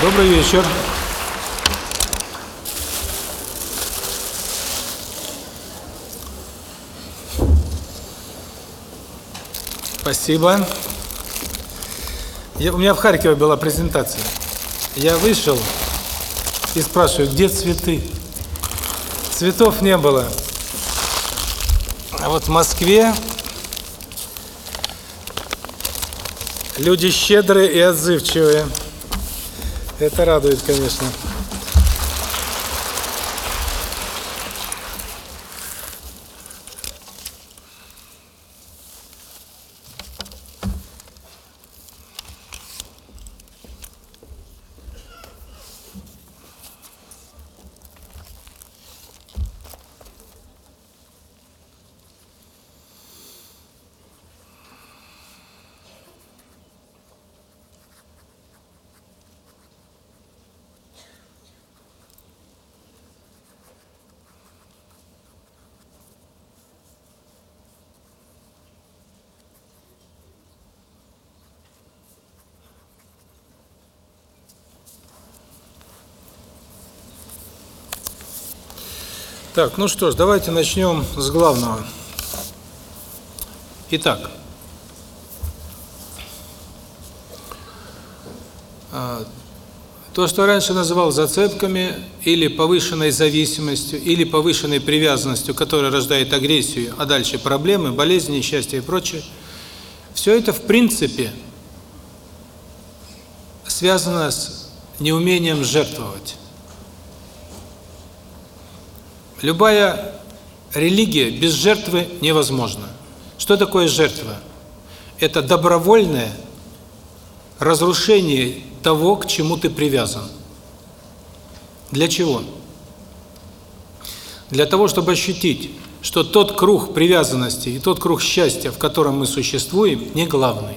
Добрый вечер. Спасибо. Я, у меня в Харькове была презентация. Я вышел и спрашиваю, где цветы? Цветов не было. А вот в Москве люди щедрые и отзывчивые. Это радует, конечно. Так, ну что ж, давайте начнем с главного. Итак, а, то, что раньше называл зацепками или повышенной зависимостью, или повышенной привязанностью, которая рождает агрессию, а дальше проблемы, болезни, несчастья и прочее, все это в принципе связано с неумением жертвовать. Любая религия без жертвы невозможна. Что такое жертва? Это добровольное разрушение того, к чему ты привязан. Для чего? Для того, чтобы ощутить, что тот круг привязанности и тот круг счастья, в котором мы существуем, не главный.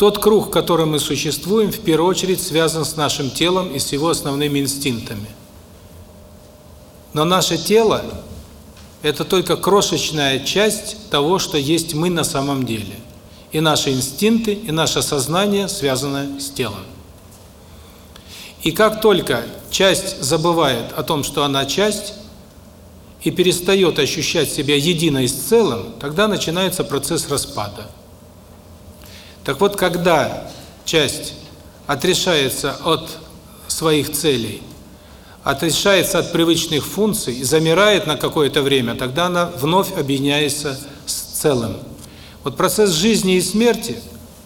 Тот круг, в котором мы существуем, в первую очередь связан с нашим телом и с его основными инстинктами. Но наше тело – это только крошечная часть того, что есть мы на самом деле. И наши инстинкты, и наше сознание связаны с телом. И как только часть забывает о том, что она часть, и перестает ощущать себя единой с целым, тогда начинается процесс распада. Так вот, когда часть отрешается от своих целей, отрешается от привычных функций и замирает на какое-то время, тогда она вновь объединяется с целым. Вот процесс жизни и смерти,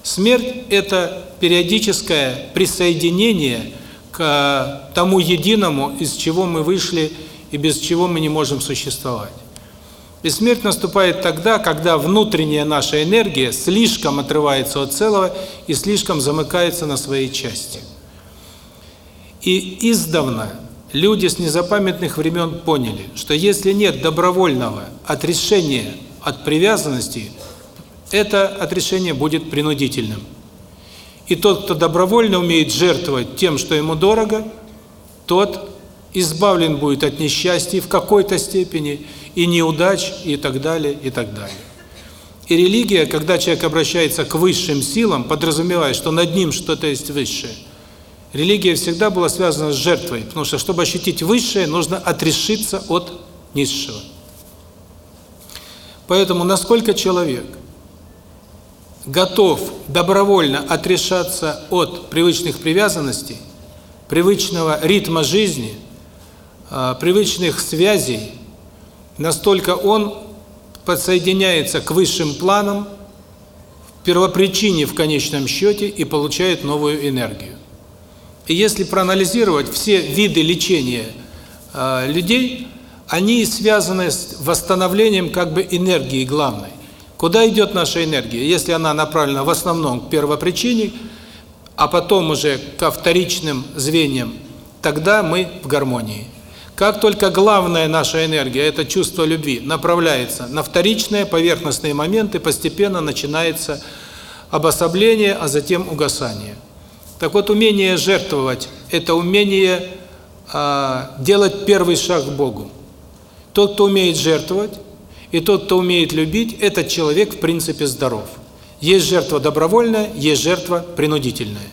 смерть – это периодическое присоединение к тому единому, из чего мы вышли и без чего мы не можем существовать. И смерть наступает тогда, когда внутренняя наша энергия слишком отрывается от целого и слишком замыкается на своей части. И издавна люди с незапамятных времен поняли, что если нет добровольного отрешения от привязанности, это отрешение будет принудительным. И тот, кто добровольно умеет жертвовать тем, что ему дорого, тот избавлен будет от несчастья в какой-то степени – и неудач, и так далее, и так далее. И религия, когда человек обращается к высшим силам, подразумевает, что над ним что-то есть высшее. Религия всегда была связана с жертвой, потому что, чтобы ощутить высшее, нужно отрешиться от низшего. Поэтому, насколько человек готов добровольно отрешаться от привычных привязанностей, привычного ритма жизни, а, привычных связей, настолько он подсоединяется к высшим планам, первопричине в конечном счете и получает новую энергию. И если проанализировать все виды лечения э, людей, они связаны с восстановлением как бы энергии главной. Куда идет наша энергия? Если она направлена в основном к первопричине, а потом уже ко вторичным звеньям, тогда мы в гармонии. Как только главная наша энергия, это чувство любви, направляется на вторичные поверхностные моменты, постепенно начинается обособление, а затем угасание. Так вот, умение жертвовать – это умение э, делать первый шаг к Богу. Тот, кто умеет жертвовать, и тот, кто умеет любить, этот человек в принципе здоров. Есть жертва добровольная, есть жертва принудительная.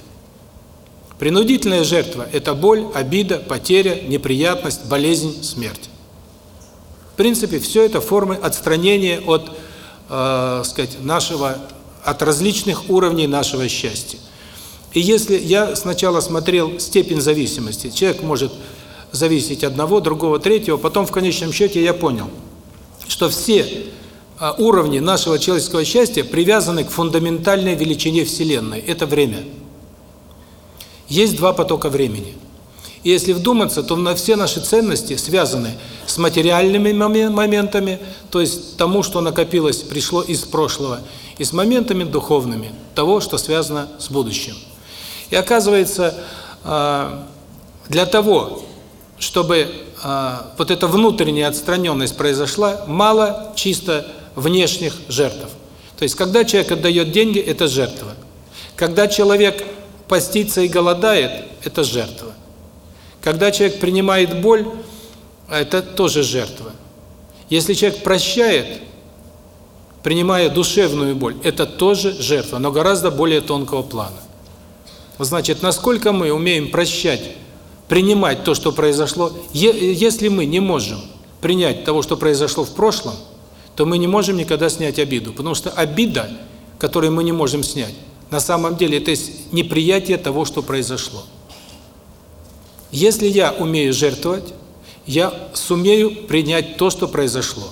Принудительная жертва – это боль, обида, потеря, неприятность, болезнь, смерть. В принципе, все это формы отстранения от, э, сказать, нашего, от различных уровней нашего счастья. И если я сначала смотрел степень зависимости, человек может зависеть одного, другого, третьего, потом в конечном счете я понял, что все а, уровни нашего человеческого счастья привязаны к фундаментальной величине Вселенной – это время. Есть два потока времени. И если вдуматься, то на все наши ценности связаны с материальными моментами, то есть тому, что накопилось, пришло из прошлого, и с моментами духовными, того, что связано с будущим. И оказывается, а, для того, чтобы а, вот эта внутренняя отстраненность произошла, мало чисто внешних жертв. То есть, когда человек отдает деньги, это жертва. Когда человек постится и голодает – это жертва. Когда человек принимает боль – это тоже жертва. Если человек прощает, принимая душевную боль, это тоже жертва, но гораздо более тонкого плана. Значит, насколько мы умеем прощать, принимать то, что произошло, если мы не можем принять того, что произошло в прошлом, то мы не можем никогда снять обиду, потому что обида, которую мы не можем снять, на самом деле это есть неприятие того, что произошло. Если я умею жертвовать, я сумею принять то, что произошло.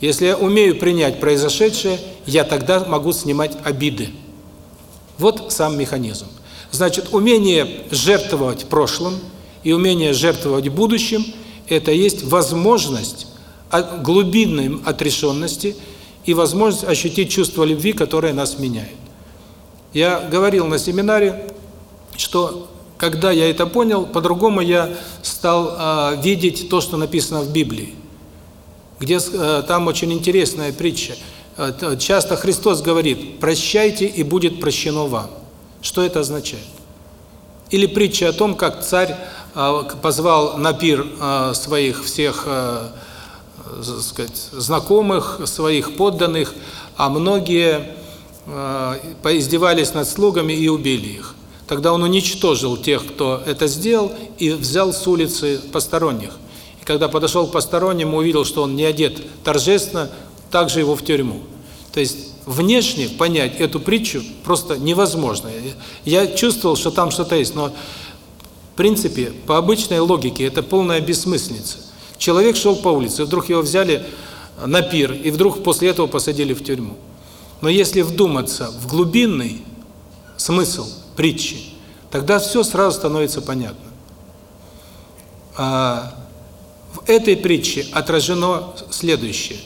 Если я умею принять произошедшее, я тогда могу снимать обиды. Вот сам механизм. Значит, умение жертвовать прошлым и умение жертвовать будущим – это есть возможность глубинной отрешенности и возможность ощутить чувство любви, которое нас меняет. Я говорил на семинаре, что когда я это понял, по-другому я стал э, видеть то, что написано в Библии. Где э, там очень интересная притча. Э, часто Христос говорит: "Прощайте, и будет прощено вам". Что это означает? Или притча о том, как царь э, позвал на пир э, своих всех, э, сказать, знакомых, своих подданных, а многие поиздевались над слугами и убили их. Тогда он уничтожил тех, кто это сделал, и взял с улицы посторонних. И когда подошел к постороннему, увидел, что он не одет торжественно, также его в тюрьму. То есть внешне понять эту притчу просто невозможно. Я чувствовал, что там что-то есть, но в принципе, по обычной логике, это полная бессмыслица. Человек шел по улице, вдруг его взяли на пир, и вдруг после этого посадили в тюрьму. Но если вдуматься в глубинный смысл притчи, тогда все сразу становится понятно. А, в этой притче отражено следующее.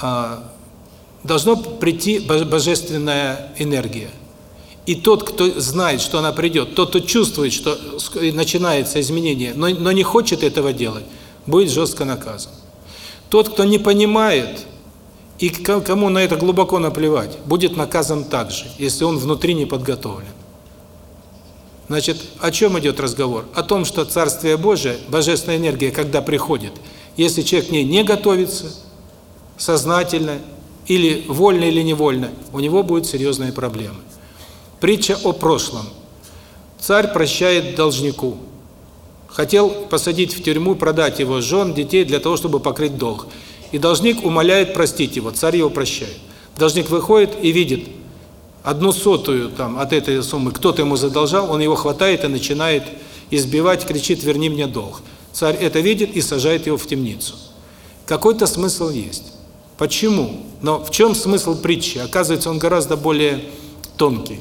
А, должно прийти божественная энергия. И тот, кто знает, что она придет, тот, кто чувствует, что начинается изменение, но, но не хочет этого делать, будет жестко наказан. Тот, кто не понимает, и кому на это глубоко наплевать, будет наказан так же, если он внутри не подготовлен. Значит, о чем идет разговор? О том, что Царствие Божие, Божественная энергия, когда приходит, если человек к ней не готовится, сознательно, или вольно, или невольно, у него будут серьезные проблемы. Притча о прошлом. Царь прощает должнику. Хотел посадить в тюрьму, продать его жен, детей для того, чтобы покрыть долг. И должник умоляет простить его, царь его прощает. Должник выходит и видит одну сотую там от этой суммы, кто-то ему задолжал, он его хватает и начинает избивать, кричит «верни мне долг». Царь это видит и сажает его в темницу. Какой-то смысл есть. Почему? Но в чем смысл притчи? Оказывается, он гораздо более тонкий.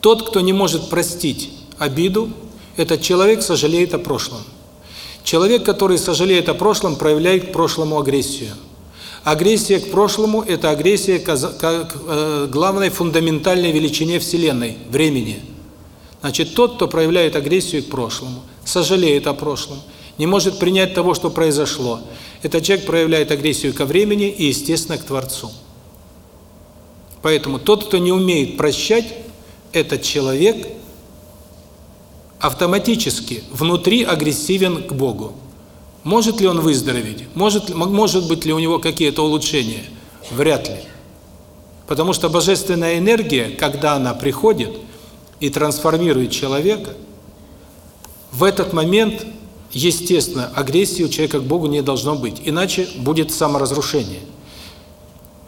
Тот, кто не может простить обиду, этот человек сожалеет о прошлом. Человек, который сожалеет о прошлом, проявляет к прошлому агрессию. Агрессия к прошлому – это агрессия к э, главной фундаментальной величине Вселенной – времени. Значит, тот, кто проявляет агрессию к прошлому, сожалеет о прошлом, не может принять того, что произошло, этот человек проявляет агрессию ко времени и, естественно, к Творцу. Поэтому тот, кто не умеет прощать, этот человек – автоматически внутри агрессивен к Богу. Может ли он выздороветь? Может, может быть ли у него какие-то улучшения? Вряд ли. Потому что божественная энергия, когда она приходит и трансформирует человека, в этот момент, естественно, агрессии у человека к Богу не должно быть, иначе будет саморазрушение.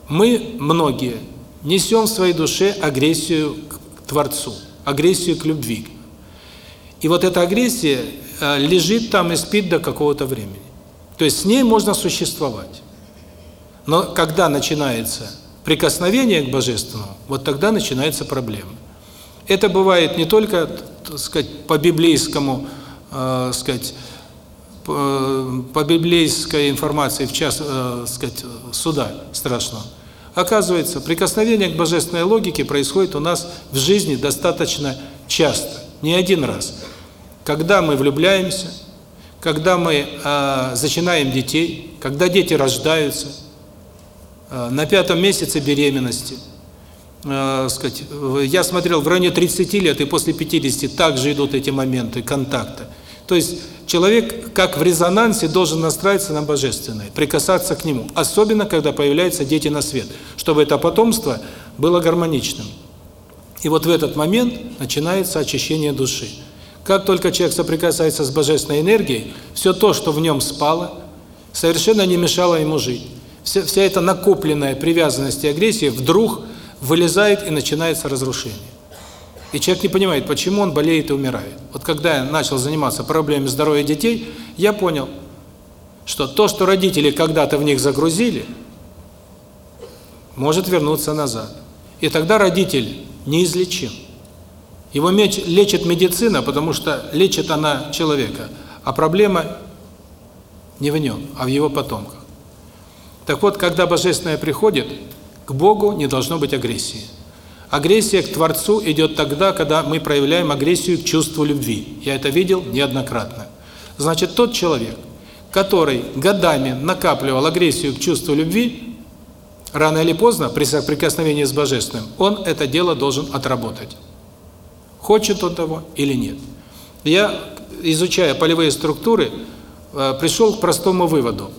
Мы, многие, несем в своей душе агрессию к Творцу, агрессию к любви. И вот эта агрессия э, лежит там и спит до какого-то времени. То есть с ней можно существовать. Но когда начинается прикосновение к Божественному, вот тогда начинается проблема. Это бывает не только, так сказать, по библейскому, э, сказать, по, по библейской информации в час, э, сказать, суда страшного. Оказывается, прикосновение к божественной логике происходит у нас в жизни достаточно часто, не один раз. Когда мы влюбляемся, когда мы э, зачинаем детей, когда дети рождаются, э, на пятом месяце беременности. Э, сказать, я смотрел, в районе 30 лет и после 50 также идут эти моменты контакта. То есть человек, как в резонансе, должен настраиваться на Божественное, прикасаться к нему, особенно когда появляются дети на свет, чтобы это потомство было гармоничным. И вот в этот момент начинается очищение души. Как только человек соприкасается с божественной энергией, все то, что в нем спало, совершенно не мешало ему жить. Вся, вся эта накопленная привязанность и агрессия вдруг вылезает и начинается разрушение. И человек не понимает, почему он болеет и умирает. Вот когда я начал заниматься проблемами здоровья детей, я понял, что то, что родители когда-то в них загрузили, может вернуться назад. И тогда родитель неизлечим. Его лечит медицина, потому что лечит она человека, а проблема не в нем, а в его потомках. Так вот, когда Божественное приходит, к Богу не должно быть агрессии. Агрессия к Творцу идет тогда, когда мы проявляем агрессию к чувству любви. Я это видел неоднократно. Значит, тот человек, который годами накапливал агрессию к чувству любви, рано или поздно, при соприкосновении с Божественным, он это дело должен отработать хочет он того или нет. Я, изучая полевые структуры, э, пришел к простому выводу.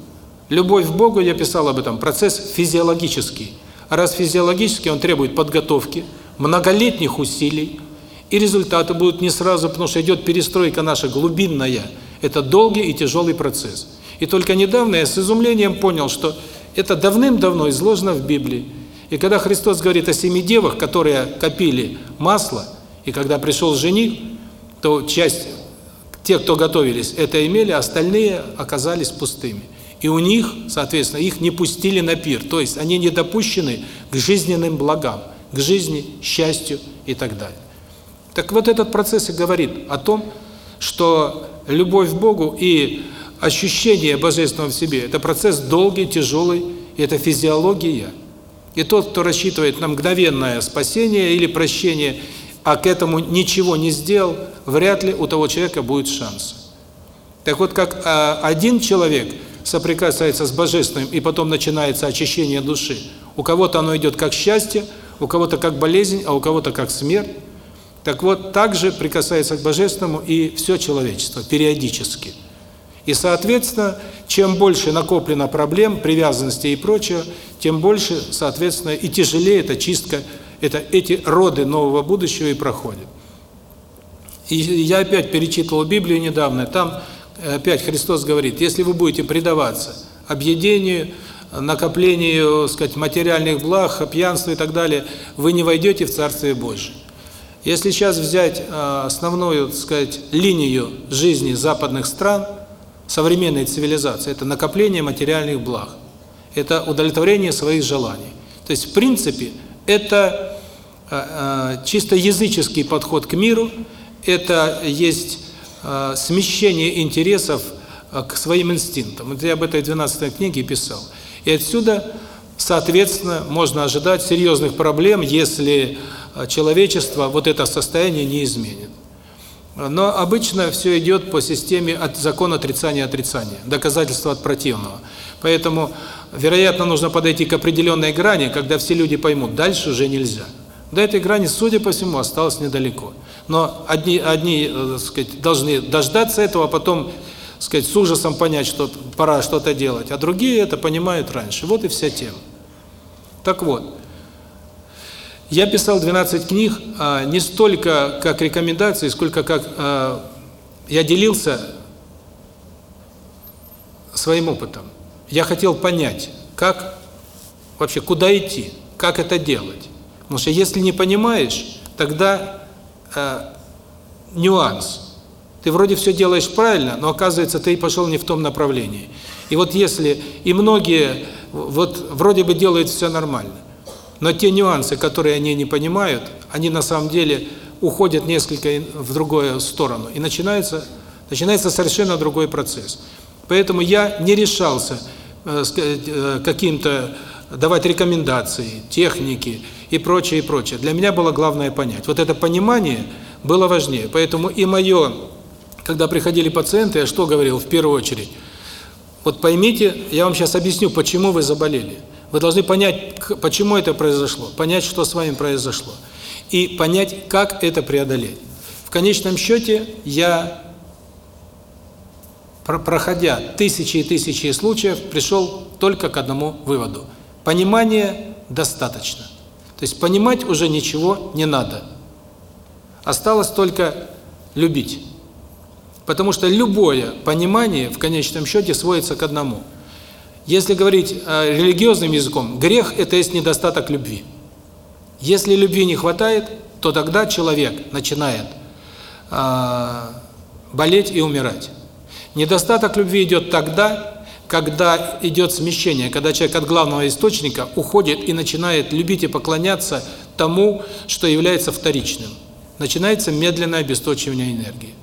Любовь к Богу, я писал об этом, процесс физиологический. А раз физиологический, он требует подготовки, многолетних усилий, и результаты будут не сразу, потому что идет перестройка наша глубинная. Это долгий и тяжелый процесс. И только недавно я с изумлением понял, что это давным-давно изложено в Библии. И когда Христос говорит о семи девах, которые копили масло, и когда пришел жених, то часть, те, кто готовились, это имели, остальные оказались пустыми. И у них, соответственно, их не пустили на пир. То есть они не допущены к жизненным благам, к жизни, счастью и так далее. Так вот этот процесс и говорит о том, что любовь к Богу и ощущение Божественного в себе – это процесс долгий, тяжелый, и это физиология. И тот, кто рассчитывает на мгновенное спасение или прощение – а к этому ничего не сделал, вряд ли у того человека будет шанс. Так вот, как а, один человек соприкасается с Божественным, и потом начинается очищение души, у кого-то оно идет как счастье, у кого-то как болезнь, а у кого-то как смерть, так вот, также прикасается к Божественному и все человечество, периодически. И, соответственно, чем больше накоплено проблем, привязанностей и прочего, тем больше, соответственно, и тяжелее эта чистка это эти роды нового будущего и проходят. И я опять перечитывал Библию недавно, там опять Христос говорит, если вы будете предаваться объедению, накоплению, сказать, материальных благ, пьянству и так далее, вы не войдете в Царствие Божие. Если сейчас взять э, основную, так сказать, линию жизни западных стран, современной цивилизации, это накопление материальных благ, это удовлетворение своих желаний. То есть, в принципе, это э, э, чисто языческий подход к миру, это есть э, смещение интересов к своим инстинктам. Вот я об этой 12 книге писал. И отсюда, соответственно, можно ожидать серьезных проблем, если человечество вот это состояние не изменит. Но обычно все идет по системе от закона отрицания отрицания, доказательства от противного. Поэтому вероятно, нужно подойти к определенной грани, когда все люди поймут, дальше уже нельзя. До этой грани, судя по всему, осталось недалеко. Но одни, одни э, сказать, должны дождаться этого, а потом сказать, с ужасом понять, что пора что-то делать, а другие это понимают раньше. Вот и вся тема. Так вот, Я писал 12 книг а, не столько как рекомендации, сколько как а, я делился своим опытом. Я хотел понять, как вообще, куда идти, как это делать. Потому что если не понимаешь, тогда э, нюанс. Ты вроде все делаешь правильно, но оказывается, ты пошел не в том направлении. И вот если, и многие вот вроде бы делают все нормально, но те нюансы, которые они не понимают, они на самом деле уходят несколько в другую сторону. И начинается, начинается совершенно другой процесс. Поэтому я не решался э, э, каким-то давать рекомендации, техники и прочее, и прочее. Для меня было главное понять. Вот это понимание было важнее. Поэтому и мое, когда приходили пациенты, я что говорил в первую очередь? Вот поймите, я вам сейчас объясню, почему вы заболели. Вы должны понять, почему это произошло, понять, что с вами произошло, и понять, как это преодолеть. В конечном счете я проходя тысячи и тысячи случаев, пришел только к одному выводу. Понимания достаточно. То есть понимать уже ничего не надо. Осталось только любить. Потому что любое понимание в конечном счете сводится к одному. Если говорить религиозным языком, грех – это есть недостаток любви. Если любви не хватает, то тогда человек начинает э, болеть и умирать. Недостаток любви идет тогда, когда идет смещение, когда человек от главного источника уходит и начинает любить и поклоняться тому, что является вторичным. Начинается медленное обесточивание энергии.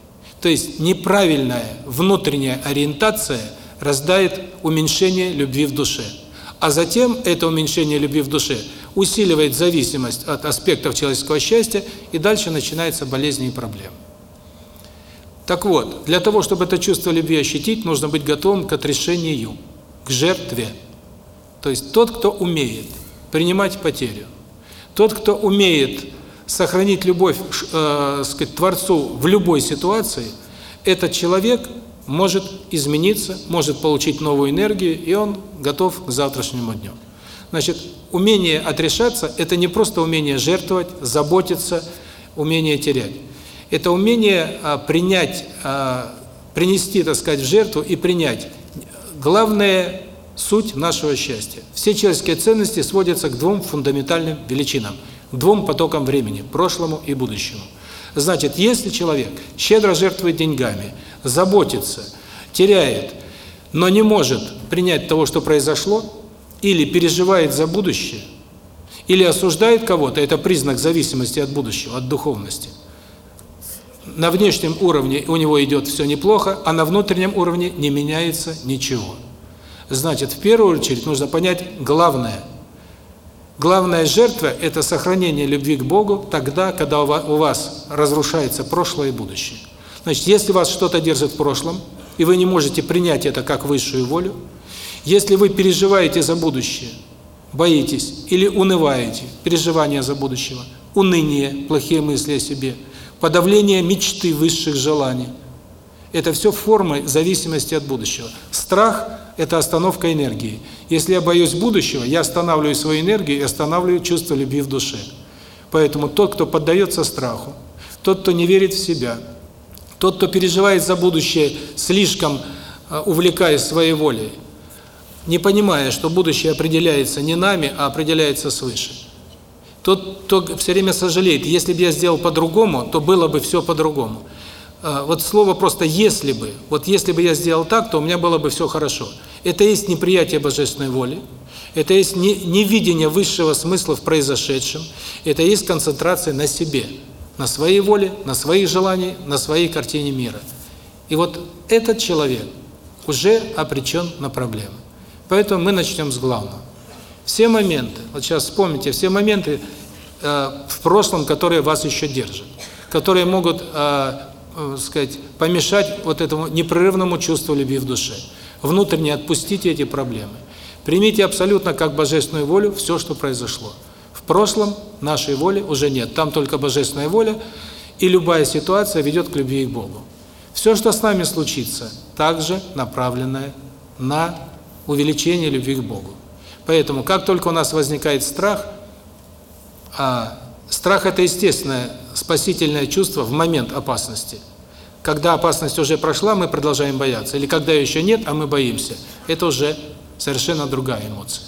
То есть неправильная внутренняя ориентация рождает уменьшение любви в душе. А затем это уменьшение любви в душе усиливает зависимость от аспектов человеческого счастья, и дальше начинаются болезни и проблемы. Так вот, для того, чтобы это чувство любви ощутить, нужно быть готовым к отрешению, к жертве. То есть тот, кто умеет принимать потерю, тот, кто умеет сохранить любовь э, сказать, Творцу в любой ситуации, этот человек может измениться, может получить новую энергию, и он готов к завтрашнему дню. Значит, умение отрешаться – это не просто умение жертвовать, заботиться, умение терять это умение а, принять, а, принести, так сказать, в жертву и принять. Главная суть нашего счастья. Все человеческие ценности сводятся к двум фундаментальным величинам, к двум потокам времени, прошлому и будущему. Значит, если человек щедро жертвует деньгами, заботится, теряет, но не может принять того, что произошло, или переживает за будущее, или осуждает кого-то, это признак зависимости от будущего, от духовности – на внешнем уровне у него идет все неплохо, а на внутреннем уровне не меняется ничего. Значит, в первую очередь нужно понять главное. Главная жертва – это сохранение любви к Богу тогда, когда у вас разрушается прошлое и будущее. Значит, если вас что-то держит в прошлом, и вы не можете принять это как высшую волю, если вы переживаете за будущее, боитесь или унываете, переживания за будущего, уныние, плохие мысли о себе – подавление мечты высших желаний. Это все формы зависимости от будущего. Страх – это остановка энергии. Если я боюсь будущего, я останавливаю свою энергию и останавливаю чувство любви в душе. Поэтому тот, кто поддается страху, тот, кто не верит в себя, тот, кто переживает за будущее, слишком э, увлекаясь своей волей, не понимая, что будущее определяется не нами, а определяется свыше, тот, кто все время сожалеет, если бы я сделал по-другому, то было бы все по-другому. А, вот слово просто «если бы», вот если бы я сделал так, то у меня было бы все хорошо. Это есть неприятие божественной воли, это есть невидение высшего смысла в произошедшем, это есть концентрация на себе, на своей воле, на своих желаниях, на своей картине мира. И вот этот человек уже обречен на проблемы. Поэтому мы начнем с главного. Все моменты, вот сейчас вспомните, все моменты э, в прошлом, которые вас еще держат, которые могут, э, э, сказать, помешать вот этому непрерывному чувству любви в душе. Внутренне отпустите эти проблемы. Примите абсолютно как божественную волю все, что произошло. В прошлом нашей воли уже нет, там только божественная воля, и любая ситуация ведет к любви к Богу. Все, что с нами случится, также направленное на увеличение любви к Богу. Поэтому, как только у нас возникает страх, а Страх – это естественное спасительное чувство в момент опасности. Когда опасность уже прошла, мы продолжаем бояться. Или когда еще нет, а мы боимся. Это уже совершенно другая эмоция.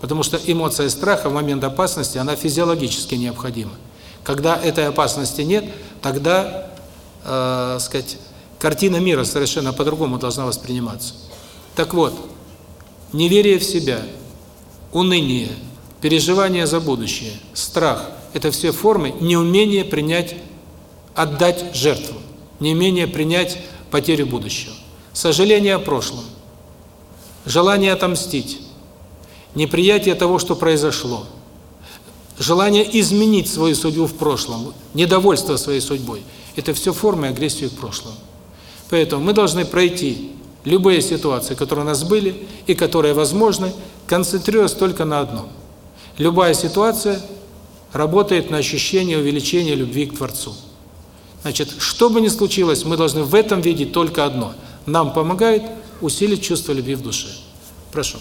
Потому что эмоция страха в момент опасности, она физиологически необходима. Когда этой опасности нет, тогда, э, сказать, картина мира совершенно по-другому должна восприниматься. Так вот, неверие в себя, уныние, переживание за будущее, страх – это все формы неумения принять, отдать жертву, неумения принять потерю будущего. Сожаление о прошлом, желание отомстить, неприятие того, что произошло, желание изменить свою судьбу в прошлом, недовольство своей судьбой – это все формы агрессии к прошлому. Поэтому мы должны пройти любые ситуации, которые у нас были и которые возможны, концентрируясь только на одном. Любая ситуация работает на ощущение увеличения любви к Творцу. Значит, что бы ни случилось, мы должны в этом видеть только одно. Нам помогает усилить чувство любви в душе. Прошу.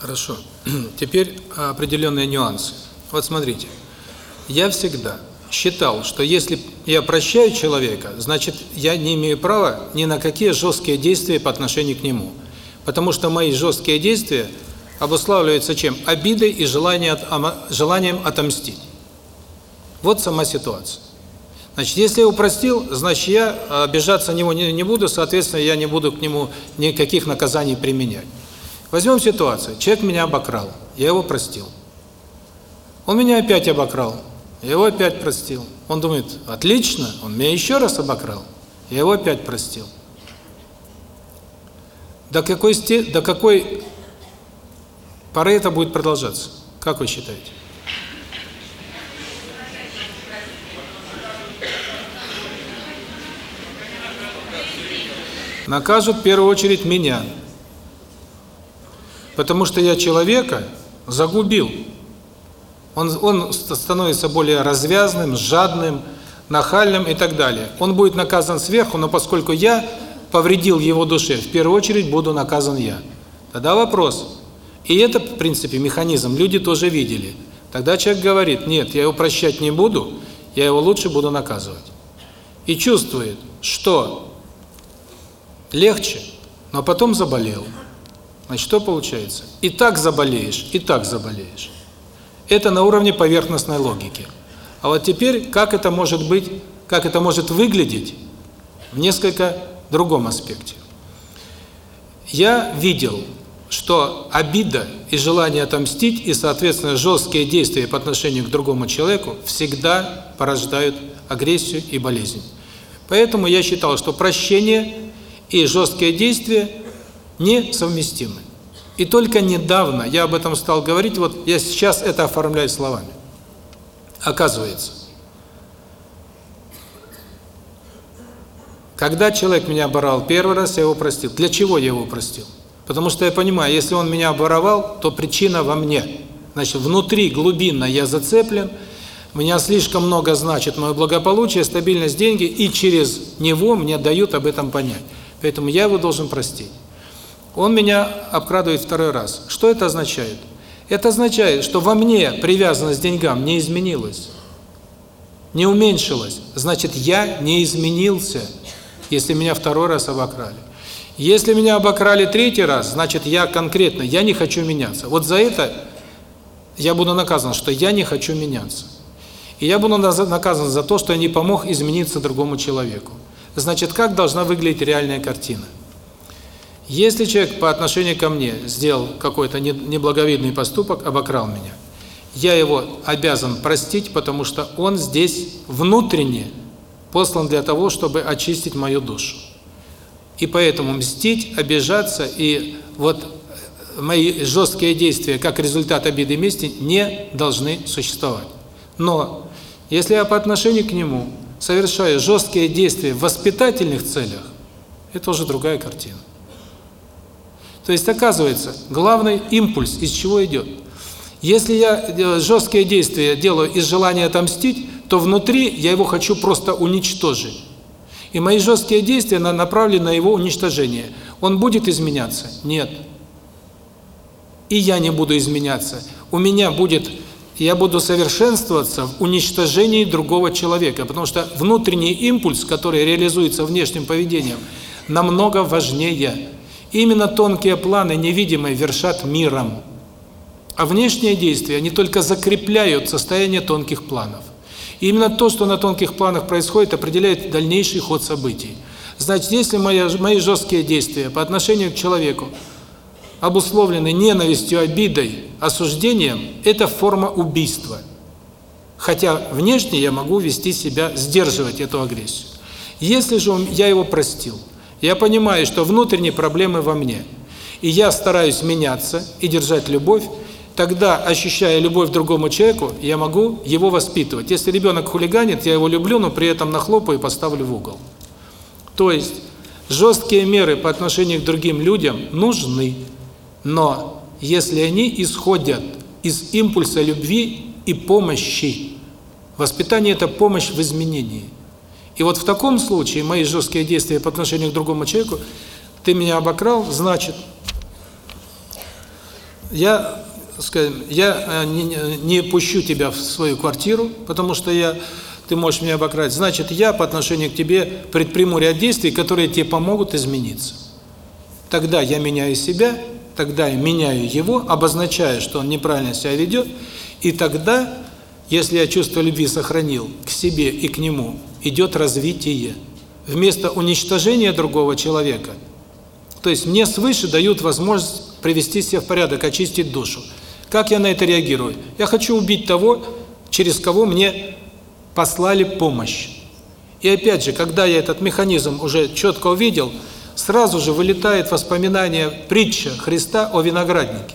Хорошо. Теперь определенные нюансы. Вот смотрите. Я всегда считал, что если я прощаю человека, значит, я не имею права ни на какие жесткие действия по отношению к нему. Потому что мои жесткие действия обуславливаются чем? Обидой и желанием, желанием отомстить. Вот сама ситуация. Значит, если я его простил, значит, я обижаться на него не, не буду, соответственно, я не буду к нему никаких наказаний применять. Возьмем ситуацию. Человек меня обокрал, я его простил. Он меня опять обокрал, я его опять простил. Он думает, отлично, он меня еще раз обокрал, я его опять простил. До какой, до какой поры это будет продолжаться? Как вы считаете? Накажут в первую очередь меня. Потому что я человека загубил. Он, он становится более развязным, жадным, нахальным и так далее. Он будет наказан сверху, но поскольку я повредил его душе, в первую очередь буду наказан я. Тогда вопрос. И это, в принципе, механизм люди тоже видели. Тогда человек говорит, нет, я его прощать не буду, я его лучше буду наказывать. И чувствует, что легче, но потом заболел. Значит, что получается? И так заболеешь, и так заболеешь. Это на уровне поверхностной логики. А вот теперь, как это может быть, как это может выглядеть в несколько другом аспекте. Я видел, что обида и желание отомстить, и, соответственно, жесткие действия по отношению к другому человеку всегда порождают агрессию и болезнь. Поэтому я считал, что прощение и жесткие действия несовместимы. И только недавно я об этом стал говорить, вот я сейчас это оформляю словами. Оказывается, когда человек меня оборвал первый раз, я его простил. Для чего я его простил? Потому что я понимаю, если он меня оборовал, то причина во мне. Значит, внутри, глубинно я зацеплен, меня слишком много значит мое благополучие, стабильность, деньги, и через него мне дают об этом понять. Поэтому я его должен простить. Он меня обкрадывает второй раз. Что это означает? Это означает, что во мне привязанность к деньгам не изменилась, не уменьшилась. Значит, я не изменился, если меня второй раз обокрали. Если меня обокрали третий раз, значит, я конкретно, я не хочу меняться. Вот за это я буду наказан, что я не хочу меняться. И я буду наказан за то, что я не помог измениться другому человеку. Значит, как должна выглядеть реальная картина? Если человек по отношению ко мне сделал какой-то неблаговидный поступок, обокрал меня, я его обязан простить, потому что он здесь внутренне послан для того, чтобы очистить мою душу. И поэтому мстить, обижаться и вот мои жесткие действия как результат обиды и мести не должны существовать. Но если я по отношению к нему совершаю жесткие действия в воспитательных целях, это уже другая картина. То есть, оказывается, главный импульс из чего идет? Если я жесткие действия делаю из желания отомстить, то внутри я его хочу просто уничтожить. И мои жесткие действия направлены на его уничтожение. Он будет изменяться? Нет. И я не буду изменяться. У меня будет я буду совершенствоваться в уничтожении другого человека, потому что внутренний импульс, который реализуется внешним поведением, намного важнее. Именно тонкие планы невидимые вершат миром. А внешние действия, они только закрепляют состояние тонких планов. И именно то, что на тонких планах происходит, определяет дальнейший ход событий. Значит, если мои, мои жесткие действия по отношению к человеку обусловлены ненавистью, обидой, осуждением, это форма убийства. Хотя внешне я могу вести себя, сдерживать эту агрессию. Если же я его простил, я понимаю, что внутренние проблемы во мне, и я стараюсь меняться и держать любовь, тогда, ощущая любовь к другому человеку, я могу его воспитывать. Если ребенок хулиганит, я его люблю, но при этом нахлопаю и поставлю в угол. То есть, жесткие меры по отношению к другим людям нужны. Но если они исходят из импульса любви и помощи, воспитание – это помощь в изменении. И вот в таком случае мои жесткие действия по отношению к другому человеку, ты меня обокрал, значит, я, скажем, я не, не пущу тебя в свою квартиру, потому что я ты можешь меня обокрасть. Значит, я по отношению к тебе предприму ряд действий, которые тебе помогут измениться. Тогда я меняю себя, тогда я меняю его, обозначая, что он неправильно себя ведет, и тогда, если я чувство любви сохранил к себе и к нему, идет развитие. Вместо уничтожения другого человека, то есть мне свыше дают возможность привести себя в порядок, очистить душу. Как я на это реагирую? Я хочу убить того, через кого мне послали помощь. И опять же, когда я этот механизм уже четко увидел, сразу же вылетает воспоминание притча Христа о винограднике.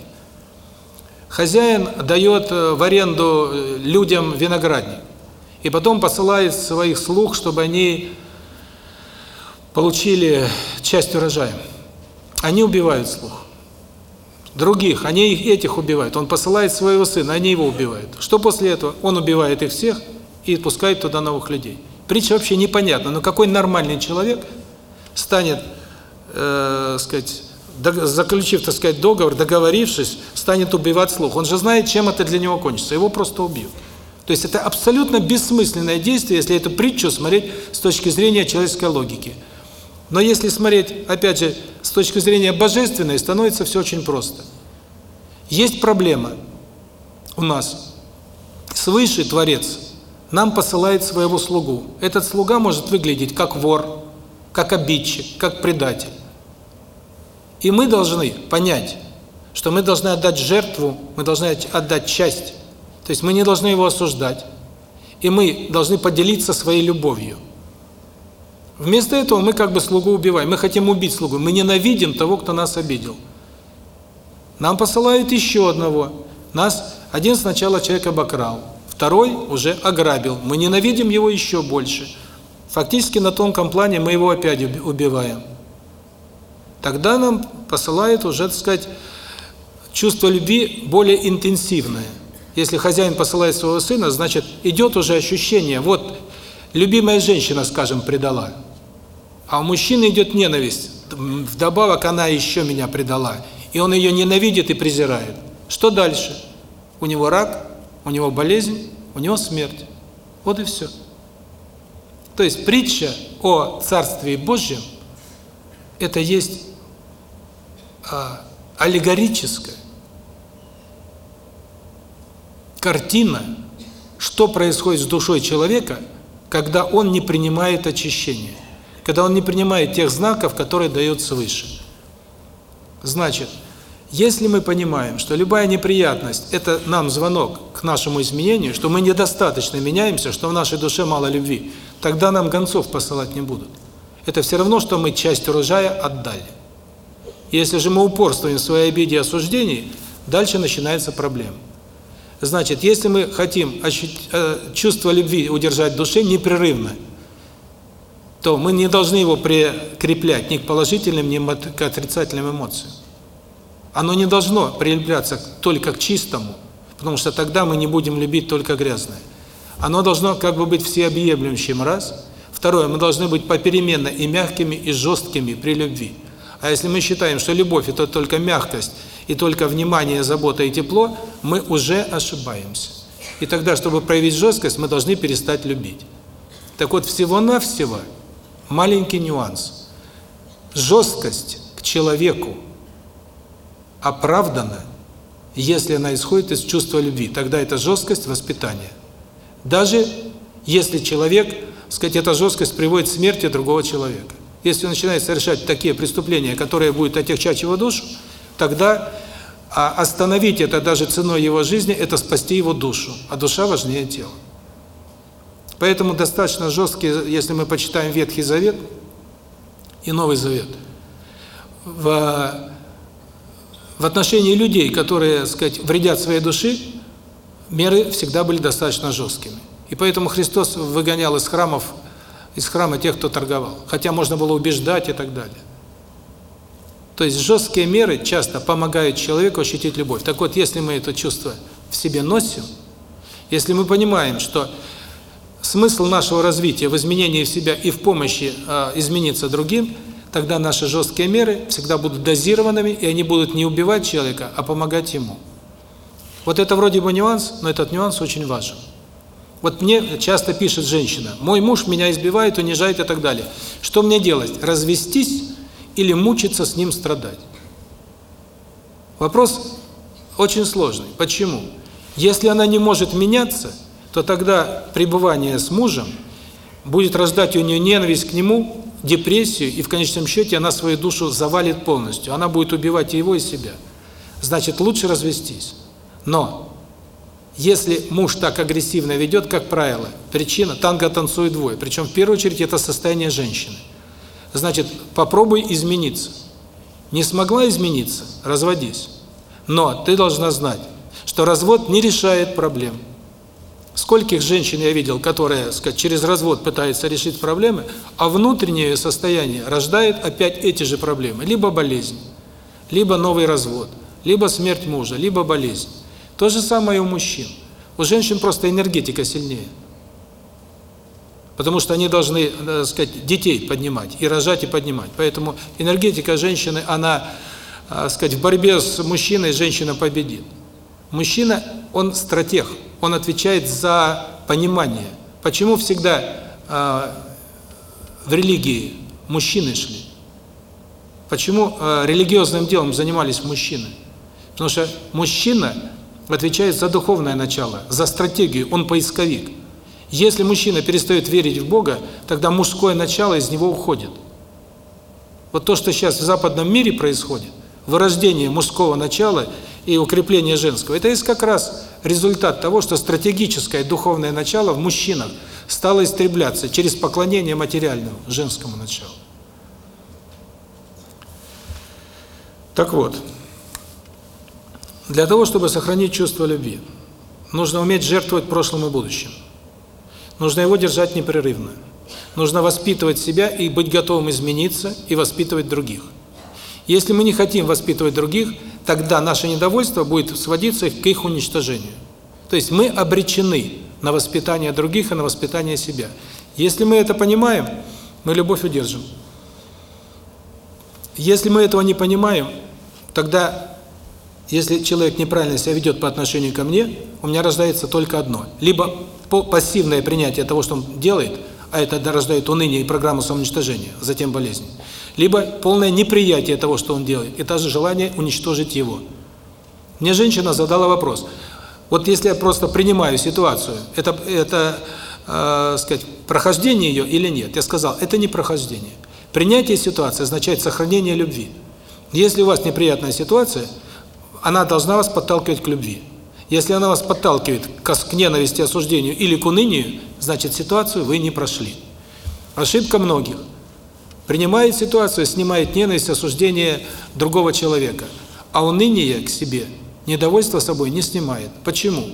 Хозяин дает э, в аренду э, людям виноградник, и потом посылает своих слуг, чтобы они получили часть урожая. Они убивают слух. Других, они этих убивают. Он посылает своего сына, они его убивают. Что после этого? Он убивает их всех – и пускает туда новых людей. Притча вообще непонятна, но какой нормальный человек станет, э, сказать, заключив, так сказать, договор, договорившись, станет убивать слух. Он же знает, чем это для него кончится. Его просто убьют. То есть это абсолютно бессмысленное действие, если эту притчу смотреть с точки зрения человеческой логики. Но если смотреть, опять же, с точки зрения божественной, становится все очень просто. Есть проблема у нас. Свыше Творец нам посылает своего слугу. Этот слуга может выглядеть как вор, как обидчик, как предатель. И мы должны понять, что мы должны отдать жертву, мы должны отдать часть. То есть мы не должны его осуждать. И мы должны поделиться своей любовью. Вместо этого мы как бы слугу убиваем. Мы хотим убить слугу. Мы ненавидим того, кто нас обидел. Нам посылают еще одного. Нас один сначала человек обокрал. Второй уже ограбил. Мы ненавидим его еще больше. Фактически на тонком плане мы его опять убиваем. Тогда нам посылает уже, так сказать, чувство любви более интенсивное. Если хозяин посылает своего сына, значит, идет уже ощущение, вот, любимая женщина, скажем, предала. А у мужчины идет ненависть. Вдобавок она еще меня предала. И он ее ненавидит и презирает. Что дальше? У него рак, у него болезнь, у него смерть. Вот и все. То есть притча о Царстве Божьем – это есть а, аллегорическая картина, что происходит с душой человека, когда он не принимает очищение, когда он не принимает тех знаков, которые дает свыше. Значит, если мы понимаем, что любая неприятность – это нам звонок к нашему изменению, что мы недостаточно меняемся, что в нашей душе мало любви, тогда нам гонцов посылать не будут. Это все равно, что мы часть урожая отдали. Если же мы упорствуем в своей обиде и осуждении, дальше начинается проблема. Значит, если мы хотим э, чувство любви удержать в душе непрерывно, то мы не должны его прикреплять ни к положительным, ни к отрицательным эмоциям. Оно не должно прилепляться только к чистому, потому что тогда мы не будем любить только грязное. Оно должно как бы быть всеобъемлющим, раз. Второе, мы должны быть попеременно и мягкими, и жесткими при любви. А если мы считаем, что любовь – это только мягкость, и только внимание, забота и тепло, мы уже ошибаемся. И тогда, чтобы проявить жесткость, мы должны перестать любить. Так вот, всего-навсего маленький нюанс. Жесткость к человеку оправдана, если она исходит из чувства любви. Тогда это жесткость воспитания. Даже если человек, сказать, эта жесткость приводит к смерти другого человека. Если он начинает совершать такие преступления, которые будут отягчать его душу, тогда а остановить это даже ценой его жизни – это спасти его душу, а душа важнее тела. Поэтому достаточно жесткие, если мы почитаем Ветхий Завет и Новый Завет, в в отношении людей, которые, сказать, вредят своей душе, меры всегда были достаточно жесткими. И поэтому Христос выгонял из храмов, из храма тех, кто торговал. Хотя можно было убеждать и так далее. То есть жесткие меры часто помогают человеку ощутить любовь. Так вот, если мы это чувство в себе носим, если мы понимаем, что смысл нашего развития в изменении в себя и в помощи э, измениться другим, тогда наши жесткие меры всегда будут дозированными, и они будут не убивать человека, а помогать ему. Вот это вроде бы нюанс, но этот нюанс очень важен. Вот мне часто пишет женщина, мой муж меня избивает, унижает и так далее. Что мне делать? Развестись или мучиться с ним страдать? Вопрос очень сложный. Почему? Если она не может меняться, то тогда пребывание с мужем будет рождать у нее ненависть к нему, депрессию, и в конечном счете она свою душу завалит полностью. Она будет убивать его, и себя. Значит, лучше развестись. Но если муж так агрессивно ведет, как правило, причина – танго танцует двое. Причем в первую очередь это состояние женщины. Значит, попробуй измениться. Не смогла измениться – разводись. Но ты должна знать, что развод не решает проблем. Скольких женщин я видел, которые, сказать, через развод пытаются решить проблемы, а внутреннее состояние рождает опять эти же проблемы. Либо болезнь, либо новый развод, либо смерть мужа, либо болезнь. То же самое и у мужчин. У женщин просто энергетика сильнее. Потому что они должны, так э, сказать, детей поднимать, и рожать, и поднимать. Поэтому энергетика женщины, она, так сказать, в борьбе с мужчиной женщина победит. Мужчина, он стратег, он отвечает за понимание. Почему всегда э, в религии мужчины шли? Почему э, религиозным делом занимались мужчины? Потому что мужчина отвечает за духовное начало, за стратегию, он поисковик. Если мужчина перестает верить в Бога, тогда мужское начало из него уходит. Вот то, что сейчас в западном мире происходит, вырождение мужского начала и укрепление женского, это есть как раз результат того, что стратегическое духовное начало в мужчинах стало истребляться через поклонение материальному женскому началу. Так вот, для того, чтобы сохранить чувство любви, нужно уметь жертвовать прошлым и будущим. Нужно его держать непрерывно. Нужно воспитывать себя и быть готовым измениться и воспитывать других. Если мы не хотим воспитывать других, тогда наше недовольство будет сводиться к их уничтожению. То есть мы обречены на воспитание других и на воспитание себя. Если мы это понимаем, мы любовь удержим. Если мы этого не понимаем, тогда если человек неправильно себя ведет по отношению ко мне, у меня рождается только одно. Либо пассивное принятие того, что он делает, а это рождает уныние и программу самоуничтожения, затем болезнь. Либо полное неприятие того, что он делает, и даже желание уничтожить его. Мне женщина задала вопрос. Вот если я просто принимаю ситуацию, это, это э, сказать, прохождение ее или нет? Я сказал, это не прохождение. Принятие ситуации означает сохранение любви. Если у вас неприятная ситуация – она должна вас подталкивать к любви. Если она вас подталкивает к ненависти, осуждению или к унынию, значит ситуацию вы не прошли. Ошибка многих. Принимает ситуацию, снимает ненависть, осуждение другого человека, а уныние к себе, недовольство собой не снимает. Почему?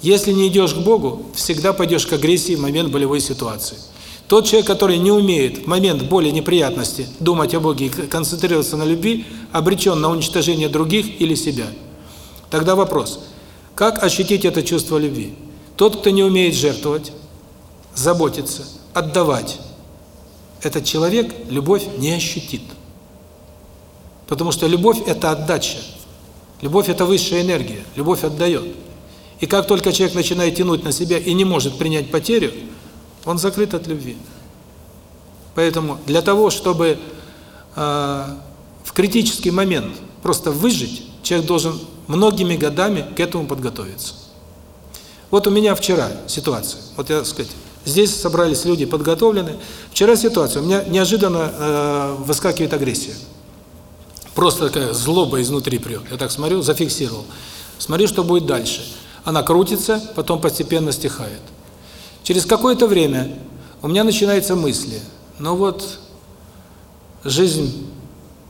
Если не идешь к Богу, всегда пойдешь к агрессии в момент болевой ситуации. Тот человек, который не умеет в момент боли, неприятности думать о Боге и концентрироваться на любви, обречен на уничтожение других или себя. Тогда вопрос, как ощутить это чувство любви? Тот, кто не умеет жертвовать, заботиться, отдавать, этот человек любовь не ощутит. Потому что любовь – это отдача. Любовь – это высшая энергия. Любовь отдает. И как только человек начинает тянуть на себя и не может принять потерю – он закрыт от любви. Поэтому для того, чтобы э, в критический момент просто выжить, человек должен многими годами к этому подготовиться. Вот у меня вчера ситуация. Вот я, сказать, здесь собрались люди подготовленные. Вчера ситуация, у меня неожиданно э, выскакивает агрессия. Просто такая злоба изнутри прет. Я так смотрю, зафиксировал. Смотрю, что будет дальше. Она крутится, потом постепенно стихает. Через какое-то время у меня начинаются мысли. Ну вот, жизнь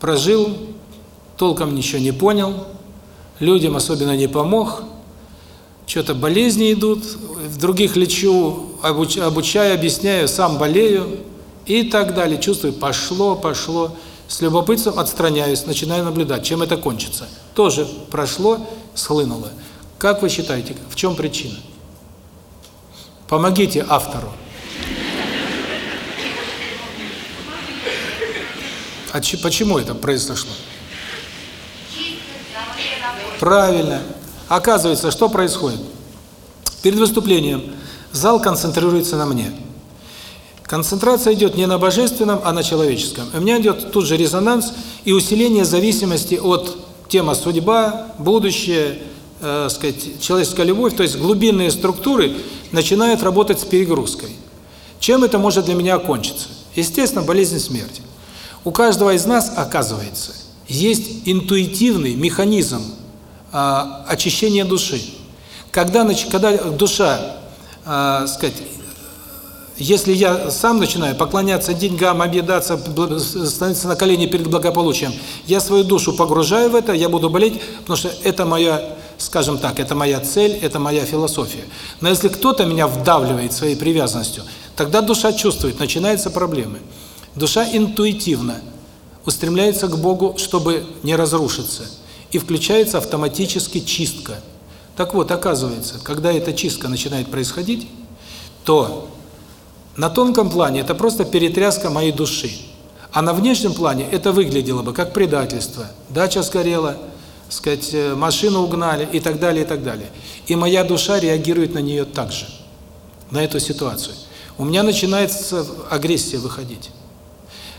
прожил, толком ничего не понял, людям особенно не помог, что-то болезни идут, в других лечу, обуч, обучаю, объясняю, сам болею и так далее. Чувствую, пошло, пошло. С любопытством отстраняюсь, начинаю наблюдать, чем это кончится. Тоже прошло, схлынуло. Как вы считаете, в чем причина? Помогите автору. А почему это произошло? Правильно. Оказывается, что происходит? Перед выступлением зал концентрируется на мне. Концентрация идет не на божественном, а на человеческом. У меня идет тут же резонанс и усиление зависимости от темы судьба, будущее, э, сказать, человеческая любовь, то есть глубинные структуры начинают работать с перегрузкой. Чем это может для меня окончиться? Естественно, болезнь смерти. У каждого из нас, оказывается, есть интуитивный механизм э, очищения души. Когда, когда душа, э, сказать, если я сам начинаю поклоняться деньгам, объедаться, становиться на колени перед благополучием, я свою душу погружаю в это, я буду болеть, потому что это моя, скажем так, это моя цель, это моя философия. Но если кто-то меня вдавливает своей привязанностью, тогда душа чувствует, начинаются проблемы. Душа интуитивно устремляется к Богу, чтобы не разрушиться, и включается автоматически чистка. Так вот, оказывается, когда эта чистка начинает происходить, то на тонком плане это просто перетряска моей души. А на внешнем плане это выглядело бы как предательство. Дача сгорела, сказать, э, машину угнали и так далее, и так далее. И моя душа реагирует на нее так же, на эту ситуацию. У меня начинается агрессия выходить.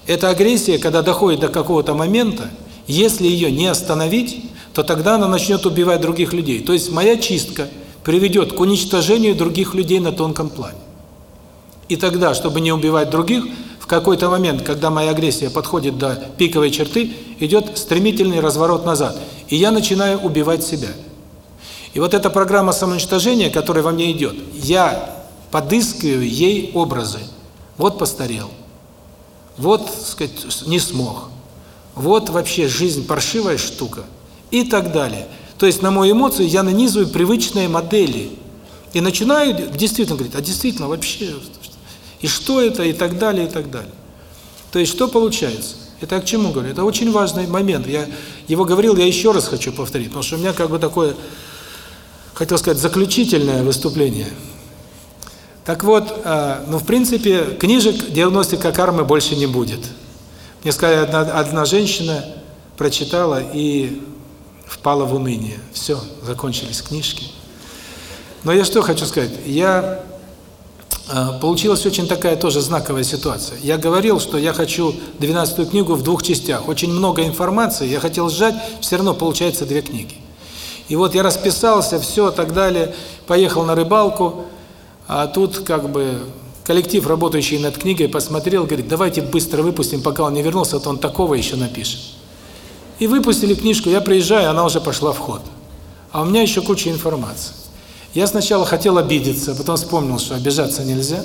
Эта агрессия, когда доходит до какого-то момента, если ее не остановить, то тогда она начнет убивать других людей. То есть моя чистка приведет к уничтожению других людей на тонком плане. И тогда, чтобы не убивать других, в какой-то момент, когда моя агрессия подходит до пиковой черты, идет стремительный разворот назад. И я начинаю убивать себя. И вот эта программа самоуничтожения, которая во мне идет, я подыскиваю ей образы. Вот постарел. Вот, сказать, не смог. Вот вообще жизнь паршивая штука. И так далее. То есть на мои эмоции я нанизываю привычные модели. И начинаю действительно говорить, а действительно вообще и что это, и так далее, и так далее. То есть что получается? Это к чему говорю? Это очень важный момент. Я его говорил, я еще раз хочу повторить, потому что у меня как бы такое, хотел сказать, заключительное выступление. Так вот, э, ну, в принципе, книжек «Диагностика кармы» больше не будет. Мне сказали, одна, одна женщина прочитала и впала в уныние. Все, закончились книжки. Но я что хочу сказать? Я а, получилась очень такая тоже знаковая ситуация. Я говорил, что я хочу 12 книгу в двух частях. Очень много информации, я хотел сжать, все равно получается две книги. И вот я расписался, все, так далее, поехал на рыбалку, а тут как бы коллектив, работающий над книгой, посмотрел, говорит, давайте быстро выпустим, пока он не вернулся, а то он такого еще напишет. И выпустили книжку, я приезжаю, она уже пошла в ход. А у меня еще куча информации. Я сначала хотел обидеться, потом вспомнил, что обижаться нельзя.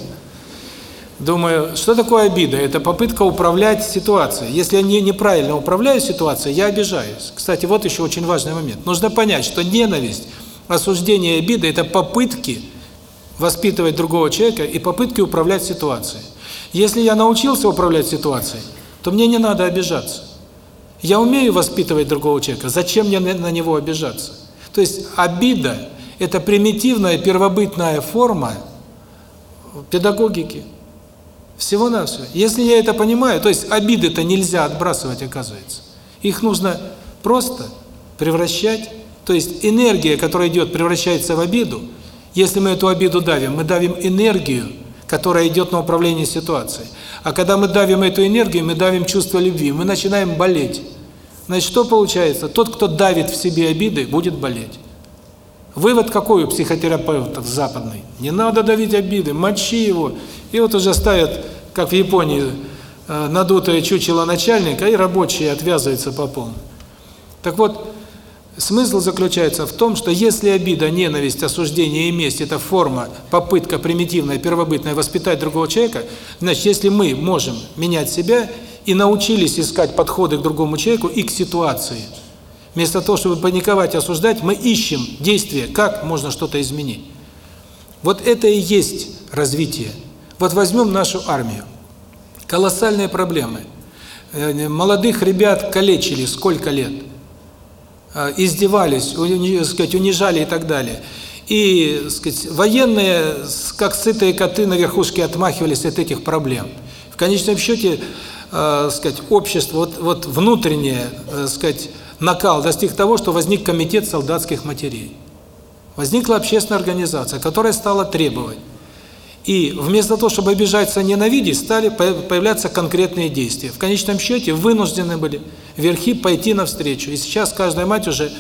Думаю, что такое обида? Это попытка управлять ситуацией. Если я не, неправильно управляю ситуацией, я обижаюсь. Кстати, вот еще очень важный момент. Нужно понять, что ненависть, осуждение и обида – это попытки воспитывать другого человека и попытки управлять ситуацией. Если я научился управлять ситуацией, то мне не надо обижаться. Я умею воспитывать другого человека, зачем мне на него обижаться? То есть обида это примитивная, первобытная форма педагогики. Всего-навсего. Если я это понимаю, то есть обиды-то нельзя отбрасывать, оказывается. Их нужно просто превращать, то есть энергия, которая идет, превращается в обиду. Если мы эту обиду давим, мы давим энергию, которая идет на управление ситуацией. А когда мы давим эту энергию, мы давим чувство любви, мы начинаем болеть. Значит, что получается? Тот, кто давит в себе обиды, будет болеть. Вывод какой у психотерапевтов западный? Не надо давить обиды, мочи его. И вот уже ставят, как в Японии, э, надутое чучело начальника, и рабочие отвязываются по полной. Так вот, смысл заключается в том, что если обида, ненависть, осуждение и месть – это форма, попытка примитивная, первобытная воспитать другого человека, значит, если мы можем менять себя и научились искать подходы к другому человеку и к ситуации – Вместо того, чтобы паниковать осуждать, мы ищем действия, как можно что-то изменить. Вот это и есть развитие. Вот возьмем нашу армию. Колоссальные проблемы. Э, молодых ребят калечили сколько лет. Э, издевались, сказать, унижали и так далее. И, сказать, военные, как сытые коты на верхушке, отмахивались от этих проблем. В конечном счете, э, сказать, общество, вот, вот внутреннее, э, сказать, накал достиг того, что возник комитет солдатских матерей. Возникла общественная организация, которая стала требовать. И вместо того, чтобы обижаться, ненавидеть, стали появляться конкретные действия. В конечном счете вынуждены были верхи пойти навстречу. И сейчас каждая мать уже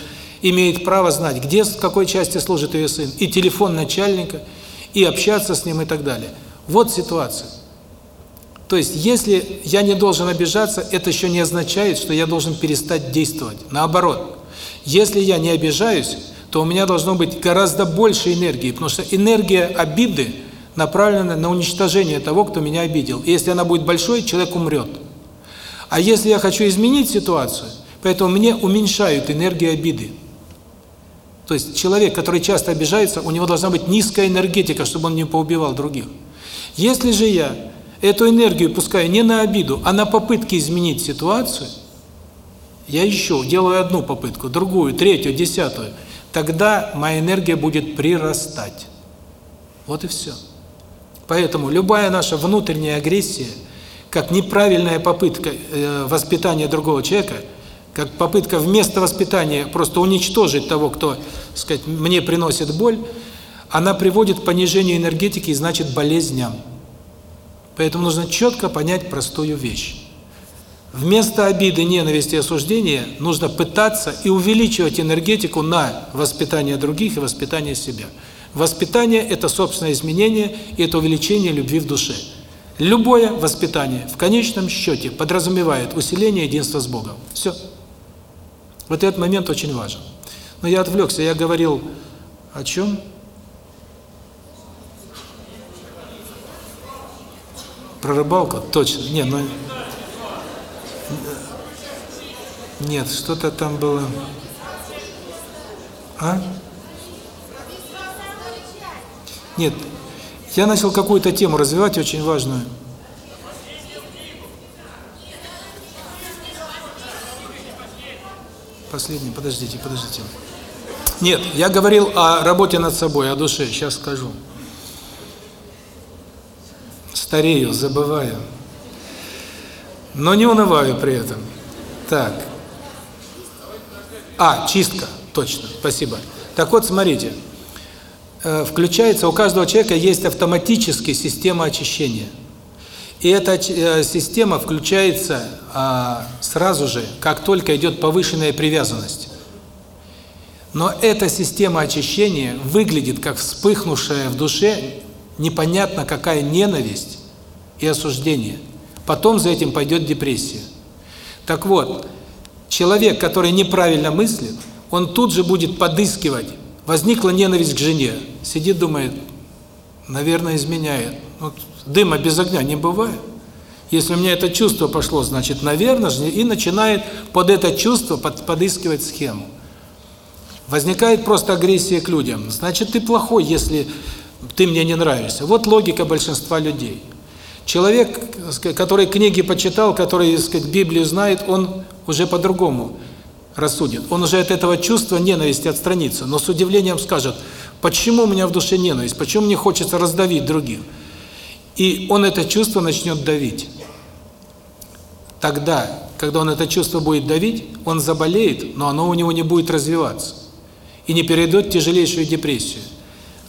имеет право знать, где, в какой части служит ее сын, и телефон начальника, и общаться с ним и так далее. Вот ситуация. То есть, если я не должен обижаться, это еще не означает, что я должен перестать действовать. Наоборот, если я не обижаюсь, то у меня должно быть гораздо больше энергии, потому что энергия обиды направлена на уничтожение того, кто меня обидел. И если она будет большой, человек умрет. А если я хочу изменить ситуацию, поэтому мне уменьшают энергию обиды. То есть человек, который часто обижается, у него должна быть низкая энергетика, чтобы он не поубивал других. Если же я эту энергию пускаю не на обиду, а на попытки изменить ситуацию, я еще делаю одну попытку, другую, третью, десятую, тогда моя энергия будет прирастать. Вот и все. Поэтому любая наша внутренняя агрессия, как неправильная попытка э, воспитания другого человека, как попытка вместо воспитания просто уничтожить того, кто, сказать, мне приносит боль, она приводит к понижению энергетики и значит болезням. Поэтому нужно четко понять простую вещь. Вместо обиды, ненависти и осуждения нужно пытаться и увеличивать энергетику на воспитание других и воспитание себя. Воспитание – это собственное изменение, и это увеличение любви в душе. Любое воспитание в конечном счете подразумевает усиление единства с Богом. Все. Вот этот момент очень важен. Но я отвлекся, я говорил о чем? Про рыбалку? Точно. Не, ну... Нет, что-то там было... А? Нет, я начал какую-то тему развивать, очень важную. Последний, подождите, подождите. Нет, я говорил о работе над собой, о душе, сейчас скажу старею, забываю. Но не унываю при этом. Так. А, чистка, точно, спасибо. Так вот, смотрите, э, включается, у каждого человека есть автоматически система очищения. И эта э, система включается а, сразу же, как только идет повышенная привязанность. Но эта система очищения выглядит как вспыхнувшая в душе непонятно какая ненависть и осуждение. Потом за этим пойдет депрессия. Так вот, человек, который неправильно мыслит, он тут же будет подыскивать. Возникла ненависть к жене. Сидит, думает, наверное, изменяет. Вот дыма без огня не бывает. Если у меня это чувство пошло, значит, наверное, и начинает под это чувство под, подыскивать схему. Возникает просто агрессия к людям. Значит, ты плохой, если ты мне не нравишься. Вот логика большинства людей. Человек, который книги почитал, который, так сказать, Библию знает, он уже по-другому рассудит. Он уже от этого чувства ненависти отстранится, но с удивлением скажет, почему у меня в душе ненависть, почему мне хочется раздавить других. И он это чувство начнет давить. Тогда, когда он это чувство будет давить, он заболеет, но оно у него не будет развиваться. И не перейдет в тяжелейшую депрессию.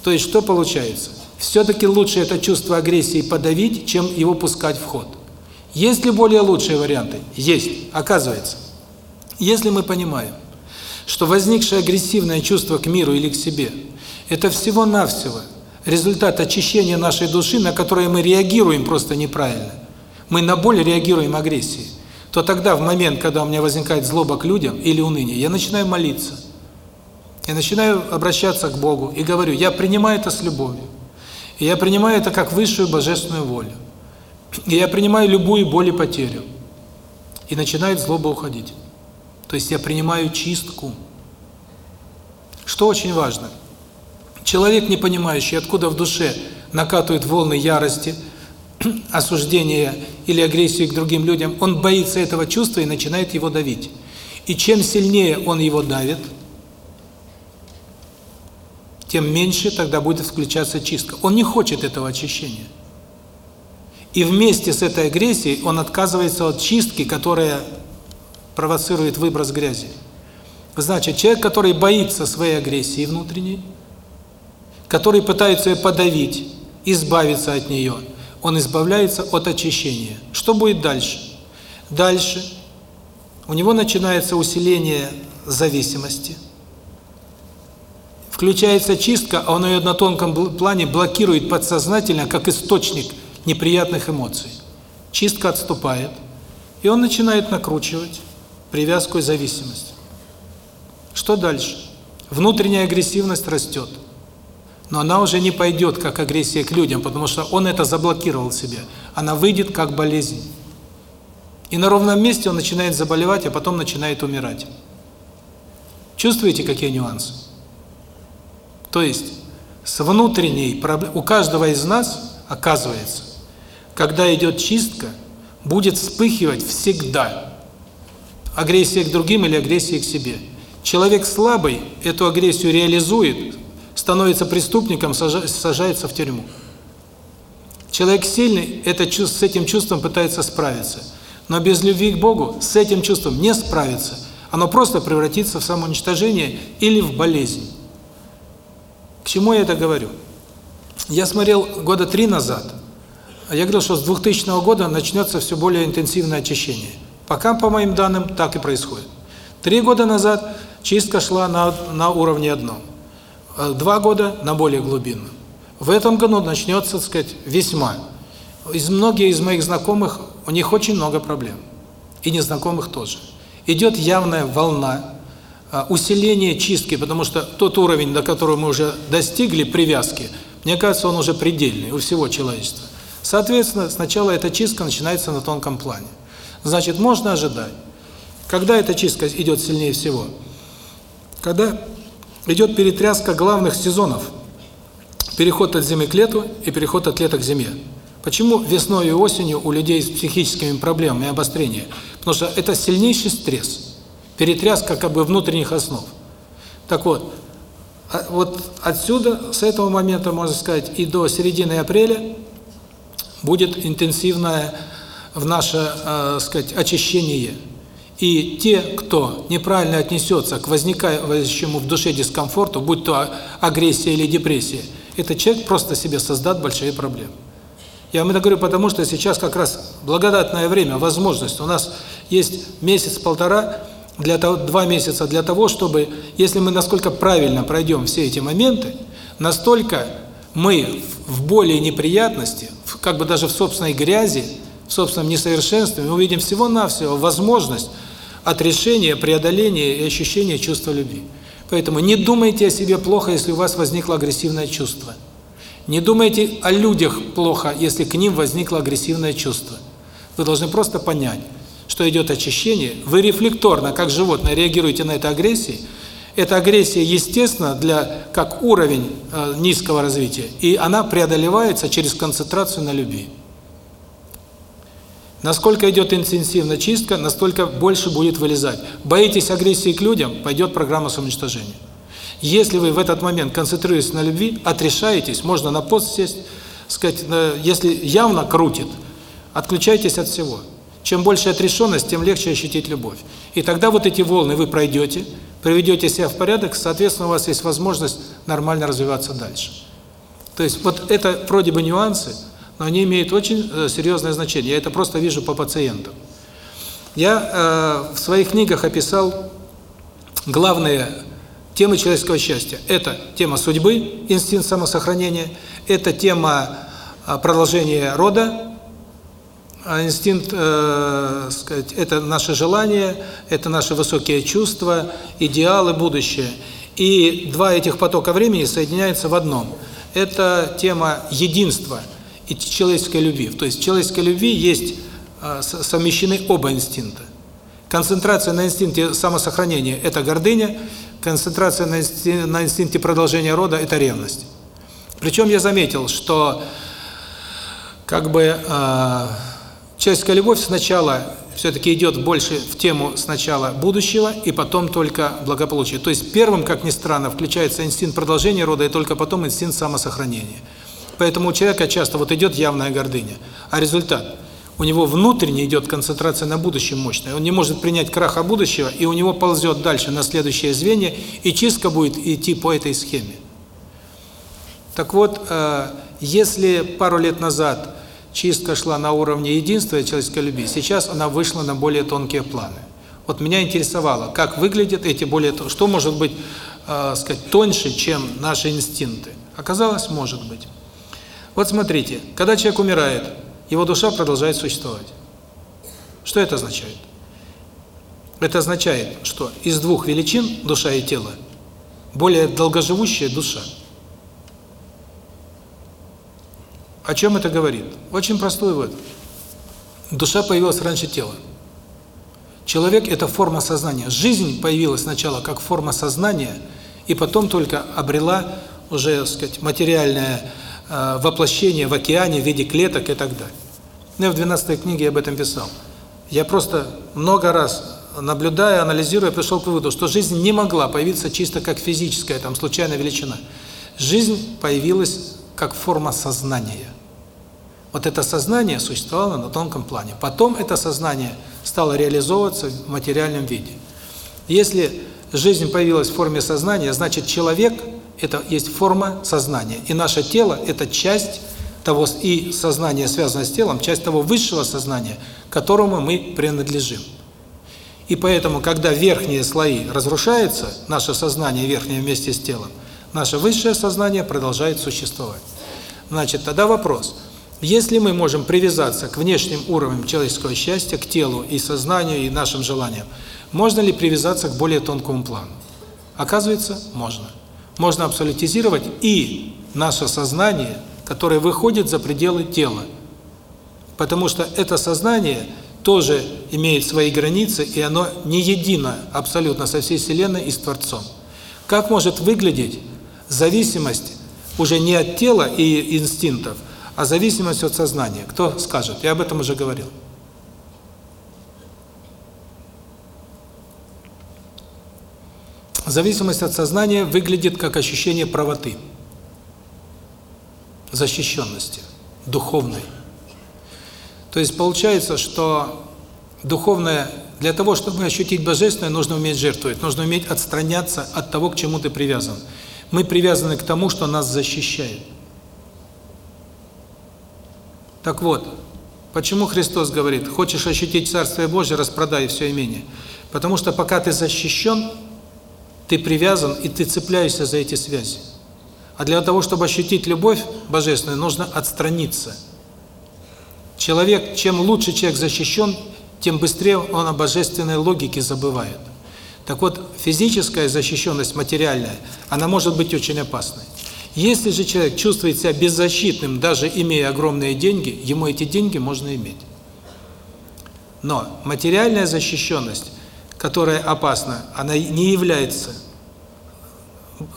То есть что получается? Все-таки лучше это чувство агрессии подавить, чем его пускать в ход. Есть ли более лучшие варианты? Есть, оказывается. Если мы понимаем, что возникшее агрессивное чувство к миру или к себе – это всего-навсего результат очищения нашей души, на которое мы реагируем просто неправильно, мы на боль реагируем агрессией, то тогда в момент, когда у меня возникает злоба к людям или уныние, я начинаю молиться – я начинаю обращаться к Богу и говорю, я принимаю это с любовью. И я принимаю это как высшую божественную волю. И я принимаю любую боль и потерю. И начинает злоба уходить. То есть я принимаю чистку. Что очень важно. Человек, не понимающий, откуда в душе накатывают волны ярости, осуждения или агрессии к другим людям, он боится этого чувства и начинает его давить. И чем сильнее он его давит – тем меньше тогда будет включаться чистка. Он не хочет этого очищения. И вместе с этой агрессией он отказывается от чистки, которая провоцирует выброс грязи. Значит, человек, который боится своей агрессии внутренней, который пытается ее подавить, избавиться от нее, он избавляется от очищения. Что будет дальше? Дальше у него начинается усиление зависимости. Включается чистка, а он ее на тонком плане блокирует подсознательно, как источник неприятных эмоций. Чистка отступает, и он начинает накручивать привязку и зависимость. Что дальше? Внутренняя агрессивность растет. Но она уже не пойдет как агрессия к людям, потому что он это заблокировал в себе. Она выйдет как болезнь. И на ровном месте он начинает заболевать, а потом начинает умирать. Чувствуете, какие нюансы? То есть, с внутренней у каждого из нас, оказывается, когда идет чистка, будет вспыхивать всегда агрессия к другим или агрессия к себе. Человек слабый эту агрессию реализует, становится преступником, сажается в тюрьму. Человек сильный это с этим чувством пытается справиться – но без любви к Богу с этим чувством не справиться. Оно просто превратится в самоуничтожение или в болезнь. К чему я это говорю? Я смотрел года три назад, а я говорил, что с 2000 года начнется все более интенсивное очищение. Пока, по моим данным, так и происходит. Три года назад чистка шла на, на уровне одном. А два года на более глубинном. В этом году начнется, так сказать, весьма. Из многие из моих знакомых у них очень много проблем. И незнакомых тоже. Идет явная волна а, усиления чистки, потому что тот уровень, до которого мы уже достигли привязки, мне кажется, он уже предельный у всего человечества. Соответственно, сначала эта чистка начинается на тонком плане. Значит, можно ожидать, когда эта чистка идет сильнее всего, когда идет перетряска главных сезонов, переход от зимы к лету и переход от лета к зиме. Почему весной и осенью у людей с психическими проблемами обострение? Потому что это сильнейший стресс, перетряска как бы внутренних основ. Так вот, а, вот отсюда, с этого момента, можно сказать, и до середины апреля будет интенсивное в наше, э, сказать, очищение. И те, кто неправильно отнесется к возникающему в душе дискомфорту, будь то агрессия или депрессия, этот человек просто себе создаст большие проблемы. Я вам это говорю потому, что сейчас как раз благодатное время, возможность. У нас есть месяц-полтора, для того, два месяца для того, чтобы, если мы насколько правильно пройдем все эти моменты, настолько мы в более неприятности, как бы даже в собственной грязи, собственном несовершенстве, мы увидим всего-навсего возможность отрешения, преодоления и ощущения чувства любви. Поэтому не думайте о себе плохо, если у вас возникло агрессивное чувство. Не думайте о людях плохо, если к ним возникло агрессивное чувство. Вы должны просто понять, что идет очищение. Вы рефлекторно, как животное, реагируете на эту агрессию. Эта агрессия естественно для как уровень э, низкого развития, и она преодолевается через концентрацию на любви. Насколько идет интенсивная чистка, настолько больше будет вылезать. Боитесь агрессии к людям, пойдет программа самоуничтожения. Если вы в этот момент концентрируетесь на любви, отрешаетесь, можно на пост сесть, сказать, если явно крутит, отключайтесь от всего. Чем больше отрешенность, тем легче ощутить любовь. И тогда вот эти волны вы пройдете, приведете себя в порядок, соответственно, у вас есть возможность нормально развиваться дальше. То есть вот это вроде бы нюансы, но они имеют очень э, серьезное значение. Я это просто вижу по пациентам. Я э, в своих книгах описал главные темы человеческого счастья. Это тема судьбы, инстинкт самосохранения, это тема а, продолжения рода, а, инстинкт, э, сказать, это наше желание, это наши высокие чувства, идеалы, будущее. И два этих потока времени соединяются в одном. Это тема единства и человеческой любви. То есть в человеческой любви есть э, совмещены оба инстинкта. Концентрация на инстинкте самосохранения – это гордыня, концентрация на инстинкте, на инстинкте продолжения рода – это ревность. Причем я заметил, что как бы э, человеческая любовь сначала все-таки идет больше в тему сначала будущего и потом только благополучия. То есть первым, как ни странно, включается инстинкт продолжения рода и только потом инстинкт самосохранения. Поэтому у человека часто вот идет явная гордыня. А результат? У него внутренне идет концентрация на будущем мощная. Он не может принять краха будущего, и у него ползет дальше на следующее звенье, и чистка будет идти по этой схеме. Так вот, э, если пару лет назад чистка шла на уровне единства и человеческой любви, сейчас она вышла на более тонкие планы. Вот меня интересовало, как выглядят эти более... Что может быть, э, сказать, тоньше, чем наши инстинкты? Оказалось, может быть. Вот смотрите, когда человек умирает, его душа продолжает существовать. Что это означает? Это означает, что из двух величин, душа и тело, более долгоживущая душа. О чем это говорит? Очень простой вывод. Душа появилась раньше тела. Человек – это форма сознания. Жизнь появилась сначала как форма сознания, и потом только обрела уже, так сказать, материальное воплощение в океане в виде клеток и так далее. Ну, я в 12 книге об этом писал. Я просто много раз, наблюдая, анализируя, пришел к выводу, что жизнь не могла появиться чисто как физическая, там, случайная величина. Жизнь появилась как форма сознания. Вот это сознание существовало на тонком плане. Потом это сознание стало реализовываться в материальном виде. Если жизнь появилась в форме сознания, значит человек – это есть форма сознания. И наше тело – это часть того, и сознание связано с телом, часть того высшего сознания, которому мы принадлежим. И поэтому, когда верхние слои разрушаются, наше сознание верхнее вместе с телом, наше высшее сознание продолжает существовать. Значит, тогда вопрос – если мы можем привязаться к внешним уровням человеческого счастья, к телу и сознанию, и нашим желаниям, можно ли привязаться к более тонкому плану? Оказывается, можно. Можно абсолютизировать и наше сознание, которое выходит за пределы тела. Потому что это сознание тоже имеет свои границы, и оно не едино абсолютно со всей Вселенной и с Творцом. Как может выглядеть зависимость уже не от тела и инстинктов, а зависимость от сознания. Кто скажет? Я об этом уже говорил. Зависимость от сознания выглядит как ощущение правоты, защищенности, духовной. То есть получается, что духовное, для того, чтобы ощутить божественное, нужно уметь жертвовать, нужно уметь отстраняться от того, к чему ты привязан. Мы привязаны к тому, что нас защищает. Так вот, почему Христос говорит, хочешь ощутить Царствие Божие, распродай все имение? Потому что пока ты защищен, ты привязан и ты цепляешься за эти связи. А для того, чтобы ощутить любовь божественную, нужно отстраниться. Человек, чем лучше человек защищен, тем быстрее он о божественной логике забывает. Так вот, физическая защищенность материальная, она может быть очень опасной. Если же человек чувствует себя беззащитным, даже имея огромные деньги, ему эти деньги можно иметь. Но материальная защищенность, которая опасна, она не является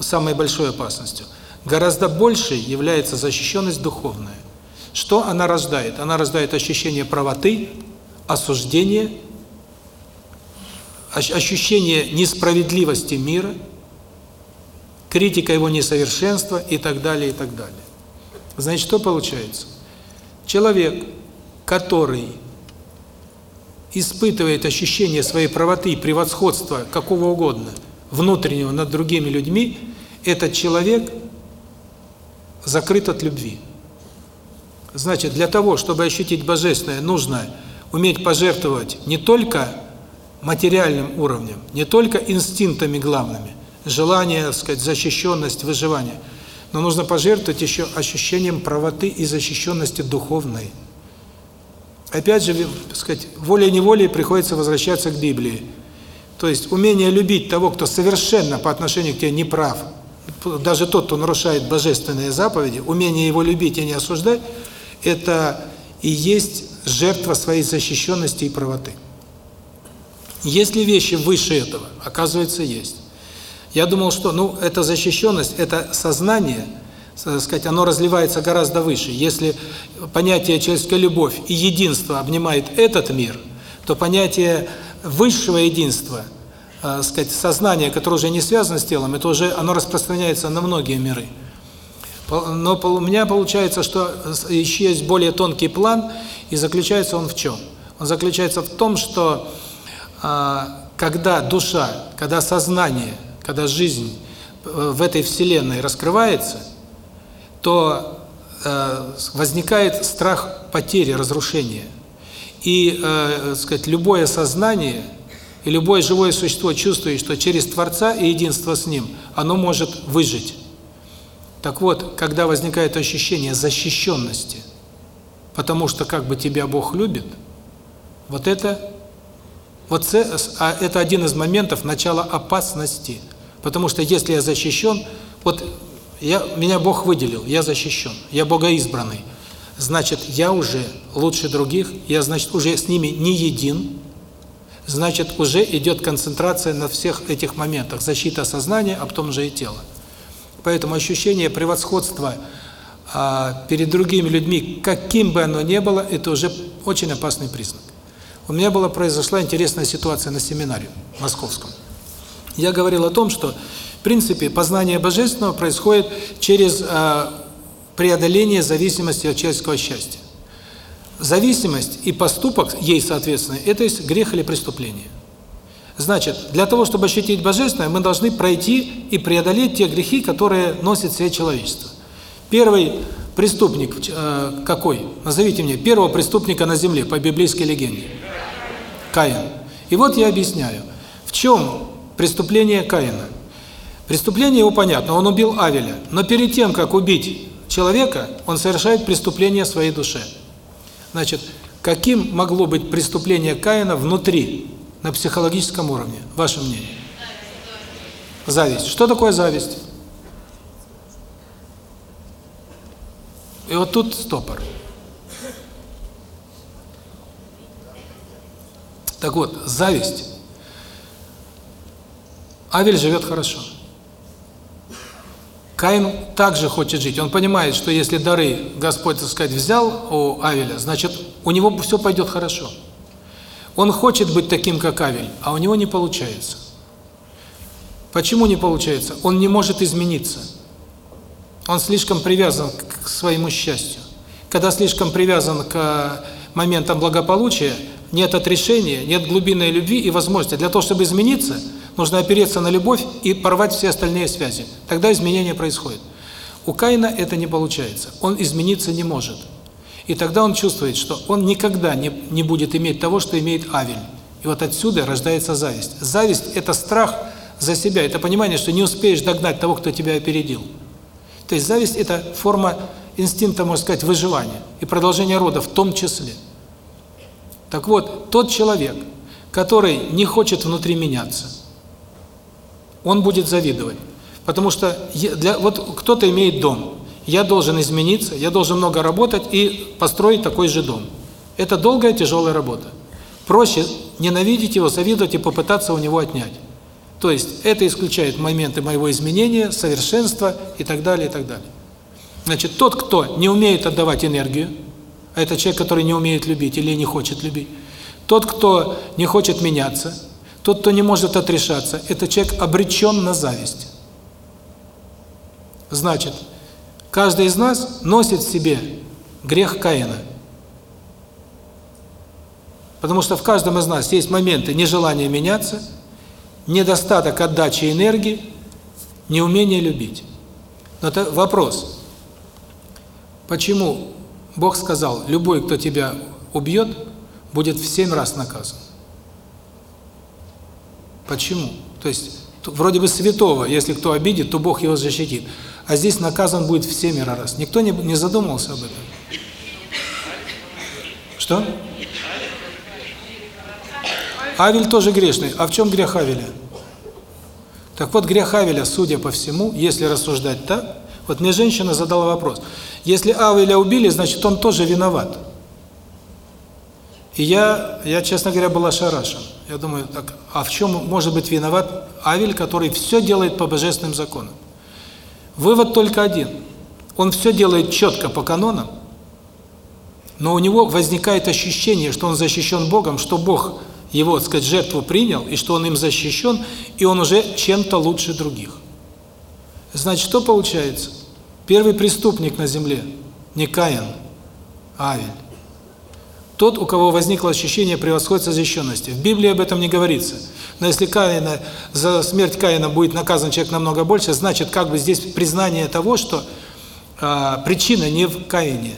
самой большой опасностью. Гораздо больше является защищенность духовная. Что она рождает? Она рождает ощущение правоты, осуждение, ощущение несправедливости мира – критика его несовершенства и так далее, и так далее. Значит, что получается? Человек, который испытывает ощущение своей правоты превосходства какого угодно, внутреннего над другими людьми, этот человек закрыт от любви. Значит, для того, чтобы ощутить Божественное, нужно уметь пожертвовать не только материальным уровнем, не только инстинктами главными, желание, так сказать, защищенность, выживание. Но нужно пожертвовать еще ощущением правоты и защищенности духовной. Опять же, так сказать, волей-неволей приходится возвращаться к Библии. То есть умение любить того, кто совершенно по отношению к тебе не прав, даже тот, кто нарушает божественные заповеди, умение его любить и не осуждать, это и есть жертва своей защищенности и правоты. Есть ли вещи выше этого? Оказывается, есть. Я думал, что, ну, эта защищенность, это сознание, сказать, оно разливается гораздо выше. Если понятие человеческая любовь и единство обнимает этот мир, то понятие высшего единства, так сказать, сознание, которое уже не связано с телом, это уже оно распространяется на многие миры. Но у меня получается, что еще есть более тонкий план, и заключается он в чем? Он заключается в том, что а, когда душа, когда сознание, когда жизнь э, в этой вселенной раскрывается, то э, возникает страх потери, разрушения. И, э, сказать, любое сознание и любое живое существо чувствует, что через Творца и единство с Ним оно может выжить. Так вот, когда возникает ощущение защищенности, потому что как бы тебя Бог любит, вот это вот а это один из моментов начала опасности. Потому что если я защищен, вот я меня Бог выделил, я защищен, я богоизбранный. Значит, я уже лучше других, я, значит, уже с ними не един. Значит, уже идет концентрация на всех этих моментах, защита сознания, а потом уже и тела. Поэтому ощущение превосходства а, перед другими людьми, каким бы оно ни было, это уже очень опасный признак. У меня была произошла интересная ситуация на семинаре московском. Я говорил о том, что в принципе познание божественного происходит через э, преодоление зависимости от человеческого счастья. Зависимость и поступок ей, соответственно, это есть грех или преступление. Значит, для того, чтобы ощутить Божественное, мы должны пройти и преодолеть те грехи, которые носит все человечество. Первый преступник э, какой? Назовите мне первого преступника на земле по библейской легенде. Каин. И вот я объясняю, в чем преступление Каина. Преступление его понятно, он убил Авеля, но перед тем, как убить человека, он совершает преступление своей душе. Значит, каким могло быть преступление Каина внутри, на психологическом уровне? Ваше мнение? Зависть. Что такое зависть? И вот тут стопор. Так вот, зависть. Авель живет хорошо. Каин также хочет жить. Он понимает, что если дары Господь, так сказать, взял у Авеля, значит, у него все пойдет хорошо. Он хочет быть таким, как Авель, а у него не получается. Почему не получается? Он не может измениться. Он слишком привязан к своему счастью. Когда слишком привязан к моментам благополучия, нет отрешения, нет глубинной любви и возможности. Для того, чтобы измениться – Нужно опереться на любовь и порвать все остальные связи. Тогда изменения происходят. У Каина это не получается. Он измениться не может. И тогда он чувствует, что он никогда не, не будет иметь того, что имеет Авель. И вот отсюда рождается зависть. Зависть – это страх за себя, это понимание, что не успеешь догнать того, кто тебя опередил. То есть зависть – это форма инстинкта, можно сказать, выживания и продолжения рода в том числе. Так вот, тот человек, который не хочет внутри меняться – он будет завидовать. Потому что для вот кто-то имеет дом. Я должен измениться, я должен много работать и построить такой же дом. Это долгая, тяжелая работа. Проще ненавидеть его, завидовать и попытаться у него отнять. То есть это исключает моменты моего изменения, совершенства и так далее, и так далее. Значит, тот, кто не умеет отдавать энергию, а это человек, который не умеет любить или не хочет любить, тот, кто не хочет меняться, тот, кто не может отрешаться, это человек обречен на зависть. Значит, каждый из нас носит в себе грех Каина. Потому что в каждом из нас есть моменты нежелания меняться, недостаток отдачи энергии, неумение любить. Но это вопрос. Почему Бог сказал, любой, кто тебя убьет, будет в семь раз наказан? Почему? То есть, вроде бы святого, если кто обидит, то Бог его защитит. А здесь наказан будет в семеро раз. Никто не, не задумывался об этом. Что? Авель тоже грешный. А в чем грех Авеля? Так вот, грех Авеля, судя по всему, если рассуждать так, вот мне женщина задала вопрос. Если Авеля убили, значит, он тоже виноват. И я, я, честно говоря, был ошарашен. Я думаю, так, а в чем может быть виноват Авель, который все делает по божественным законам? Вывод только один. Он все делает четко по канонам, но у него возникает ощущение, что он защищен Богом, что Бог его, так сказать, жертву принял, и что он им защищен, и он уже чем-то лучше других. Значит, что получается? Первый преступник на земле не Каин, а Авель. Тот, у кого возникло ощущение превосходства защищенности. В Библии об этом не говорится. Но если Каина, за смерть Каина будет наказан человек намного больше, значит, как бы здесь признание того, что а, причина не в Каине.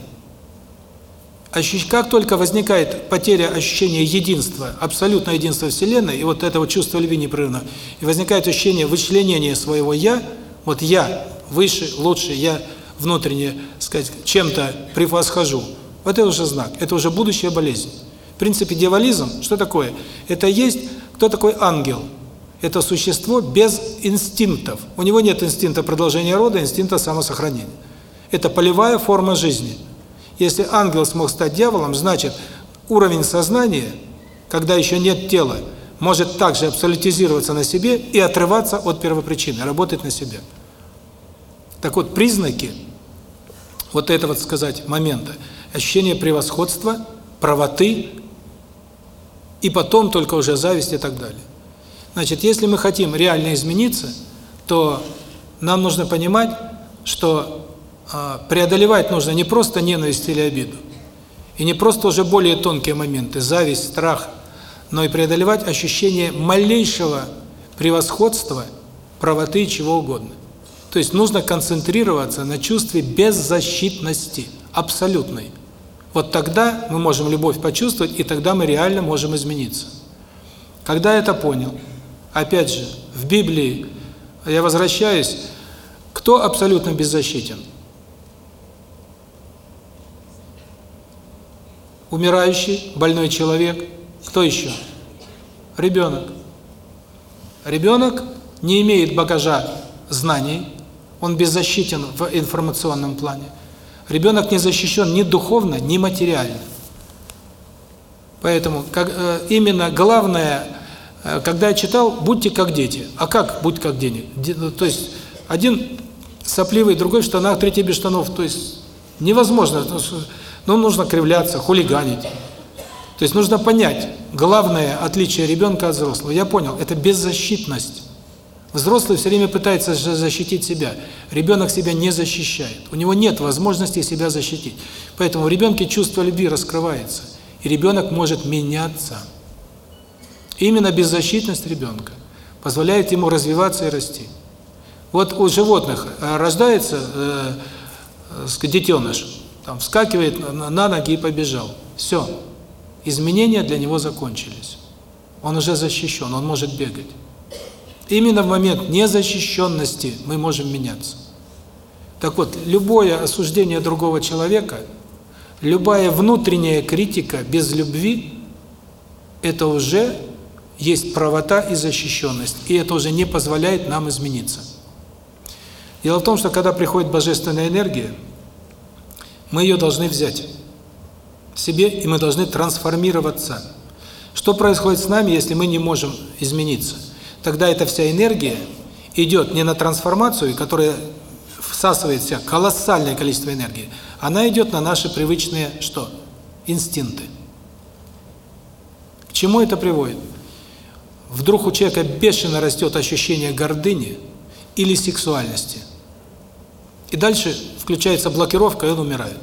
Как только возникает потеря ощущения единства, абсолютное единство Вселенной, и вот это вот чувство любви непрерывно, и возникает ощущение вычленения своего «я», вот «я» выше, лучше, «я» внутренне, сказать, чем-то превосхожу, вот это уже знак, это уже будущая болезнь. В принципе, дьяволизм, что такое? Это есть, кто такой ангел? Это существо без инстинктов. У него нет инстинкта продолжения рода, инстинкта самосохранения. Это полевая форма жизни. Если ангел смог стать дьяволом, значит, уровень сознания, когда еще нет тела, может также абсолютизироваться на себе и отрываться от первопричины, работать на себя. Так вот, признаки вот этого, сказать, момента, ощущение превосходства, правоты, и потом только уже зависть и так далее. Значит, если мы хотим реально измениться, то нам нужно понимать, что а, преодолевать нужно не просто ненависть или обиду, и не просто уже более тонкие моменты, зависть, страх, но и преодолевать ощущение малейшего превосходства, правоты, чего угодно. То есть нужно концентрироваться на чувстве беззащитности, абсолютной. Вот тогда мы можем любовь почувствовать, и тогда мы реально можем измениться. Когда я это понял, опять же, в Библии, я возвращаюсь, кто абсолютно беззащитен? умирающий, больной человек. Кто еще? Ребенок. Ребенок не имеет багажа знаний, он беззащитен в информационном плане. Ребенок не защищен ни духовно, ни материально. Поэтому как, э, именно главное, э, когда я читал, будьте как дети. А как будь как дети? Ну, то есть один сопливый, другой в штанах, третий без штанов. То есть невозможно. Но нужно кривляться, хулиганить. То есть нужно понять, главное отличие ребенка от взрослого. Я понял, это беззащитность. Взрослый все время пытается защитить себя. Ребенок себя не защищает. У него нет возможности себя защитить. Поэтому в ребенке чувство любви раскрывается. И ребенок может меняться. Именно беззащитность ребенка позволяет ему развиваться и расти. Вот у животных э, рождается э, детеныш, там вскакивает на ноги и побежал. Все. Изменения для него закончились. Он уже защищен, он может бегать. Именно в момент незащищенности мы можем меняться. Так вот, любое осуждение другого человека, любая внутренняя критика без любви это уже есть правота и защищенность, и это уже не позволяет нам измениться. Дело в том, что когда приходит божественная энергия, мы ее должны взять себе, и мы должны трансформироваться. Что происходит с нами, если мы не можем измениться? Тогда эта вся энергия идет не на трансформацию, которая всасывает в колоссальное количество энергии, она идет на наши привычные, что? Инстинкты. К чему это приводит? Вдруг у человека бешено растет ощущение гордыни или сексуальности – и дальше включается блокировка, и он умирает.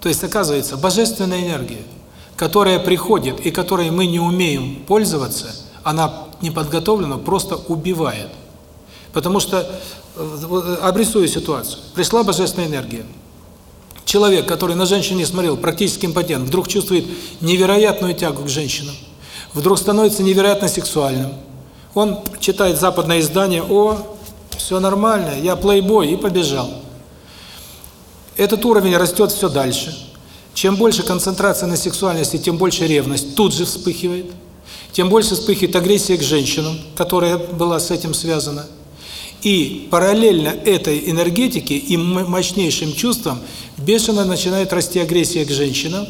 То есть, оказывается, божественная энергия, которая приходит и которой мы не умеем пользоваться, она не подготовлена, просто убивает. Потому что, э, обрисую ситуацию, пришла божественная энергия. Человек, который на женщин не смотрел, практически импотент, вдруг чувствует невероятную тягу к женщинам, вдруг становится невероятно сексуальным. Он читает западное издание о все нормально, я плейбой, и побежал. Этот уровень растет все дальше. Чем больше концентрация на сексуальности, тем больше ревность тут же вспыхивает. Тем больше вспыхивает агрессия к женщинам, которая была с этим связана. И параллельно этой энергетике и мощнейшим чувствам бешено начинает расти агрессия к женщинам.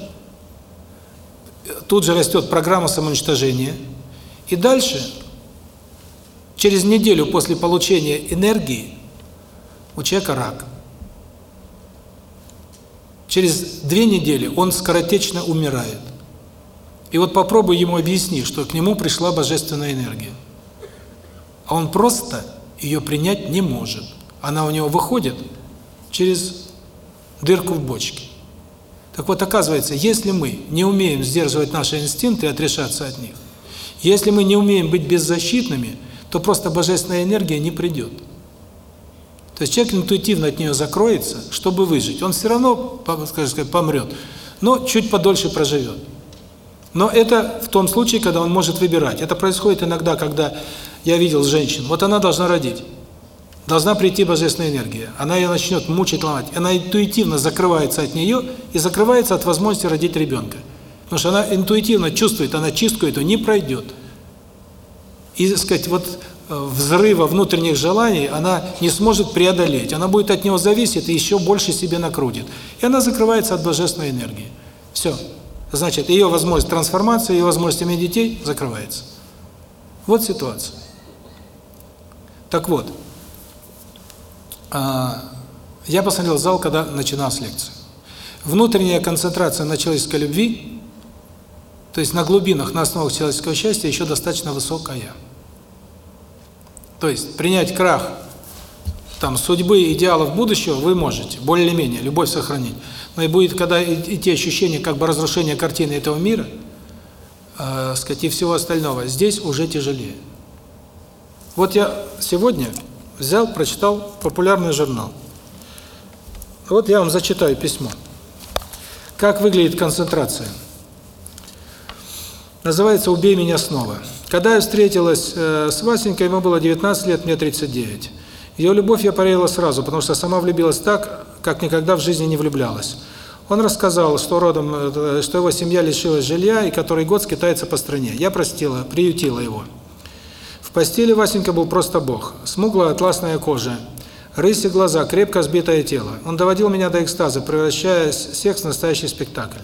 Тут же растет программа самоуничтожения. И дальше Через неделю после получения энергии у человека рак. Через две недели он скоротечно умирает. И вот попробуй ему объяснить, что к нему пришла божественная энергия. А он просто ее принять не может. Она у него выходит через дырку в бочке. Так вот, оказывается, если мы не умеем сдерживать наши инстинкты и отрешаться от них, если мы не умеем быть беззащитными, то просто божественная энергия не придет. То есть человек интуитивно от нее закроется, чтобы выжить. Он все равно, скажем сказать, помрет, но чуть подольше проживет. Но это в том случае, когда он может выбирать. Это происходит иногда, когда я видел женщин. Вот она должна родить. Должна прийти божественная энергия. Она ее начнет мучить, ломать. Она интуитивно закрывается от нее и закрывается от возможности родить ребенка. Потому что она интуитивно чувствует, она чистку эту не пройдет. И, так сказать, вот э, взрыва внутренних желаний она не сможет преодолеть. Она будет от него зависеть и еще больше себе накрутит. И она закрывается от божественной энергии. Все. Значит, ее возможность трансформации, ее возможность иметь детей закрывается. Вот ситуация. Так вот, а, я посмотрел зал, когда начиналась лекция. Внутренняя концентрация на человеческой любви, то есть на глубинах, на основах человеческого счастья, еще достаточно высокая. То есть принять крах там судьбы, идеалов будущего вы можете, более-менее, любовь сохранить. Но и будет, когда и, те ощущения как бы разрушения картины этого мира, э, сказать, и всего остального, здесь уже тяжелее. Вот я сегодня взял, прочитал популярный журнал. Вот я вам зачитаю письмо. Как выглядит концентрация? Называется «Убей меня снова». Когда я встретилась э, с Васенькой, ему было 19 лет, мне 39. Ее любовь я поверила сразу, потому что сама влюбилась так, как никогда в жизни не влюблялась. Он рассказал, что родом, э, что его семья лишилась жилья и который год скитается по стране. Я простила, приютила его постели Васенька был просто бог. Смуглая атласная кожа, рыси глаза, крепко сбитое тело. Он доводил меня до экстаза, превращая секс в настоящий спектакль.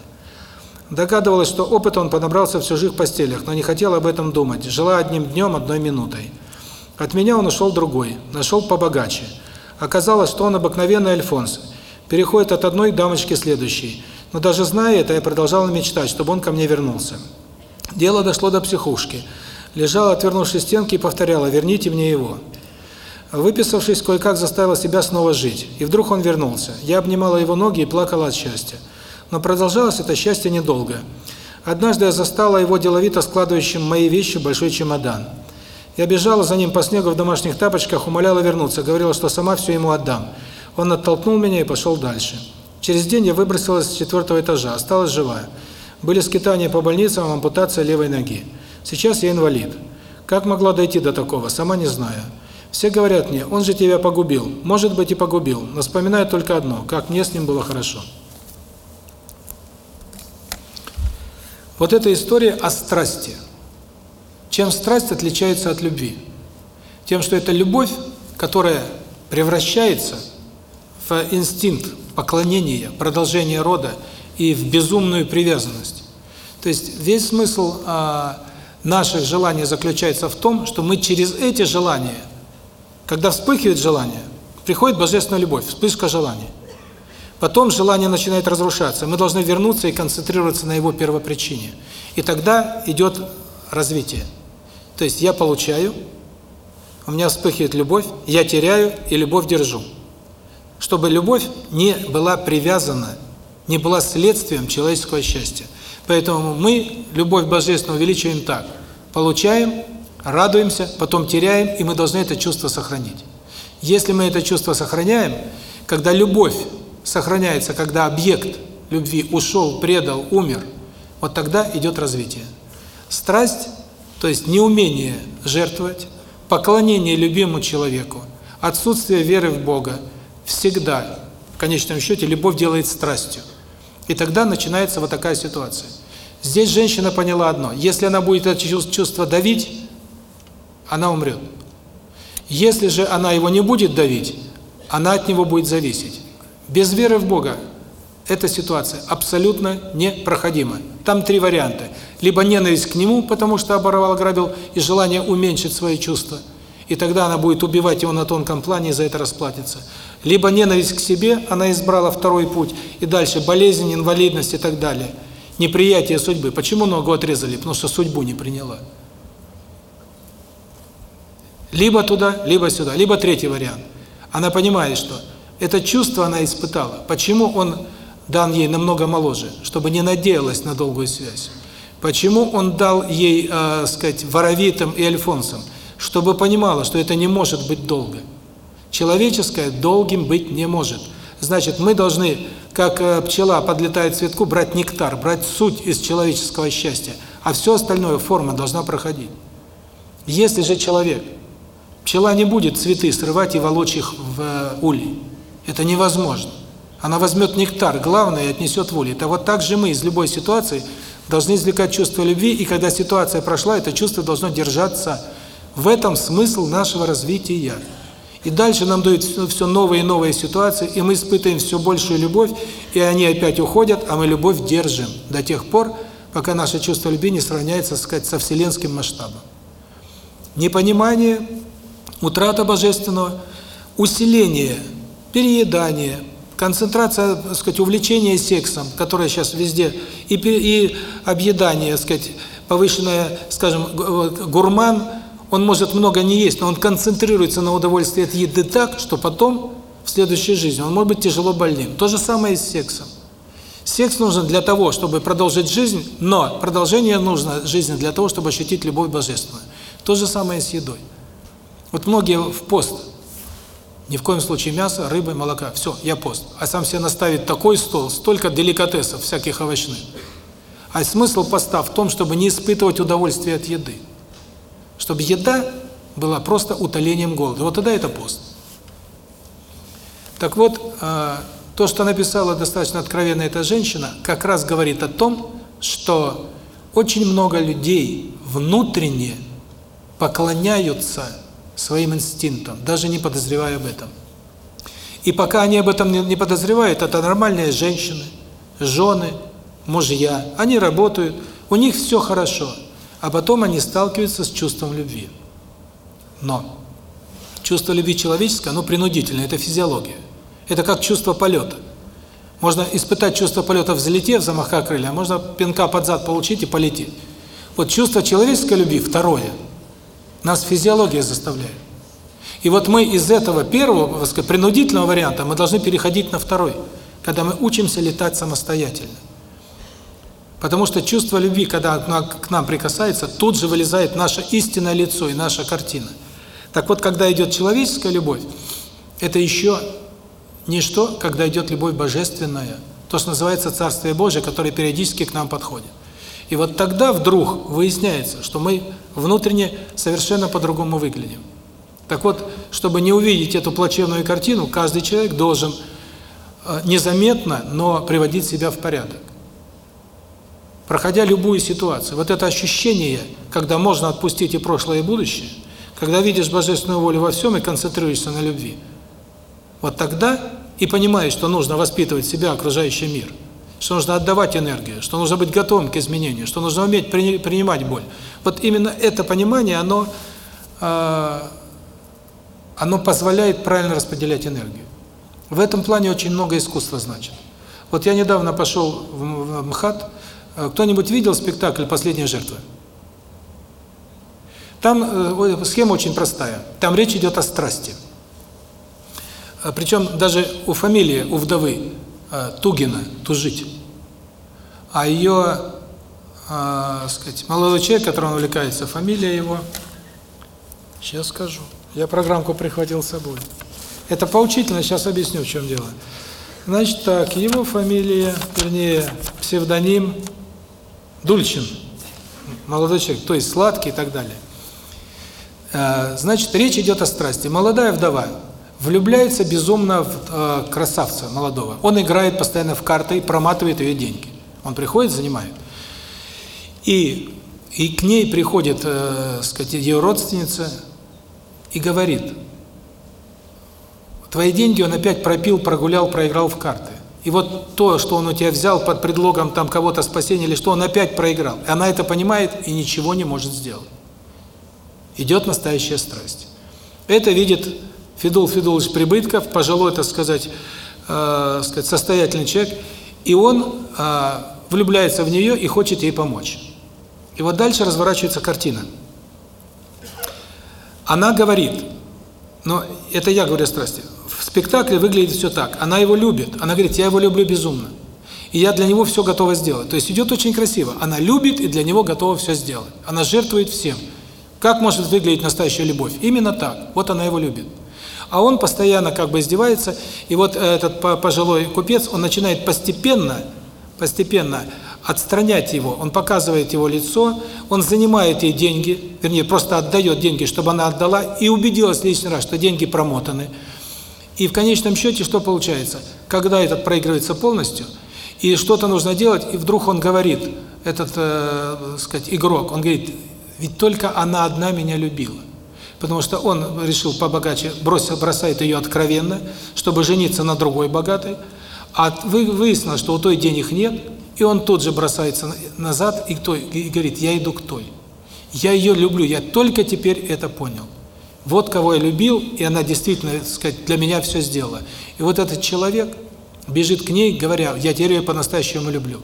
Догадывалась, что опыт он понабрался в чужих постелях, но не хотел об этом думать, жила одним днем, одной минутой. От меня он ушел другой, нашел побогаче. Оказалось, что он обыкновенный Альфонс, переходит от одной дамочки к следующей. Но даже зная это, я продолжала мечтать, чтобы он ко мне вернулся. Дело дошло до психушки – лежала, отвернувшись к стенке, и повторяла «верните мне его». Выписавшись, кое-как заставила себя снова жить. И вдруг он вернулся. Я обнимала его ноги и плакала от счастья. Но продолжалось это счастье недолго. Однажды я застала его деловито складывающим мои вещи в большой чемодан. Я бежала за ним по снегу в домашних тапочках, умоляла вернуться, говорила, что сама все ему отдам. Он оттолкнул меня и пошел дальше. Через день я выбросилась с четвертого этажа, осталась живая. Были скитания по больницам, ампутация левой ноги. Сейчас я инвалид. Как могла дойти до такого, сама не знаю. Все говорят мне, он же тебя погубил. Может быть и погубил, но вспоминаю только одно, как мне с ним было хорошо. Вот эта история о страсти. Чем страсть отличается от любви? Тем, что это любовь, которая превращается в инстинкт поклонения, продолжения рода и в безумную привязанность. То есть весь смысл а, наших желаний заключается в том, что мы через эти желания, когда вспыхивает желание, приходит божественная любовь, вспышка желания. Потом желание начинает разрушаться. Мы должны вернуться и концентрироваться на его первопричине. И тогда идет развитие. То есть я получаю, у меня вспыхивает любовь, я теряю и любовь держу. Чтобы любовь не была привязана, не была следствием человеческого счастья. Поэтому мы любовь божественную увеличиваем так. Получаем, радуемся, потом теряем, и мы должны это чувство сохранить. Если мы это чувство сохраняем, когда любовь сохраняется, когда объект любви ушел, предал, умер, вот тогда идет развитие. Страсть, то есть неумение жертвовать, поклонение любимому человеку, отсутствие веры в Бога, всегда, в конечном счете, любовь делает страстью. И тогда начинается вот такая ситуация. Здесь женщина поняла одно. Если она будет это чувство давить, она умрет. Если же она его не будет давить, она от него будет зависеть. Без веры в Бога эта ситуация абсолютно непроходима. Там три варианта. Либо ненависть к нему, потому что оборвал, ограбил, и желание уменьшить свои чувства. И тогда она будет убивать его на тонком плане и за это расплатиться. Либо ненависть к себе, она избрала второй путь, и дальше болезнь, инвалидность и так далее – неприятие судьбы. Почему ногу отрезали? Потому что судьбу не приняла. Либо туда, либо сюда, либо третий вариант. Она понимает, что Это чувство она испытала. Почему он дан ей намного моложе? Чтобы не надеялась на долгую связь. Почему он дал ей, э, сказать, Воровитам и Альфонсам? Чтобы понимала, что это не может быть долго. Человеческое долгим быть не может. Значит, мы должны, как э, пчела подлетает к цветку, брать нектар, брать суть из человеческого счастья, а все остальное форма должна проходить. Если же человек, пчела не будет цветы срывать и волочь их в э, улей. Это невозможно. Она возьмет нектар, главное, и отнесет в улей. Это вот так же мы из любой ситуации должны извлекать чувство любви, и когда ситуация прошла, это чувство должно держаться. В этом смысл нашего развития. И дальше нам дают все новые и новые ситуации, и мы испытываем все большую любовь, и они опять уходят, а мы любовь держим до тех пор, пока наше чувство любви не сравняется, сказать, со вселенским масштабом. Непонимание, утрата божественного, усиление, переедание, концентрация, так сказать, увлечение сексом, которое сейчас везде, и, и объедание, так сказать, повышенное, скажем, гурман – он может много не есть, но он концентрируется на удовольствии от еды так, что потом, в следующей жизни, он может быть тяжело больным. То же самое и с сексом. Секс нужен для того, чтобы продолжить жизнь, но продолжение нужно жизни для того, чтобы ощутить любовь божественную. То же самое с едой. Вот многие в пост, ни в коем случае мясо, рыбы, молока, все, я пост. А сам себе наставит такой стол, столько деликатесов всяких овощных. А смысл поста в том, чтобы не испытывать удовольствие от еды чтобы еда была просто утолением голода. Вот тогда это пост. Так вот, а, то, что написала достаточно откровенно эта женщина, как раз говорит о том, что очень много людей внутренне поклоняются своим инстинктам, даже не подозревая об этом. И пока они об этом не подозревают, это нормальные женщины, жены, мужья, они работают, у них все хорошо – а потом они сталкиваются с чувством любви. Но чувство любви человеческое, оно принудительное, это физиология. Это как чувство полета. Можно испытать чувство полета взлетев, замахав крылья, можно пинка под зад получить и полететь. Вот чувство человеческой любви, второе, нас физиология заставляет. И вот мы из этого первого, сказать, принудительного варианта, мы должны переходить на второй, когда мы учимся летать самостоятельно. Потому что чувство любви, когда к нам прикасается, тут же вылезает наше истинное лицо и наша картина. Так вот, когда идет человеческая любовь, это еще не что, когда идет любовь божественная, то, что называется Царствие Божие, которое периодически к нам подходит. И вот тогда вдруг выясняется, что мы внутренне совершенно по-другому выглядим. Так вот, чтобы не увидеть эту плачевную картину, каждый человек должен э, незаметно, но приводить себя в порядок проходя любую ситуацию. Вот это ощущение, когда можно отпустить и прошлое, и будущее, когда видишь божественную волю во всем и концентрируешься на любви, вот тогда и понимаешь, что нужно воспитывать себя, окружающий мир, что нужно отдавать энергию, что нужно быть готовым к изменению, что нужно уметь при, принимать боль. Вот именно это понимание, оно, э, оно позволяет правильно распределять энергию. В этом плане очень много искусства значит. Вот я недавно пошел в МХАТ, Э, кто-нибудь видел спектакль «Последняя жертва»? Там э, схема очень простая. Там речь идет о страсти. Э, Причем даже у фамилии, у вдовы Тугина, Тужить. А ее, э, сказать, молодой человек, которым он увлекается, фамилия его, сейчас скажу. Я программку прихватил с собой. Это поучительно, сейчас объясню, в чем дело. Значит так, его фамилия, вернее, псевдоним Дульчин, молодой человек, то есть сладкий и так далее. Э, значит, речь идет о страсти. Молодая вдова влюбляется безумно в э, красавца молодого. Он играет постоянно в карты и проматывает ее деньги. Он приходит, занимает. И, и к ней приходит, э, сказать, ее родственница и говорит, твои деньги он опять пропил, прогулял, проиграл в карты. И вот то, что он у тебя взял под предлогом там кого-то спасения или что, он опять проиграл. И она это понимает и ничего не может сделать. Идет настоящая страсть. Это видит Федул Федулович Прибытков, пожилой, так сказать, э, сказать, состоятельный человек, и он э, влюбляется в нее и хочет ей помочь. И вот дальше разворачивается картина. Она говорит, но это я говорю о страсти, в спектакле выглядит все так. Она его любит. Она говорит, я его люблю безумно. И я для него все готова сделать. То есть идет очень красиво. Она любит и для него готова все сделать. Она жертвует всем. Как может выглядеть настоящая любовь? Именно так. Вот она его любит. А он постоянно как бы издевается. И вот этот пожилой купец, он начинает постепенно, постепенно отстранять его. Он показывает его лицо, он занимает ей деньги, вернее, просто отдает деньги, чтобы она отдала, и убедилась лишний раз, что деньги промотаны. И в конечном счете что получается? Когда этот проигрывается полностью, и что-то нужно делать, и вдруг он говорит, этот, э, сказать, игрок, он говорит, ведь только она одна меня любила. Потому что он решил побогаче, бросил, бросает ее откровенно, чтобы жениться на другой богатой, а выяснилось, что у той денег нет, и он тут же бросается назад и, кто, и говорит, я иду к той. Я ее люблю, я только теперь это понял. Вот кого я любил, и она действительно, так сказать, для меня все сделала. И вот этот человек бежит к ней, говоря, я теперь ее по-настоящему люблю.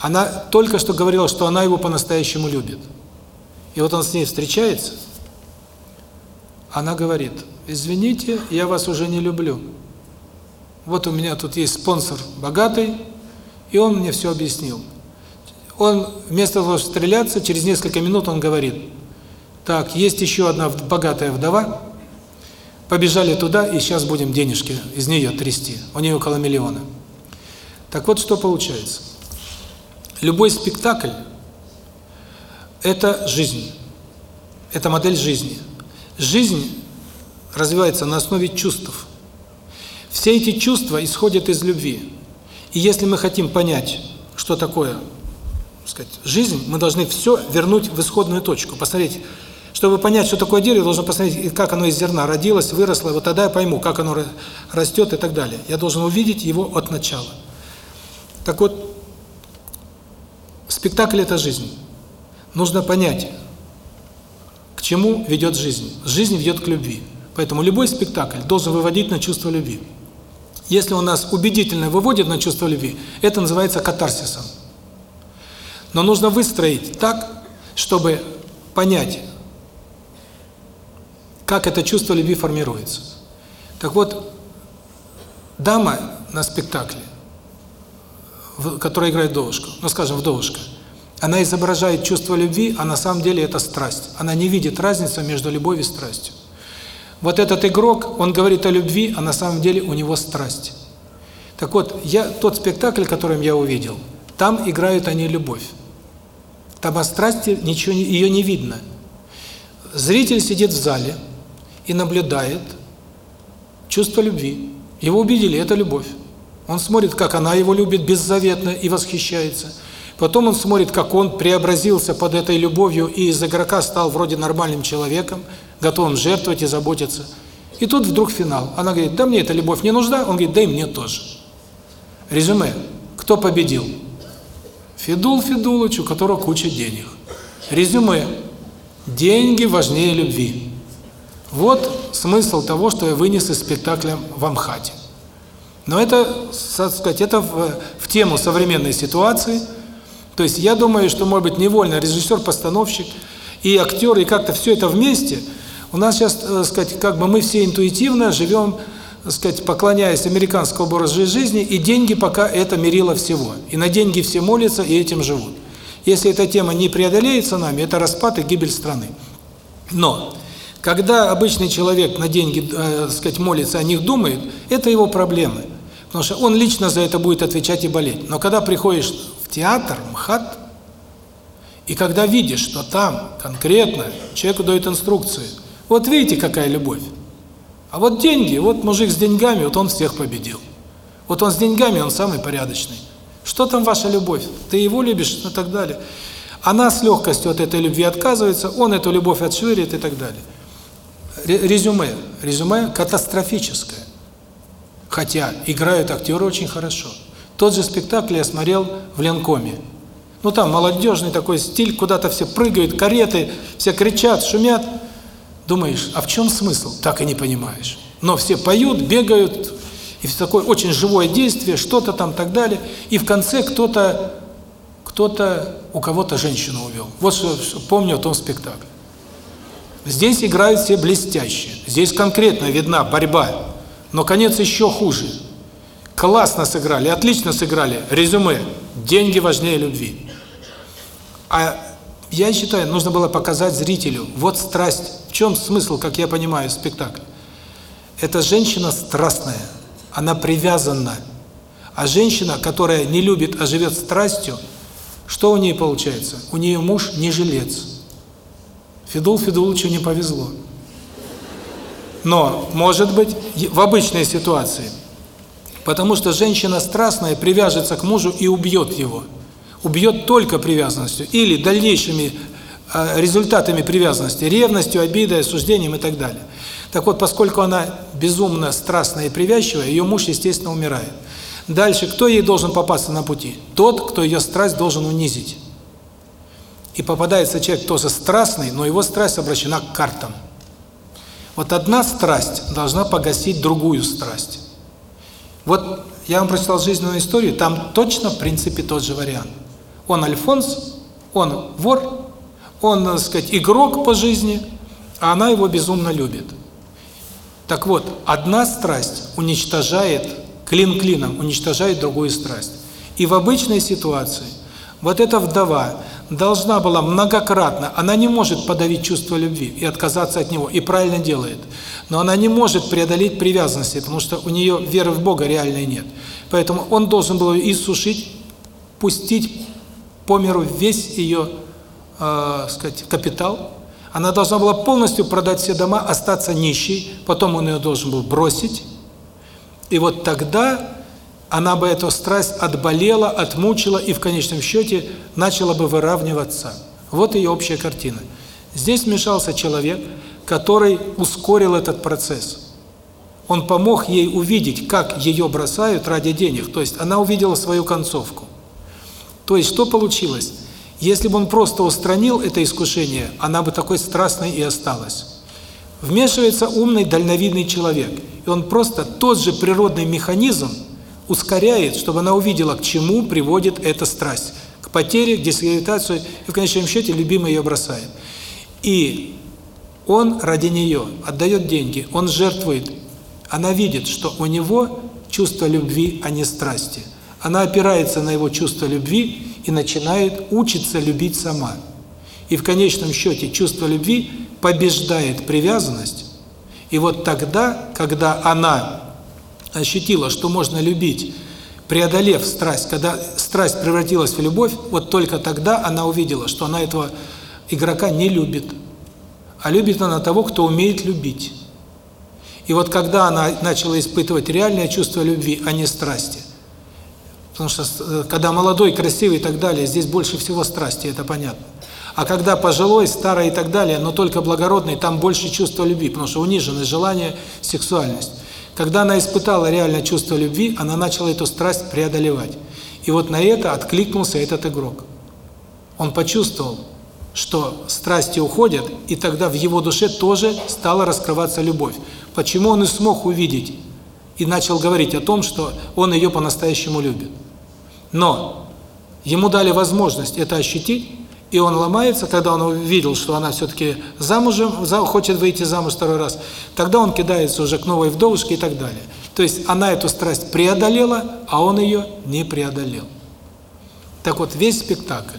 Она только что говорила, что она его по-настоящему любит. И вот он с ней встречается, она говорит, извините, я вас уже не люблю. Вот у меня тут есть спонсор богатый, и он мне все объяснил. Он вместо того, чтобы стреляться, через несколько минут он говорит, так, есть еще одна богатая вдова, побежали туда, и сейчас будем денежки из нее трясти. У нее около миллиона. Так вот, что получается. Любой спектакль – это жизнь. Это модель жизни. Жизнь развивается на основе чувств. Все эти чувства исходят из любви. И если мы хотим понять, что такое, сказать, жизнь, мы должны все вернуть в исходную точку, посмотреть, чтобы понять, что такое дерево, должен посмотреть, как оно из зерна родилось, выросло, вот тогда я пойму, как оно растет и так далее. Я должен увидеть его от начала. Так вот, спектакль – это жизнь. Нужно понять, чему ведет жизнь. Жизнь ведет к любви. Поэтому любой спектакль должен выводить на чувство любви. Если он нас убедительно выводит на чувство любви, это называется катарсисом. Но нужно выстроить так, чтобы понять, как это чувство любви формируется. Так вот, дама на спектакле, которая играет Довушку, ну скажем, в Довушка, она изображает чувство любви, а на самом деле это страсть. Она не видит разницы между любовью и страстью. Вот этот игрок, он говорит о любви, а на самом деле у него страсть. Так вот, я тот спектакль, которым я увидел, там играют они любовь. Там о страсти ничего ее не видно. Зритель сидит в зале и наблюдает чувство любви. Его убедили, это любовь. Он смотрит, как она его любит беззаветно и восхищается. Потом он смотрит, как он преобразился под этой любовью и из игрока стал вроде нормальным человеком, готовым жертвовать и заботиться. И тут вдруг финал. Она говорит, да мне эта любовь не нужна. Он говорит, да и мне тоже. Резюме. Кто победил? Федул Федулыч, у которого куча денег. Резюме. Деньги важнее любви. Вот смысл того, что я вынес из спектакля в Амхате. Но это, так сказать, это в, в тему современной ситуации. То есть я думаю, что, может быть, невольно режиссер-постановщик и актер, и как-то все это вместе – у нас сейчас, так э, сказать, как бы мы все интуитивно живем, так сказать, поклоняясь американскому образу жизни, и деньги пока это мерило всего. И на деньги все молятся, и этим живут. Если эта тема не преодолеется нами, это распад и гибель страны. Но когда обычный человек на деньги, э, сказать, молится, о них думает, это его проблемы. Потому что он лично за это будет отвечать и болеть. Но когда приходишь театр, МХАТ, и когда видишь, что там конкретно человеку дают инструкции – вот видите, какая любовь. А вот деньги, вот мужик с деньгами, вот он всех победил. Вот он с деньгами, он самый порядочный. Что там ваша любовь? Ты его любишь и так далее. Она с легкостью от этой любви отказывается, он эту любовь отшвырит и так далее. Резюме. Резюме катастрофическое. Хотя играют актеры очень хорошо. Тот же спектакль я смотрел в Ленкоме. Ну там молодежный такой стиль, куда-то все прыгают, кареты, все кричат, шумят. Думаешь, а в чем смысл? Так и не понимаешь. Но все поют, бегают, и такое очень живое действие, что-то там так далее. И в конце кто-то, кто-то у кого-то женщину увел. Вот что, что помню о том спектакле. Здесь играют все блестяще. Здесь конкретно видна борьба Но конец еще хуже. Классно сыграли, отлично сыграли. Резюме. Деньги важнее любви. А я считаю, нужно было показать зрителю, вот страсть, в чем смысл, как я понимаю, спектакля. Эта женщина страстная, она привязана. А женщина, которая не любит, а живет страстью, что у нее получается? У нее муж не жилец. Федул Федуловичу не повезло. Но, может быть, в обычной ситуации. Потому что женщина страстная привяжется к мужу и убьет его. Убьет только привязанностью или дальнейшими э, результатами привязанности, ревностью, обидой, осуждением и так далее. Так вот, поскольку она безумно страстная и привязчивая, ее муж, естественно, умирает. Дальше, кто ей должен попасться на пути? Тот, кто ее страсть должен унизить. И попадается человек тоже страстный, но его страсть обращена к картам. Вот одна страсть должна погасить другую страсть. Вот я вам прочитал жизненную историю, там точно, в принципе, тот же вариант. Он альфонс, он вор, он, так сказать, игрок по жизни, а она его безумно любит. Так вот, одна страсть уничтожает, клин клином уничтожает другую страсть. И в обычной ситуации вот эта вдова должна была многократно, она не может подавить чувство любви и отказаться от него, и правильно делает. Но она не может преодолеть привязанности, потому что у нее веры в Бога реальной нет. Поэтому он должен был ее иссушить, пустить по миру весь ее, э, сказать, капитал, она должна была полностью продать все дома, остаться нищей, потом он ее должен был бросить. И вот тогда она бы эту страсть отболела, отмучила и в конечном счете начала бы выравниваться. Вот ее общая картина. Здесь вмешался человек, который ускорил этот процесс. Он помог ей увидеть, как ее бросают ради денег. То есть она увидела свою концовку. То есть что получилось? Если бы он просто устранил это искушение, она бы такой страстной и осталась. Вмешивается умный, дальновидный человек, и он просто тот же природный механизм ускоряет, чтобы она увидела, к чему приводит эта страсть. К потере, к дискредитации, и в конечном счете любимый ее бросает. И он ради нее отдает деньги, он жертвует. Она видит, что у него чувство любви, а не страсти. Она опирается на его чувство любви и начинает учиться любить сама. И в конечном счете чувство любви побеждает привязанность. И вот тогда, когда она ощутила, что можно любить, преодолев страсть, когда страсть превратилась в любовь, вот только тогда она увидела, что она этого игрока не любит. А любит она того, кто умеет любить. И вот когда она начала испытывать реальное чувство любви, а не страсти, Потому что э, когда молодой, красивый и так далее, здесь больше всего страсти, это понятно. А когда пожилой, старый и так далее, но только благородный, там больше чувства любви, потому что униженность, желание, сексуальность. Когда она испытала реальное чувство любви, она начала эту страсть преодолевать. И вот на это откликнулся этот игрок. Он почувствовал, что страсти уходят, и тогда в его душе тоже стала раскрываться любовь. Почему он и смог увидеть и начал говорить о том, что он ее по-настоящему любит. Но ему дали возможность это ощутить, и он ломается, когда он увидел, что она все-таки замужем, хочет выйти замуж второй раз, тогда он кидается уже к новой вдовушке и так далее. То есть она эту страсть преодолела, а он ее не преодолел. Так вот, весь спектакль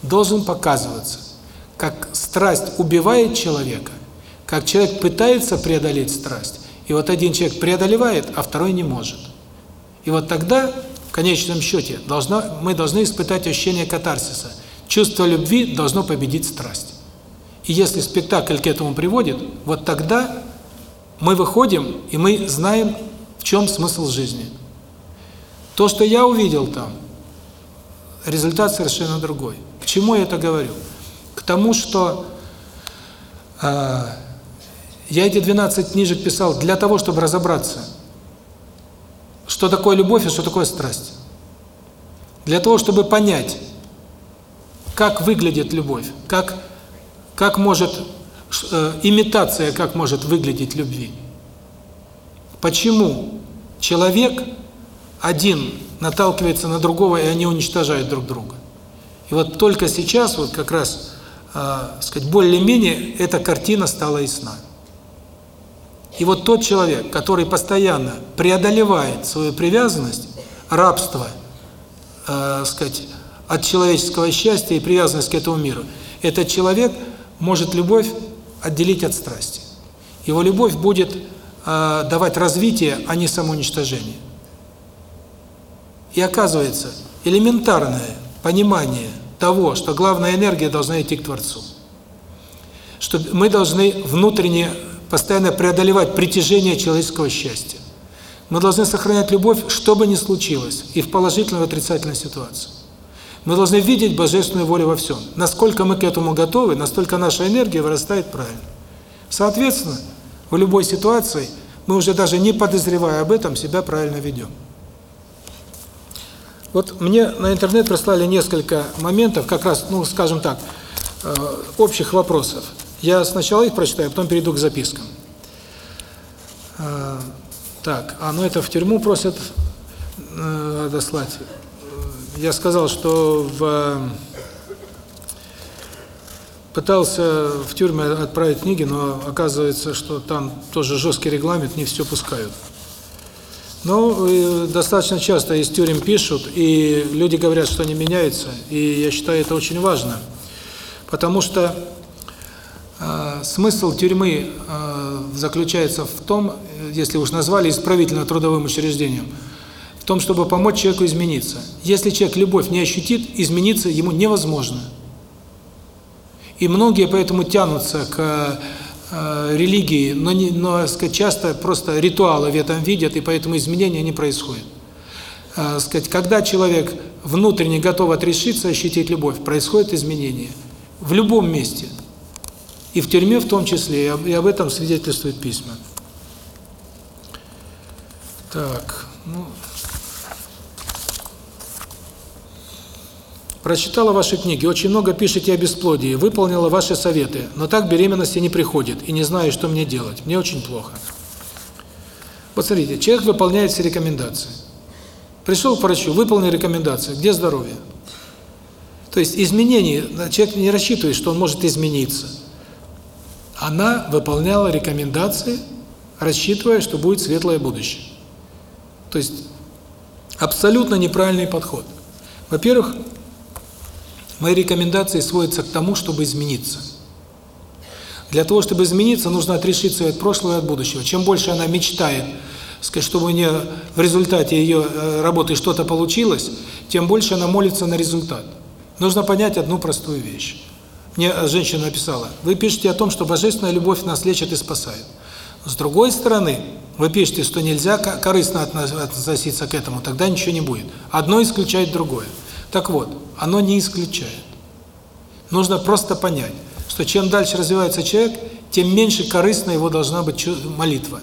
должен показываться, как страсть убивает человека, как человек пытается преодолеть страсть, и вот один человек преодолевает, а второй не может. И вот тогда в конечном счете должно, мы должны испытать ощущение катарсиса. Чувство любви должно победить страсть. И если спектакль к этому приводит, вот тогда мы выходим, и мы знаем, в чем смысл жизни. То, что я увидел там, результат совершенно другой. К чему я это говорю? К тому, что э, я эти 12 книжек писал для того, чтобы разобраться – что такое любовь и что такое страсть. Для того, чтобы понять, как выглядит любовь, как как может э, имитация, как может выглядеть любви. Почему человек один наталкивается на другого, и они уничтожают друг друга. И вот только сейчас, вот как раз, э, сказать, более-менее эта картина стала ясна. И вот тот человек, который постоянно преодолевает свою привязанность, рабство, э, сказать, от человеческого счастья и привязанность к этому миру, этот человек может любовь отделить от страсти. Его любовь будет э, давать развитие, а не самоуничтожение. И оказывается, элементарное понимание того, что главная энергия должна идти к Творцу. Что мы должны внутренне постоянно преодолевать притяжение человеческого счастья. Мы должны сохранять любовь, что бы ни случилось, и в положительной, и в отрицательной ситуации. Мы должны видеть божественную волю во всем. Насколько мы к этому готовы, настолько наша энергия вырастает правильно. Соответственно, в любой ситуации мы уже даже не подозревая об этом, себя правильно ведем. Вот мне на интернет прислали несколько моментов, как раз, ну, скажем так, э, общих вопросов. Я сначала их прочитаю, а потом перейду к запискам. А, так, а ну это в тюрьму просят э, дослать. Я сказал, что в пытался в тюрьме отправить книги, но оказывается, что там тоже жесткий регламент, не все пускают. Но э, достаточно часто из тюрем пишут, и люди говорят, что они меняются, и я считаю это очень важно, потому что а, смысл тюрьмы а, заключается в том, если уж назвали исправительно-трудовым учреждением, в том, чтобы помочь человеку измениться. Если человек любовь не ощутит, измениться ему невозможно. И многие поэтому тянутся к э, религии, но, не, но сказать, часто просто ритуалы в этом видят, и поэтому изменения не происходят. Э, сказать, когда человек внутренне готов отрешиться, ощутить любовь, происходит изменение. В любом месте – и в тюрьме в том числе, и об этом свидетельствуют письма. Так, Прочитала ваши книги, очень много пишете о бесплодии, выполнила ваши советы, но так беременности не приходит, и не знаю, что мне делать. Мне очень плохо. Вот человек выполняет все рекомендации. Пришел к врачу, выполнил рекомендации. Где здоровье? То есть изменений, человек не рассчитывает, что он может измениться она выполняла рекомендации, рассчитывая, что будет светлое будущее. То есть абсолютно неправильный подход. Во-первых, мои рекомендации сводятся к тому, чтобы измениться. Для того, чтобы измениться, нужно отрешиться от прошлого и от будущего. Чем больше она мечтает, сказать, чтобы у нее в результате ее э, работы что-то получилось, тем больше она молится на результат. Нужно понять одну простую вещь. Мне женщина написала, вы пишете о том, что божественная любовь нас лечит и спасает. С другой стороны, вы пишете, что нельзя корыстно относиться к этому, тогда ничего не будет. Одно исключает другое. Так вот, оно не исключает. Нужно просто понять, что чем дальше развивается человек, тем меньше корыстна его должна быть молитва.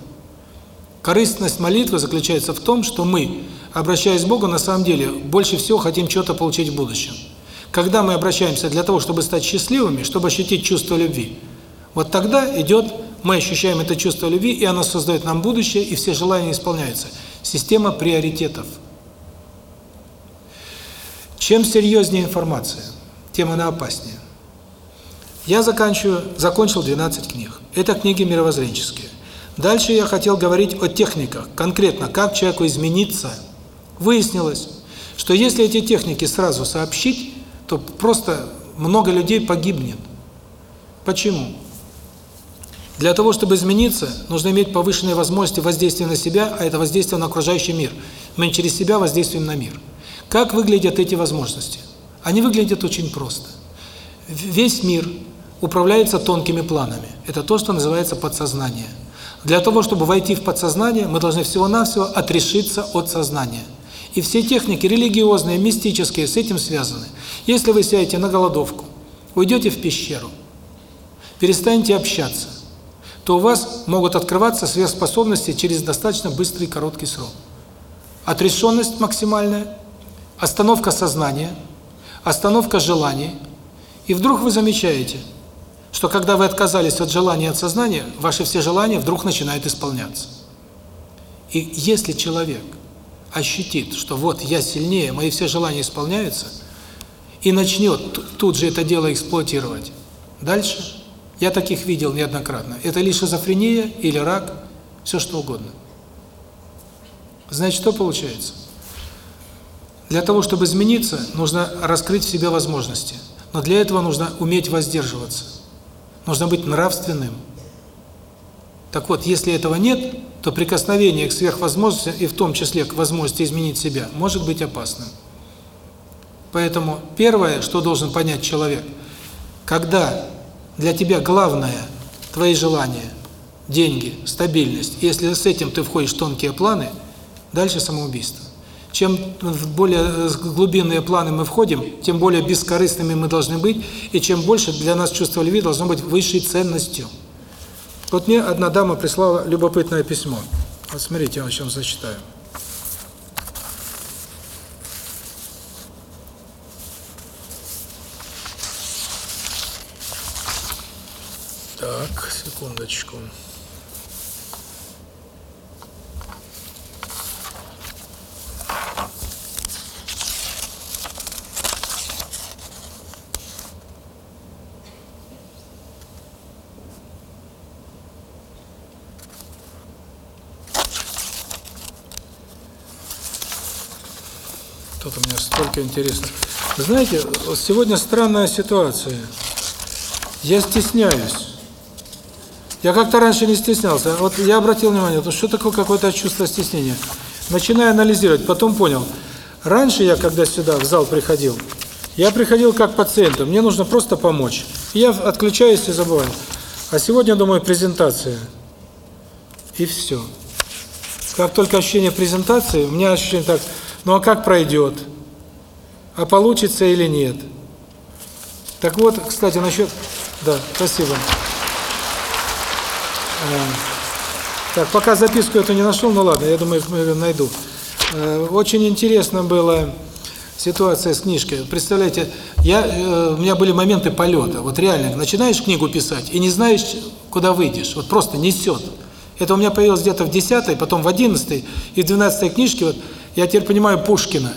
Корыстность молитвы заключается в том, что мы, обращаясь к Богу, на самом деле больше всего хотим что-то получить в будущем. Когда мы обращаемся для того, чтобы стать счастливыми, чтобы ощутить чувство любви, вот тогда идет, мы ощущаем это чувство любви, и оно создает нам будущее, и все желания исполняются. Система приоритетов. Чем серьезнее информация, тем она опаснее. Я заканчиваю, закончил 12 книг. Это книги мировоззренческие. Дальше я хотел говорить о техниках, конкретно, как человеку измениться. Выяснилось, что если эти техники сразу сообщить, то просто много людей погибнет. Почему? Для того, чтобы измениться, нужно иметь повышенные возможности воздействия на себя, а это воздействие на окружающий мир. Мы через себя воздействуем на мир. Как выглядят эти возможности? Они выглядят очень просто. Весь мир управляется тонкими планами. Это то, что называется подсознание. Для того, чтобы войти в подсознание, мы должны всего-навсего отрешиться от сознания. И все техники религиозные, мистические с этим связаны. Если вы сядете на голодовку, уйдете в пещеру, перестанете общаться, то у вас могут открываться сверхспособности через достаточно быстрый короткий срок. Отрешенность максимальная, остановка сознания, остановка желаний. И вдруг вы замечаете, что когда вы отказались от желания от сознания, ваши все желания вдруг начинают исполняться. И если человек ощутит, что вот я сильнее, мои все желания исполняются, и начнет тут же это дело эксплуатировать. Дальше, я таких видел неоднократно, это ли шизофрения или рак, все что угодно. Значит, что получается? Для того, чтобы измениться, нужно раскрыть в себе возможности. Но для этого нужно уметь воздерживаться. Нужно быть нравственным. Так вот, если этого нет, то прикосновение к сверхвозможности, и в том числе к возможности изменить себя, может быть опасным. Поэтому первое, что должен понять человек, когда для тебя главное твои желания, деньги, стабильность, если с этим ты входишь в тонкие планы, дальше самоубийство. Чем в более э, глубинные планы мы входим, тем более бескорыстными мы должны быть, и чем больше для нас чувство любви должно быть высшей ценностью. Вот мне одна дама прислала любопытное письмо. Вот смотрите, я вам сейчас зачитаю. Так, секундочку. Тут у меня столько интересно. знаете, сегодня странная ситуация. Я стесняюсь. Я как-то раньше не стеснялся. Вот я обратил внимание, то что такое какое-то чувство стеснения. Начинаю анализировать, потом понял. Раньше я, когда сюда, в зал приходил, я приходил как пациент, мне нужно просто помочь. Я отключаюсь и забываю. А сегодня, думаю, презентация. И все. Как только ощущение презентации, у меня ощущение так, ну а как пройдет? А получится или нет? Так вот, кстати, насчет... Да, спасибо. Э, так, пока записку эту не нашел, ну ладно, я думаю, найду. Э, очень интересно было ситуация с книжкой. Представляете, я, э, у меня были моменты полета. Вот реально, начинаешь книгу писать и не знаешь, куда выйдешь. Вот просто несет. Это у меня появилось где-то в 10 потом в 11 и в 12 книжке. Вот я теперь понимаю Пушкина.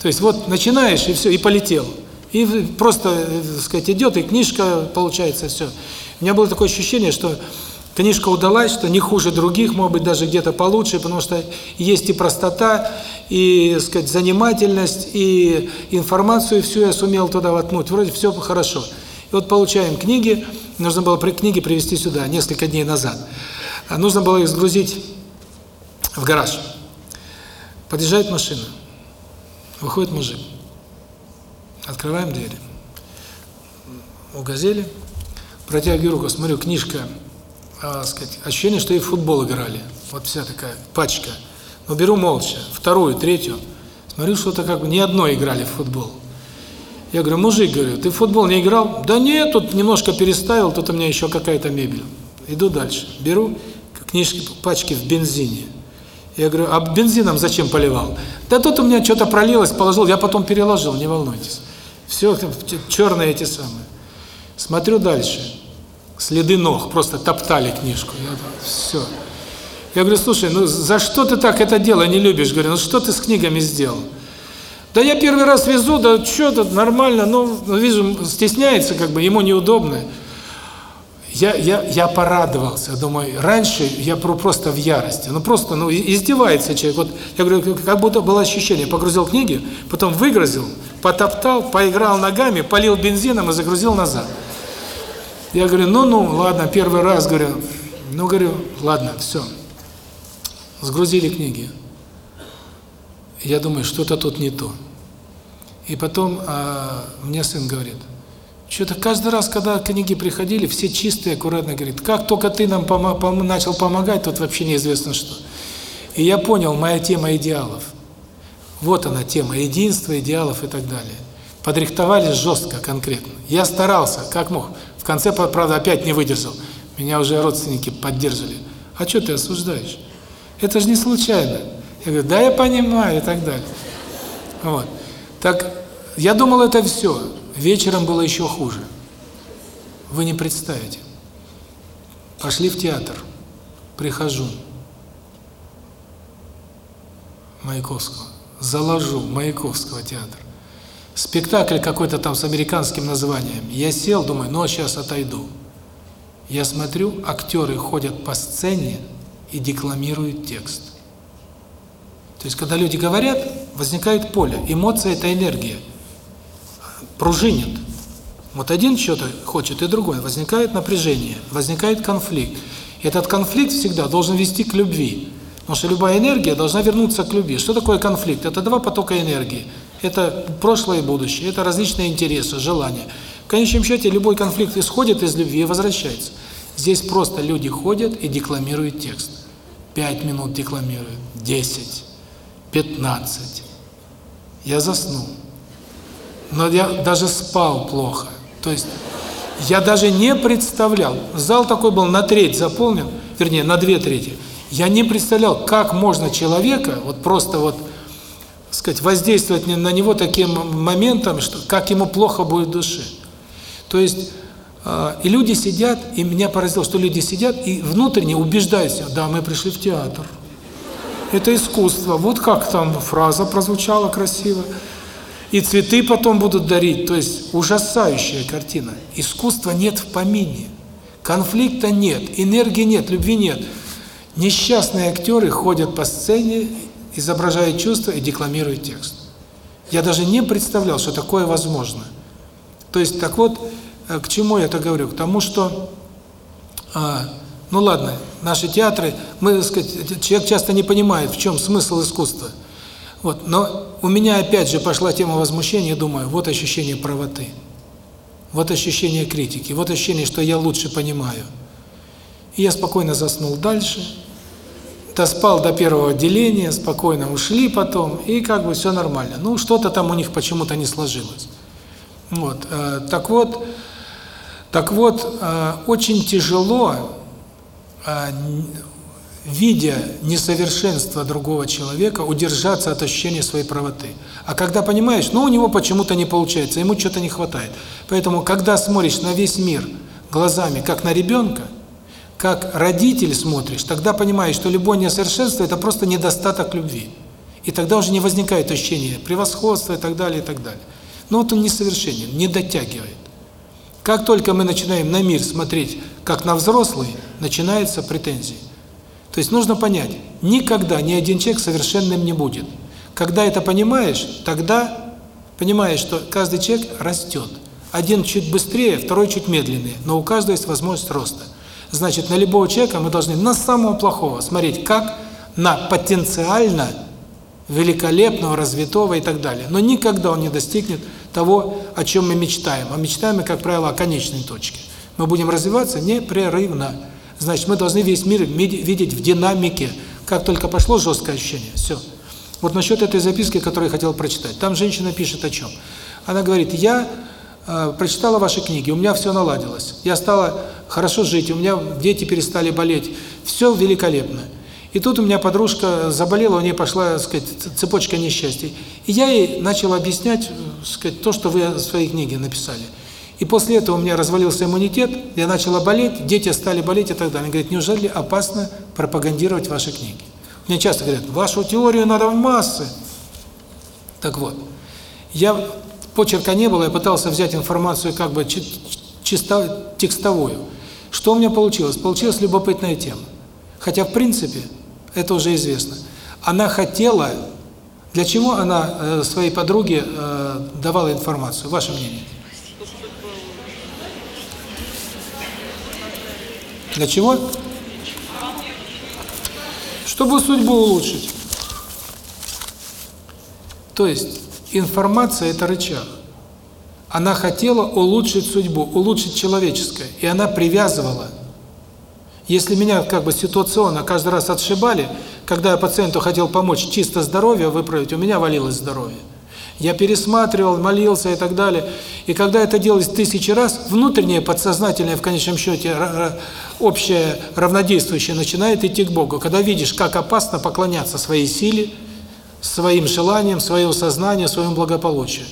То есть вот начинаешь и все, и полетел. И просто, так сказать, идет, и книжка получается, все. У меня было такое ощущение, что книжка удалась, что не хуже других, может быть, даже где-то получше, потому что есть и простота, и, так сказать, занимательность, и информацию всю я сумел туда воткнуть. Вроде все хорошо. И вот получаем книги, нужно было при книги привезти сюда несколько дней назад. А нужно было их сгрузить в гараж. Подъезжает машина. Выходит мужик. Открываем двери. У «Газели». Протягиваю руку, смотрю, книжка, а, сказать, ощущение, что и в футбол играли. Вот вся такая пачка. Но беру молча. Вторую, третью. Смотрю, что-то как бы не одной играли в футбол. Я говорю, мужик, говорю, ты в футбол не играл? Да нет, тут немножко переставил, тут у меня еще какая-то мебель. Иду дальше. Беру книжки, пачки в бензине. Я говорю, а бензином зачем поливал? Да тут у меня что-то пролилось, положил, я потом переложил, не волнуйтесь. Все черные эти самые. Смотрю дальше. Следы ног, просто топтали книжку. Я, все. Я говорю, слушай, ну за что ты так это дело не любишь? Говорю, ну что ты с книгами сделал? Да я первый раз везу, да что тут нормально, ну, вижу, стесняется, как бы, ему неудобно я, я, я порадовался, думаю, раньше я просто в ярости, ну просто, ну издевается человек, вот я говорю, как будто было ощущение, погрузил книги, потом выгрузил, потоптал, поиграл ногами, полил бензином и загрузил назад. Я говорю, ну-ну, ладно, первый раз, говорю, ну, говорю, ладно, все, сгрузили книги. Я думаю, что-то тут не то. И потом а, мне сын говорит, что-то каждый раз, когда книги приходили, все чистые, аккуратно говорит, как только ты нам пом начал помогать, тут вообще неизвестно что. И я понял, моя тема идеалов. Вот она тема единства, идеалов и так далее. Подрихтовались жестко, конкретно. Я старался, как мог. В конце, правда, опять не выдержал. Меня уже родственники поддерживали. А что ты осуждаешь? Это же не случайно. Я говорю, да, я понимаю и так далее. Вот. Так, я думал, это все. Вечером было еще хуже. Вы не представите. Пошли в театр. Прихожу. Маяковского. Заложу Маяковского театр. Спектакль какой-то там с американским названием. Я сел, думаю, ну, а сейчас отойду. Я смотрю, актеры ходят по сцене и декламируют текст. То есть, когда люди говорят, возникает поле. Эмоция – это энергия. Пружинит. Вот один что-то хочет, и другой. Возникает напряжение, возникает конфликт. Этот конфликт всегда должен вести к любви. Потому что любая энергия должна вернуться к любви. Что такое конфликт? Это два потока энергии. Это прошлое и будущее, это различные интересы, желания. В конечном счете, любой конфликт исходит из любви и возвращается. Здесь просто люди ходят и декламируют текст. Пять минут декламируют, десять. 15. Я заснул. Но я даже спал плохо. То есть я даже не представлял. Зал такой был на треть заполнен, вернее, на две трети. Я не представлял, как можно человека вот просто вот сказать, воздействовать на него таким моментом, что как ему плохо будет в душе. То есть э, и люди сидят, и меня поразило, что люди сидят и внутренне убеждаются, да, мы пришли в театр это искусство. Вот как там фраза прозвучала красиво. И цветы потом будут дарить. То есть ужасающая картина. Искусства нет в помине. Конфликта нет, энергии нет, любви нет. Несчастные актеры ходят по сцене, изображают чувства и декламируют текст. Я даже не представлял, что такое возможно. То есть, так вот, э, к чему я это говорю? К тому, что а, ну ладно, наши театры, мы, так сказать, человек часто не понимает, в чем смысл искусства. Вот, но у меня опять же пошла тема возмущения, думаю, вот ощущение правоты. Вот ощущение критики, вот ощущение, что я лучше понимаю. И я спокойно заснул дальше, доспал до первого отделения, спокойно ушли потом, и как бы все нормально. Ну, что-то там у них почему-то не сложилось. Вот, э, так вот, так вот, э, очень тяжело а, видя несовершенство другого человека, удержаться от ощущения своей правоты. А когда понимаешь, ну у него почему-то не получается, ему что-то не хватает. Поэтому, когда смотришь на весь мир глазами, как на ребенка, как родитель смотришь, тогда понимаешь, что любое несовершенство – это просто недостаток любви. И тогда уже не возникает ощущения превосходства и так далее, и так далее. Но вот он несовершенен, не дотягивает. Как только мы начинаем на мир смотреть как на взрослый, начинаются претензии. То есть нужно понять, никогда ни один человек совершенным не будет. Когда это понимаешь, тогда понимаешь, что каждый человек растет. Один чуть быстрее, второй чуть медленнее, но у каждого есть возможность роста. Значит, на любого человека мы должны на самого плохого смотреть как на потенциально великолепного, развитого и так далее. Но никогда он не достигнет того, о чем мы мечтаем. А мечтаем мы, как правило, о конечной точке. Мы будем развиваться непрерывно. Значит, мы должны весь мир видеть в динамике. Как только пошло жесткое ощущение, все. Вот насчет этой записки, которую я хотел прочитать. Там женщина пишет о чем. Она говорит, я э, прочитала ваши книги, у меня все наладилось. Я стала хорошо жить, у меня дети перестали болеть. Все великолепно. И тут у меня подружка заболела, у нее пошла, так сказать, цепочка несчастий. И я ей начал объяснять, так сказать, то, что вы в своей книге написали. И после этого у меня развалился иммунитет, я начала болеть, дети стали болеть и так далее. Она говорит, неужели опасно пропагандировать ваши книги? Мне часто говорят, вашу теорию надо в массы. Так вот, я почерка не было, я пытался взять информацию как бы чисто текстовую. Что у меня получилось? Получилась любопытная тема. Хотя, в принципе, это уже известно. Она хотела... Для чего она э, своей подруге э, давала информацию? Ваше мнение? Для чего? Чтобы судьбу улучшить. То есть информация – это рычаг. Она хотела улучшить судьбу, улучшить человеческое, и она привязывала. Если меня как бы ситуационно каждый раз отшибали, когда я пациенту хотел помочь чисто здоровье выправить, у меня валилось здоровье. Я пересматривал, молился и так далее. И когда это делалось тысячи раз, внутреннее, подсознательное, в конечном счете, общее, равнодействующее начинает идти к Богу. Когда видишь, как опасно поклоняться своей силе, своим желаниям, своему сознанию, своему благополучию.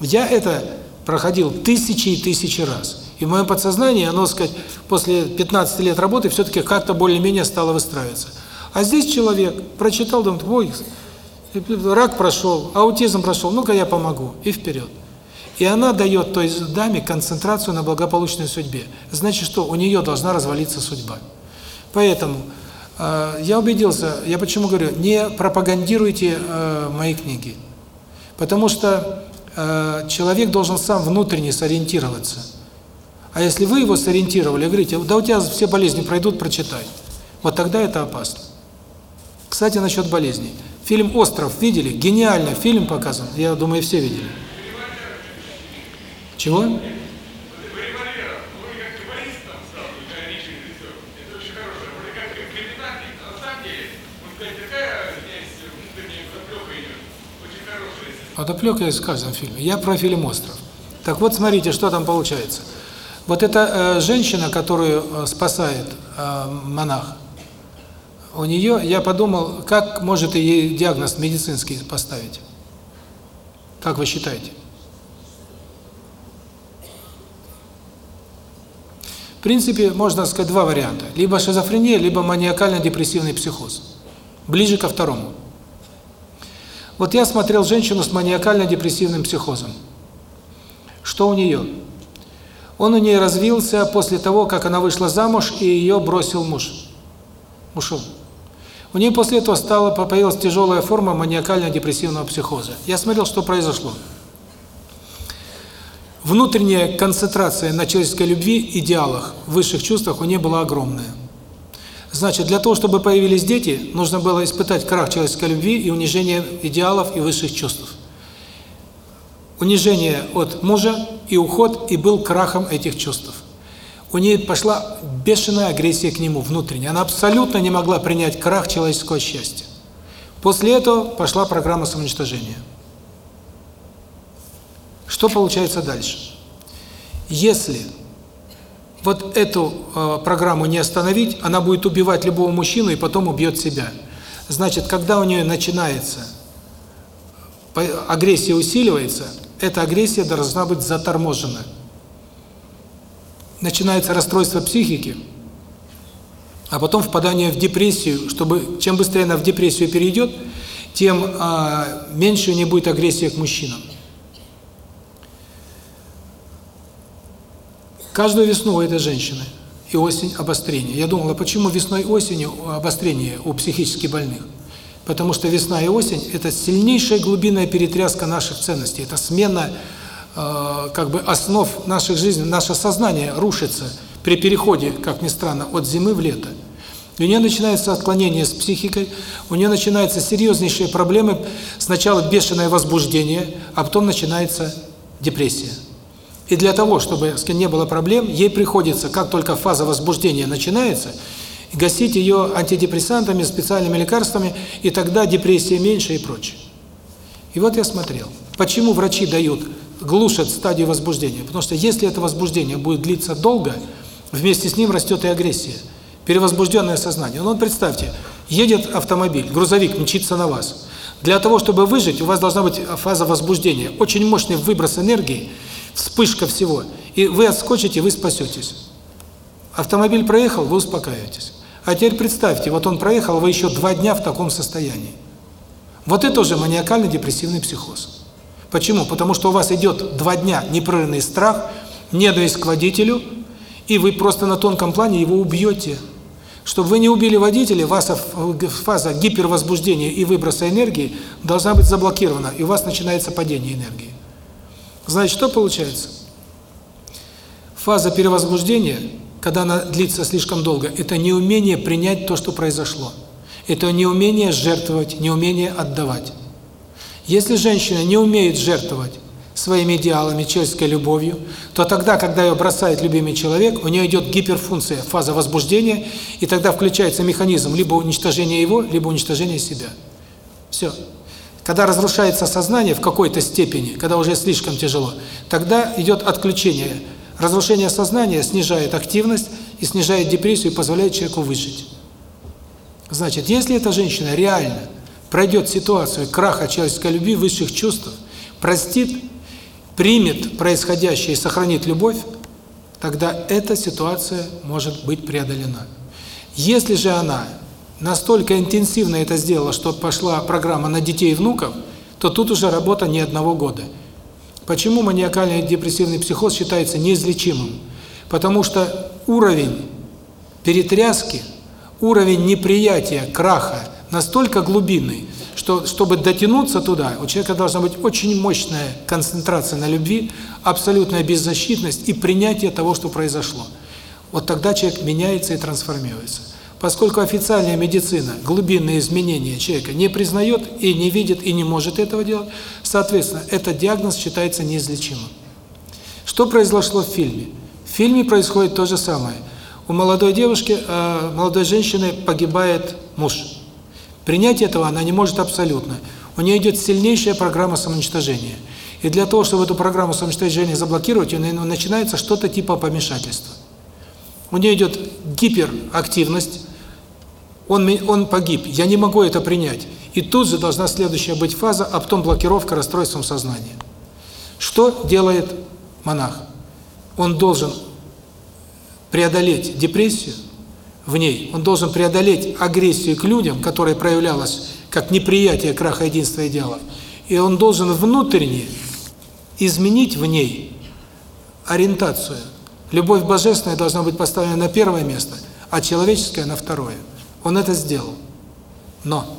Я это проходил тысячи и тысячи раз. И в моем подсознании оно, сказать, после 15 лет работы все-таки как-то более-менее стало выстраиваться. А здесь человек прочитал, думает, ой, рак прошел, аутизм прошел, ну-ка я помогу, и вперед. И она дает той даме концентрацию на благополучной судьбе. Значит, что у нее должна развалиться судьба. Поэтому Я убедился, я почему говорю, не пропагандируйте мои книги. Потому что человек должен сам внутренне сориентироваться. А если вы его сориентировали, говорите, да у тебя все болезни пройдут, прочитай. Вот тогда это опасно. Кстати, насчет болезней. Фильм «Остров» видели? Гениально фильм показан. Я думаю, все видели. Чего? Подоплека есть в каждом фильме. Я про фильм «Остров». Так вот, смотрите, что там получается. Вот эта э, женщина, которую э, спасает э, монах, у нее, я подумал, как может ей диагноз медицинский поставить? Как вы считаете? В принципе, можно сказать два варианта. Либо шизофрения, либо маниакально-депрессивный психоз. Ближе ко второму. Вот я смотрел женщину с маниакально-депрессивным психозом. Что у нее? Он у нее развился после того, как она вышла замуж, и ее бросил муж. Ушел. У нее после этого стала появилась тяжелая форма маниакально-депрессивного психоза. Я смотрел, что произошло. Внутренняя концентрация на человеческой любви, идеалах, высших чувствах у нее была огромная. Значит, для того, чтобы появились дети, нужно было испытать крах человеческой любви и унижение идеалов и высших чувств. Унижение от мужа и уход, и был крахом этих чувств. У нее пошла бешеная агрессия к нему внутренняя. Она абсолютно не могла принять крах человеческого счастья. После этого пошла программа самоуничтожения. Что получается дальше? Если вот эту э, программу не остановить, она будет убивать любого мужчину и потом убьет себя. Значит, когда у нее начинается, агрессия усиливается, эта агрессия должна быть заторможена. Начинается расстройство психики, а потом впадание в депрессию, чтобы чем быстрее она в депрессию перейдет, тем а, меньше у нее будет агрессия к мужчинам. Каждую весну у этой женщины и осень обострение. Я думала, почему весной и осенью обострение у психически больных? Потому что весна и осень – это сильнейшая глубинная перетряска наших ценностей, это смена как бы основ наших жизней, наше сознание рушится при переходе, как ни странно, от зимы в лето. у нее начинается отклонение с психикой, у нее начинаются серьезнейшие проблемы, сначала бешеное возбуждение, а потом начинается депрессия. И для того, чтобы не было проблем, ей приходится, как только фаза возбуждения начинается, гасить ее антидепрессантами, специальными лекарствами, и тогда депрессия меньше и прочее. И вот я смотрел, почему врачи дают, глушат стадию возбуждения. Потому что если это возбуждение будет длиться долго, вместе с ним растет и агрессия, перевозбужденное сознание. Ну, представьте, едет автомобиль, грузовик мчится на вас. Для того, чтобы выжить, у вас должна быть фаза возбуждения, очень мощный выброс энергии, вспышка всего, и вы отскочите, вы спасетесь. Автомобиль проехал, вы успокаиваетесь. А теперь представьте, вот он проехал, вы еще два дня в таком состоянии. Вот это уже маниакально-депрессивный психоз. Почему? Потому что у вас идет два дня непрерывный страх, ненависть к водителю, и вы просто на тонком плане его убьете. Чтобы вы не убили водителя, ваша фаза гипервозбуждения и выброса энергии должна быть заблокирована, и у вас начинается падение энергии. Значит, что получается? Фаза перевозбуждения, когда она длится слишком долго, это неумение принять то, что произошло. Это неумение жертвовать, неумение отдавать. Если женщина не умеет жертвовать своими идеалами, человеческой любовью, то тогда, когда ее бросает любимый человек, у нее идет гиперфункция, фаза возбуждения, и тогда включается механизм либо уничтожения его, либо уничтожения себя. Все. Когда разрушается сознание в какой-то степени, когда уже слишком тяжело, тогда идет отключение. Разрушение сознания снижает активность и снижает депрессию и позволяет человеку выжить. Значит, если эта женщина реально пройдет ситуацию краха человеческой любви, высших чувств, простит, примет происходящее и сохранит любовь, тогда эта ситуация может быть преодолена. Если же она настолько интенсивно это сделала, что пошла программа на детей и внуков, то тут уже работа не одного года. Почему маниакальный депрессивный психоз считается неизлечимым? Потому что уровень перетряски, уровень неприятия, краха настолько глубинный, что чтобы дотянуться туда, у человека должна быть очень мощная концентрация на любви, абсолютная беззащитность и принятие того, что произошло. Вот тогда человек меняется и трансформируется. Поскольку официальная медицина глубинные изменения человека не признает и не видит и не может этого делать, соответственно, этот диагноз считается неизлечимым. Что произошло в фильме? В фильме происходит то же самое. У молодой девушки, э, молодой женщины погибает муж. Принять этого она не может абсолютно. У нее идет сильнейшая программа самоуничтожения. И для того, чтобы эту программу самоуничтожения заблокировать, у нее начинается что-то типа помешательства. У нее идет гиперактивность, он, он погиб, я не могу это принять. И тут же должна следующая быть фаза, а потом блокировка расстройством сознания. Что делает монах? Он должен преодолеть депрессию в ней, он должен преодолеть агрессию к людям, которая проявлялась как неприятие краха единства идеалов, и он должен внутренне изменить в ней ориентацию. Любовь божественная должна быть поставлена на первое место, а человеческая на второе. Он это сделал. Но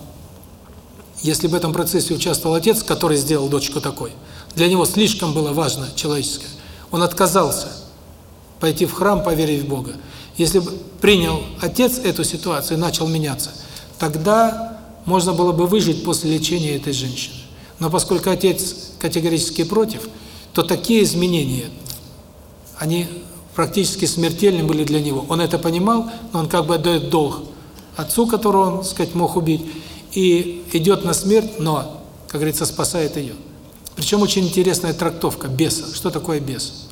если в этом процессе участвовал отец, который сделал дочку такой, для него слишком было важно человеческое, он отказался пойти в храм, поверить в Бога. Если бы принял отец эту ситуацию и начал меняться, тогда можно было бы выжить после лечения этой женщины. Но поскольку отец категорически против, то такие изменения, они практически смертельны были для него. Он это понимал, но он как бы отдает долг отцу, которого он, так сказать, мог убить, и идет на смерть, но, как говорится, спасает ее. Причем очень интересная трактовка беса. Что такое бес?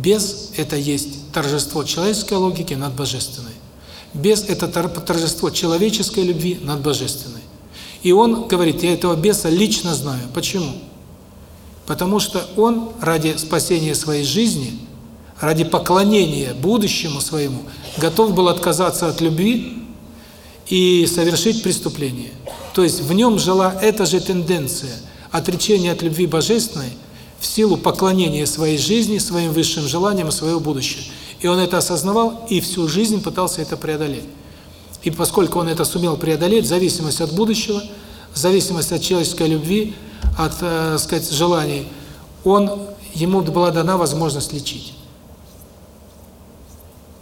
Бес – это есть торжество человеческой логики над божественной. Бес – это торжество человеческой любви над божественной. И он говорит, я этого беса лично знаю. Почему? Потому что он ради спасения своей жизни – ради поклонения будущему своему, готов был отказаться от любви и совершить преступление. То есть в нем жила эта же тенденция отречения от любви божественной в силу поклонения своей жизни, своим высшим желаниям и своего будущего. И он это осознавал и всю жизнь пытался это преодолеть. И поскольку он это сумел преодолеть, зависимость от будущего, зависимость от человеческой любви, от, э, сказать, желаний, он ему была дана возможность лечить.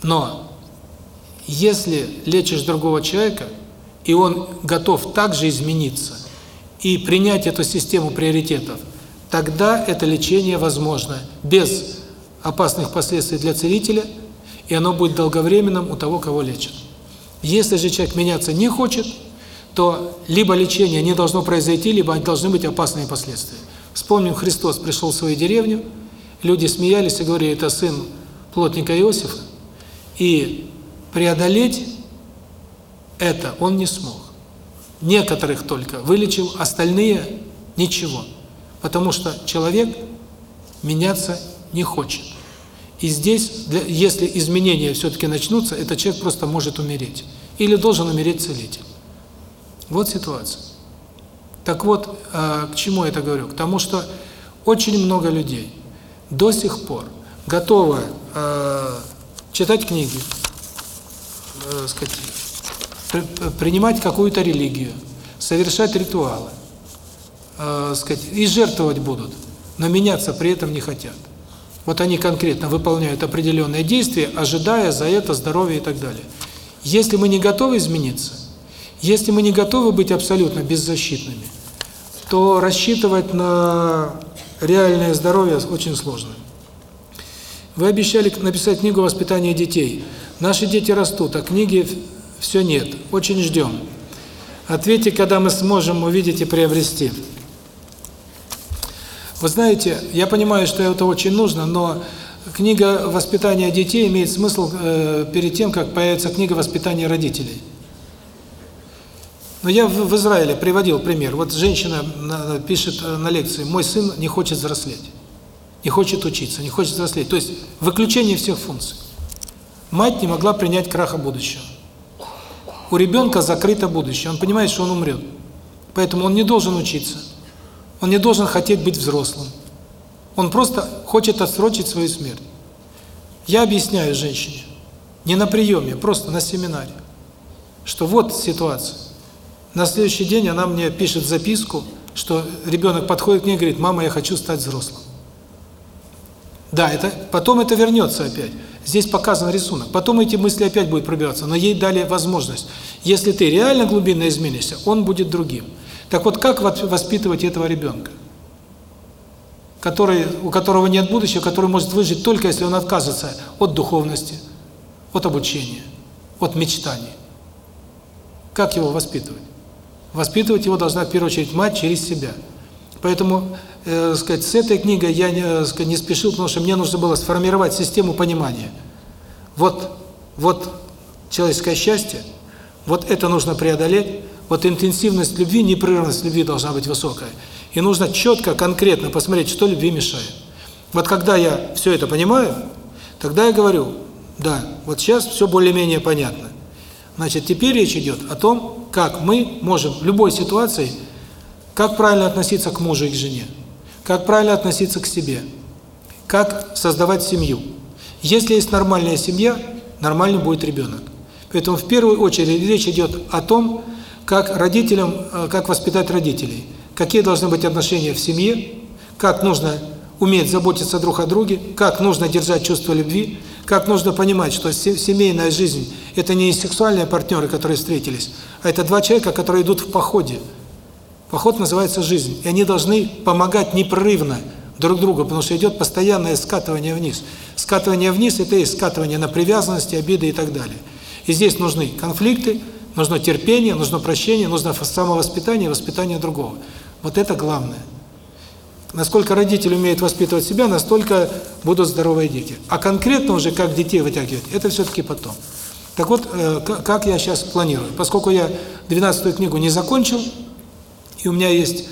Но если лечишь другого человека, и он готов также измениться и принять эту систему приоритетов, тогда это лечение возможно без опасных последствий для целителя, и оно будет долговременным у того, кого лечат. Если же человек меняться не хочет, то либо лечение не должно произойти, либо должны быть опасные последствия. Вспомним, Христос пришел в свою деревню, люди смеялись и говорили, это сын плотника Иосифа, и преодолеть это он не смог. Некоторых только вылечил, остальные ничего. Потому что человек меняться не хочет. И здесь, для, если изменения все-таки начнутся, этот человек просто может умереть. Или должен умереть целитель. Вот ситуация. Так вот, э, к чему я это говорю? К тому, что очень много людей до сих пор готовы э, читать книги, э, сказать, принимать какую-то религию, совершать ритуалы, э, сказать, и жертвовать будут, но меняться при этом не хотят. Вот они конкретно выполняют определенные действия, ожидая за это здоровья и так далее. Если мы не готовы измениться, если мы не готовы быть абсолютно беззащитными, то рассчитывать на реальное здоровье очень сложно. Вы обещали написать книгу воспитания детей. Наши дети растут, а книги все нет. Очень ждем. Ответьте, когда мы сможем увидеть и приобрести. Вы знаете, я понимаю, что это очень нужно, но книга воспитания детей имеет смысл э, перед тем, как появится книга воспитания родителей. Но я в, в Израиле приводил пример. Вот женщина на, пишет э, на лекции, мой сын не хочет взрослеть не хочет учиться, не хочет взрослеть. То есть выключение всех функций. Мать не могла принять краха будущего. У ребенка закрыто будущее, он понимает, что он умрет. Поэтому он не должен учиться. Он не должен хотеть быть взрослым. Он просто хочет отсрочить свою смерть. Я объясняю женщине, не на приеме, просто на семинаре. что вот ситуация. На следующий день она мне пишет записку, что ребенок подходит к ней и говорит, мама, я хочу стать взрослым. Да, это потом это вернется опять. Здесь показан рисунок. Потом эти мысли опять будут пробиваться, но ей дали возможность. Если ты реально глубинно изменишься, он будет другим. Так вот, как воспитывать этого ребенка? Который, у которого нет будущего, который может выжить только если он откажется от духовности, от обучения, от мечтаний. Как его воспитывать? Воспитывать его должна в первую очередь мать через себя. Поэтому, э, сказать, с этой книгой я не, э, сказать, не спешил, потому что мне нужно было сформировать систему понимания. Вот, вот человеческое счастье, вот это нужно преодолеть, вот интенсивность любви, непрерывность любви должна быть высокая. И нужно четко, конкретно посмотреть, что любви мешает. Вот когда я все это понимаю, тогда я говорю, да, вот сейчас все более-менее понятно. Значит, теперь речь идет о том, как мы можем в любой ситуации, как правильно относиться к мужу и к жене, как правильно относиться к себе, как создавать семью. Если есть нормальная семья, нормальный будет ребенок. Поэтому в первую очередь речь идет о том, как родителям, э, как воспитать родителей, какие должны быть отношения в семье, как нужно уметь заботиться друг о друге, как нужно держать чувство любви, как нужно понимать, что семейная жизнь – это не сексуальные партнеры, которые встретились, а это два человека, которые идут в походе. Поход называется жизнь, и они должны помогать непрерывно друг другу, потому что идет постоянное скатывание вниз. Скатывание вниз – это и скатывание на привязанности, обиды и так далее. И здесь нужны конфликты, нужно терпение, нужно прощение, нужно самовоспитание воспитание другого. Вот это главное. Насколько родители умеют воспитывать себя, настолько будут здоровые дети. А конкретно уже как детей вытягивать, это все-таки потом. Так вот, э, как я сейчас планирую? Поскольку я 12 книгу не закончил, и у меня есть,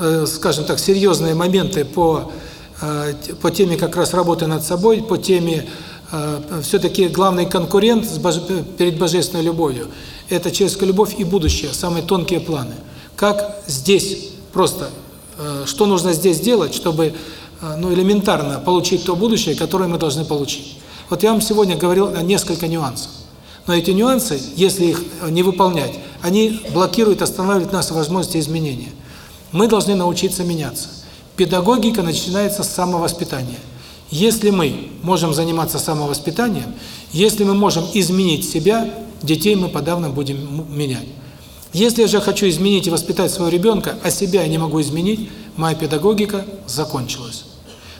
э, скажем так, серьезные моменты по, э, по теме как раз работы над собой, по теме все-таки главный конкурент перед божественной любовью – это человеческая любовь и будущее, самые тонкие планы. Как здесь просто Э, что нужно здесь сделать, чтобы э, ну, элементарно получить то будущее, которое мы должны получить. Вот я вам сегодня говорил о несколько нюансов. Но эти нюансы, если их э, не выполнять, они блокируют, останавливают нас возможности изменения. Мы должны научиться меняться. Педагогика начинается с самовоспитания. Если мы можем заниматься самовоспитанием, если мы можем изменить себя, детей мы подавно будем менять. Если я же хочу изменить и воспитать своего ребенка, а себя я не могу изменить, моя педагогика закончилась.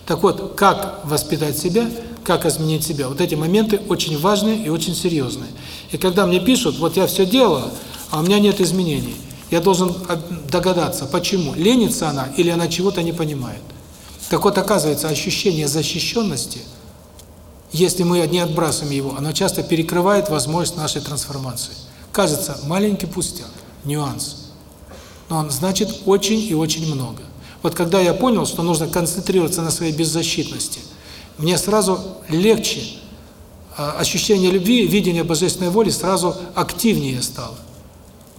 Так вот, как воспитать себя, как изменить себя, вот эти моменты очень важные и очень серьезные. И когда мне пишут, вот я все делала, а у меня нет изменений, я должен догадаться, почему, ленится она или она чего-то не понимает. Так вот, оказывается, ощущение защищенности, если мы не отбрасываем его, оно часто перекрывает возможность нашей трансформации. Кажется, маленький пустяк нюанс. Но он значит очень и очень много. Вот когда я понял, что нужно концентрироваться на своей беззащитности, мне сразу легче, а, ощущение любви, видение божественной воли сразу активнее стало.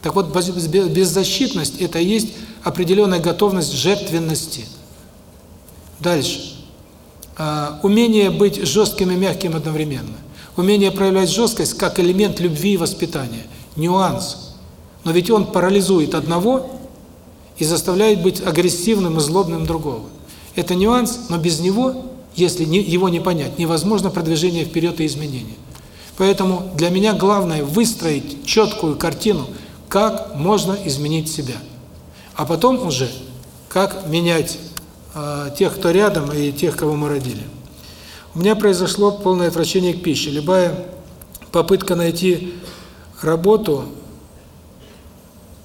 Так вот, беззащитность – это и есть определенная готовность жертвенности. Дальше. А, умение быть жестким и мягким одновременно. Умение проявлять жесткость как элемент любви и воспитания. Нюанс. Но ведь он парализует одного и заставляет быть агрессивным и злобным другого. Это нюанс, но без него, если его не понять, невозможно продвижение вперед и изменение. Поэтому для меня главное выстроить четкую картину, как можно изменить себя. А потом уже, как менять э, тех, кто рядом, и тех, кого мы родили. У меня произошло полное отвращение к пище. Любая попытка найти работу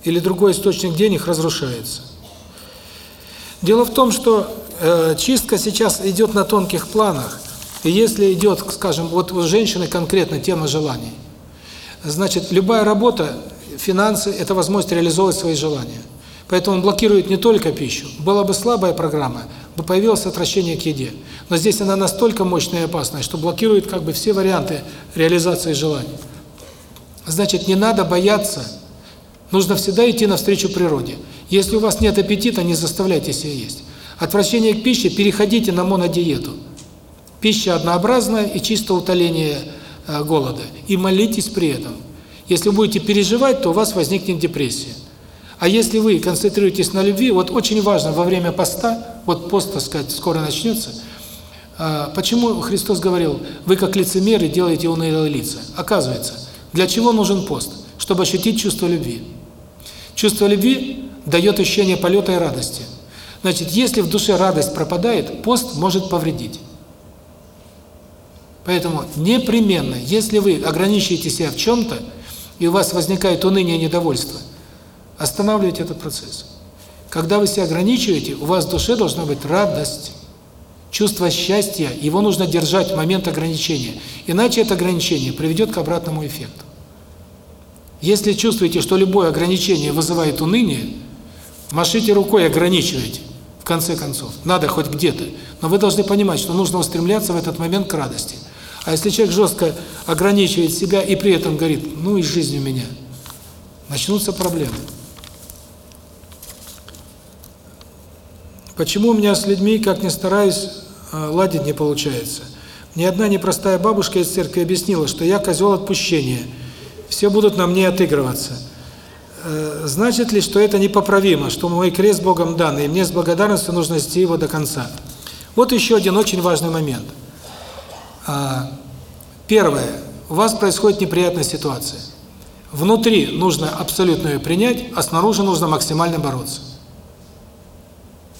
или другой источник денег разрушается. Дело в том, что э, чистка сейчас идет на тонких планах. И если идет, скажем, вот у женщины конкретно тема желаний, значит, любая работа, финансы – это возможность реализовывать свои желания. Поэтому он блокирует не только пищу. Была бы слабая программа, бы появилось отвращение к еде. Но здесь она настолько мощная и опасная, что блокирует как бы все варианты реализации желаний. Значит, не надо бояться Нужно всегда идти навстречу природе. Если у вас нет аппетита, не заставляйте себя есть. Отвращение к пище, переходите на монодиету. Пища однообразная и чисто утоление э, голода. И молитесь при этом. Если будете переживать, то у вас возникнет депрессия. А если вы концентрируетесь на любви, вот очень важно во время поста, вот пост, так сказать, скоро начнется, а, почему Христос говорил, вы как лицемеры делаете унылые лица? Оказывается, для чего нужен пост? Чтобы ощутить чувство любви. Чувство любви дает ощущение полета и радости. Значит, если в душе радость пропадает, пост может повредить. Поэтому непременно, если вы ограничиваете себя в чем-то, и у вас возникает уныние и недовольство, останавливайте этот процесс. Когда вы себя ограничиваете, у вас в душе должна быть радость, чувство счастья, его нужно держать в момент ограничения. Иначе это ограничение приведет к обратному эффекту. Если чувствуете, что любое ограничение вызывает уныние, машите рукой, ограничивайте, в конце концов. Надо хоть где-то. Но вы должны понимать, что нужно устремляться в этот момент к радости. А если человек жестко ограничивает себя и при этом говорит, ну и жизнь у меня, начнутся проблемы. Почему у меня с людьми, как ни стараюсь, э, ладить не получается? Мне одна непростая бабушка из церкви объяснила, что я козел отпущения – все будут на мне отыгрываться. Э, значит ли, что это непоправимо, что мой крест Богом дан, и мне с благодарностью нужно нести его до конца? Вот еще один очень важный момент. А, первое. У вас происходит неприятная ситуация. Внутри нужно абсолютно ее принять, а снаружи нужно максимально бороться.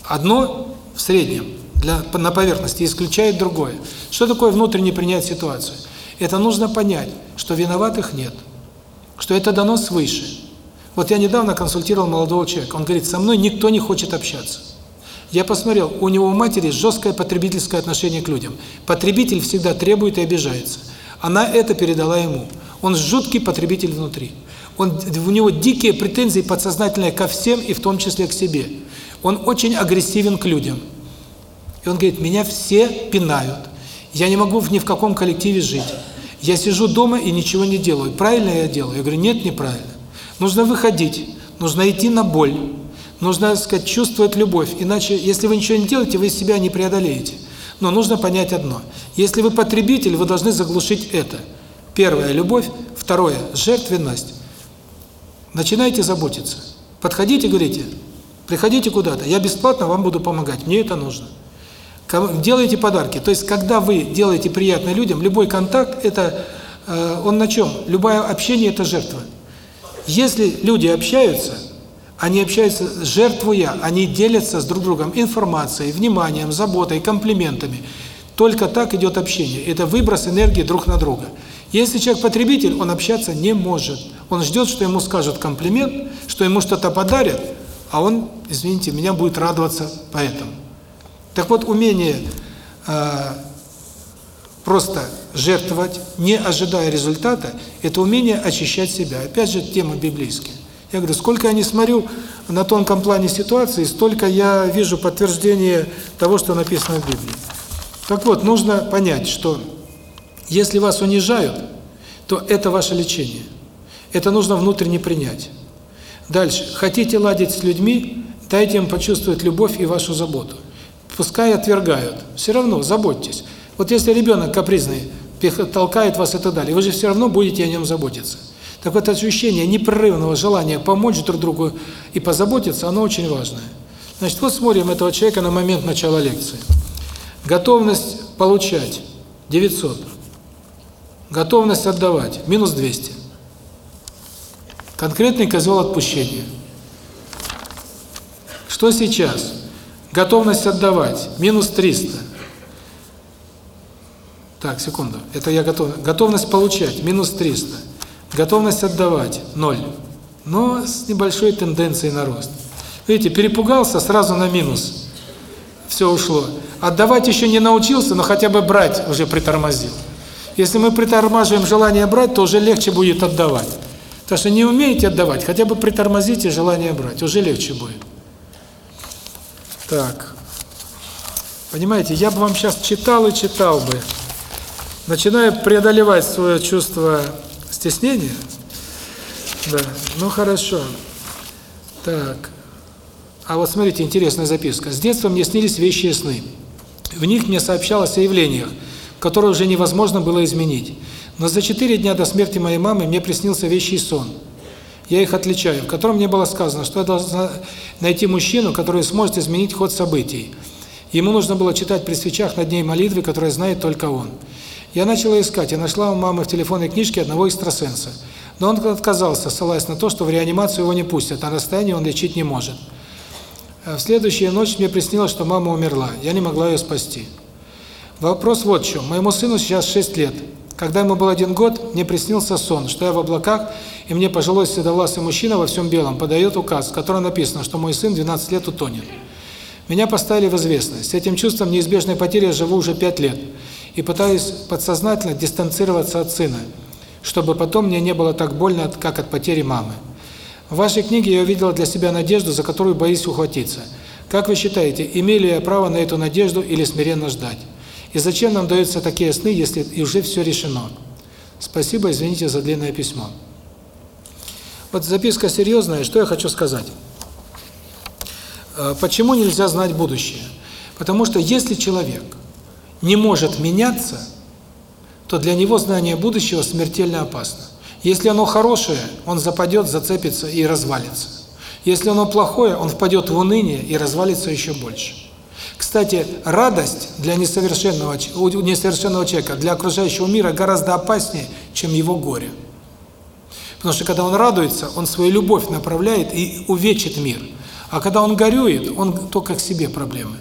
Одно в среднем для, на поверхности исключает другое. Что такое внутренне принять ситуацию? Это нужно понять, что виноватых нет – что это дано свыше. Вот я недавно консультировал молодого человека, он говорит, со мной никто не хочет общаться. Я посмотрел, у него матери жесткое потребительское отношение к людям. Потребитель всегда требует и обижается. Она это передала ему. Он жуткий потребитель внутри. Он, у него дикие претензии подсознательные ко всем, и в том числе к себе. Он очень агрессивен к людям. И он говорит, меня все пинают. Я не могу ни в каком коллективе жить. Я сижу дома и ничего не делаю. Правильно я делаю? Я говорю, нет, неправильно. Нужно выходить, нужно идти на боль, нужно, так сказать, чувствовать любовь. Иначе, если вы ничего не делаете, вы себя не преодолеете. Но нужно понять одно. Если вы потребитель, вы должны заглушить это. Первое – любовь. Второе – жертвенность. Начинайте заботиться. Подходите, говорите, приходите куда-то, я бесплатно вам буду помогать, мне это нужно делаете подарки. То есть, когда вы делаете приятно людям, любой контакт – это, э, он на чем? Любое общение – это жертва. Если люди общаются, они общаются жертвуя, они делятся с друг другом информацией, вниманием, заботой, комплиментами. Только так идет общение. Это выброс энергии друг на друга. Если человек потребитель, он общаться не может. Он ждет, что ему скажут комплимент, что ему что-то подарят, а он, извините, меня будет радоваться поэтому. Так вот, умение э, просто жертвовать, не ожидая результата, это умение очищать себя. Опять же, тема библейская. Я говорю, сколько я не смотрю на тонком плане ситуации, столько я вижу подтверждение того, что написано в Библии. Так вот, нужно понять, что если вас унижают, то это ваше лечение. Это нужно внутренне принять. Дальше. Хотите ладить с людьми, дайте им почувствовать любовь и вашу заботу пускай отвергают. Все равно заботьтесь. Вот если ребенок капризный, толкает вас и так далее, вы же все равно будете о нем заботиться. Так вот, ощущение непрерывного желания помочь друг другу и позаботиться, оно очень важное. Значит, вот смотрим этого человека на момент начала лекции. Готовность получать – 900. Готовность отдавать – минус 200. Конкретный козел отпущения. Что сейчас? Готовность отдавать – минус 300. Так, секунду. Это я готов. Готовность получать – минус 300. Готовность отдавать – 0. Но с небольшой тенденцией на рост. Видите, перепугался, сразу на минус. Все ушло. Отдавать еще не научился, но хотя бы брать уже притормозил. Если мы притормаживаем желание брать, то уже легче будет отдавать. Потому что не умеете отдавать, хотя бы притормозите желание брать, уже легче будет. Так. Понимаете, я бы вам сейчас читал и читал бы. Начинаю преодолевать свое чувство стеснения. Да, ну хорошо. Так. А вот смотрите, интересная записка. С детства мне снились вещи и сны. В них мне сообщалось о явлениях, которые уже невозможно было изменить. Но за четыре дня до смерти моей мамы мне приснился вещий сон. Я их отличаю, в котором мне было сказано, что я должна найти мужчину, который сможет изменить ход событий. Ему нужно было читать при свечах над ней молитвы, которые знает только он. Я начала искать, я нашла у мамы в телефонной книжке одного экстрасенса. Но он отказался, ссылаясь на то, что в реанимацию его не пустят, а на расстоянии он лечить не может. Э, в следующую ночь мне приснилось, что мама умерла. Я не могла ее спасти. Вопрос вот в чем. Моему сыну сейчас 6 лет. Когда ему был один год, мне приснился сон, что я в облаках, и мне пожилой седовласый мужчина во всем белом подает указ, в котором написано, что мой сын 12 лет утонет. Меня поставили в известность. С этим чувством неизбежной потери я живу уже 5 лет и пытаюсь подсознательно дистанцироваться от сына, чтобы потом мне не было так больно, как от потери мамы. В вашей книге я увидела для себя надежду, за которую боюсь ухватиться. Как вы считаете, имею ли я право на эту надежду или смиренно ждать? И зачем нам даются такие сны, если и уже все решено? Спасибо, извините за длинное письмо. Вот записка серьезная, что я хочу сказать. Э, почему нельзя знать будущее? Потому что если человек не может меняться, то для него знание будущего смертельно опасно. Если оно хорошее, он западет, зацепится и развалится. Если оно плохое, он впадет в уныние и развалится еще больше. Кстати, радость для несовершенного, несовершенного человека, для окружающего мира гораздо опаснее, чем его горе. Потому что когда он радуется, он свою любовь направляет и увечит мир. А когда он горюет, он только к себе проблемы.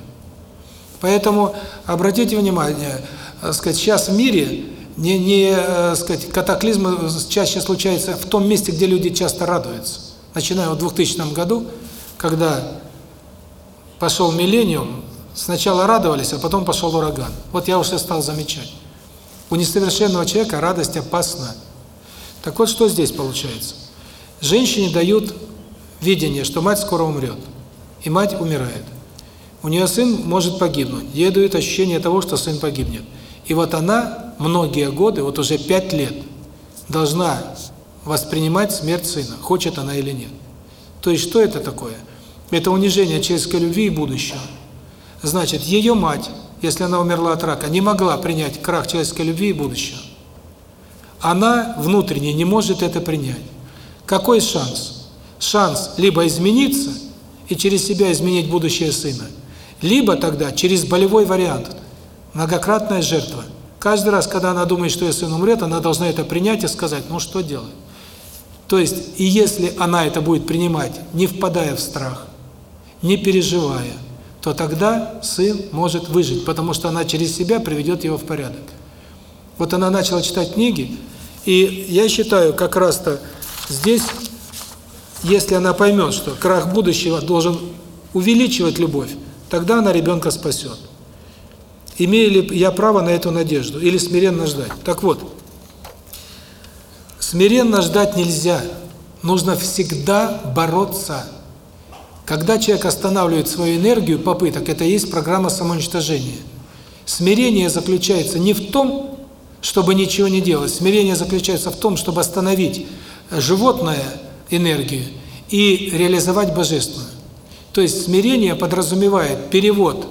Поэтому обратите внимание, э, сказать, сейчас в мире не, не э, сказать, катаклизмы чаще случаются в том месте, где люди часто радуются. Начиная в 2000 году, когда пошел миллениум, сначала радовались, а потом пошел ураган. Вот я уже стал замечать. У несовершенного человека радость опасна. Так вот, что здесь получается? Женщине дают видение, что мать скоро умрет. И мать умирает. У нее сын может погибнуть. Ей дают ощущение того, что сын погибнет. И вот она многие годы, вот уже пять лет, должна воспринимать смерть сына, хочет она или нет. То есть что это такое? Это унижение человеческой любви и будущего. Значит, ее мать, если она умерла от рака, не могла принять крах человеческой любви и будущего. Она внутренне не может это принять. Какой шанс? Шанс либо измениться и через себя изменить будущее сына, либо тогда через болевой вариант – Многократная жертва. Каждый раз, когда она думает, что ее сын умрет, она должна это принять и сказать, ну что делать? То есть, и если она это будет принимать, не впадая в страх, не переживая, то тогда сын может выжить, потому что она через себя приведет его в порядок. Вот она начала читать книги, и я считаю, как раз-то здесь, если она поймет, что крах будущего должен увеличивать любовь, тогда она ребенка спасет. Имею ли я право на эту надежду или смиренно ждать? Так вот, смиренно ждать нельзя. Нужно всегда бороться. Когда человек останавливает свою энергию попыток, это и есть программа самоуничтожения. Смирение заключается не в том, чтобы ничего не делать. Смирение заключается в том, чтобы остановить животную энергию и реализовать божественную. То есть смирение подразумевает перевод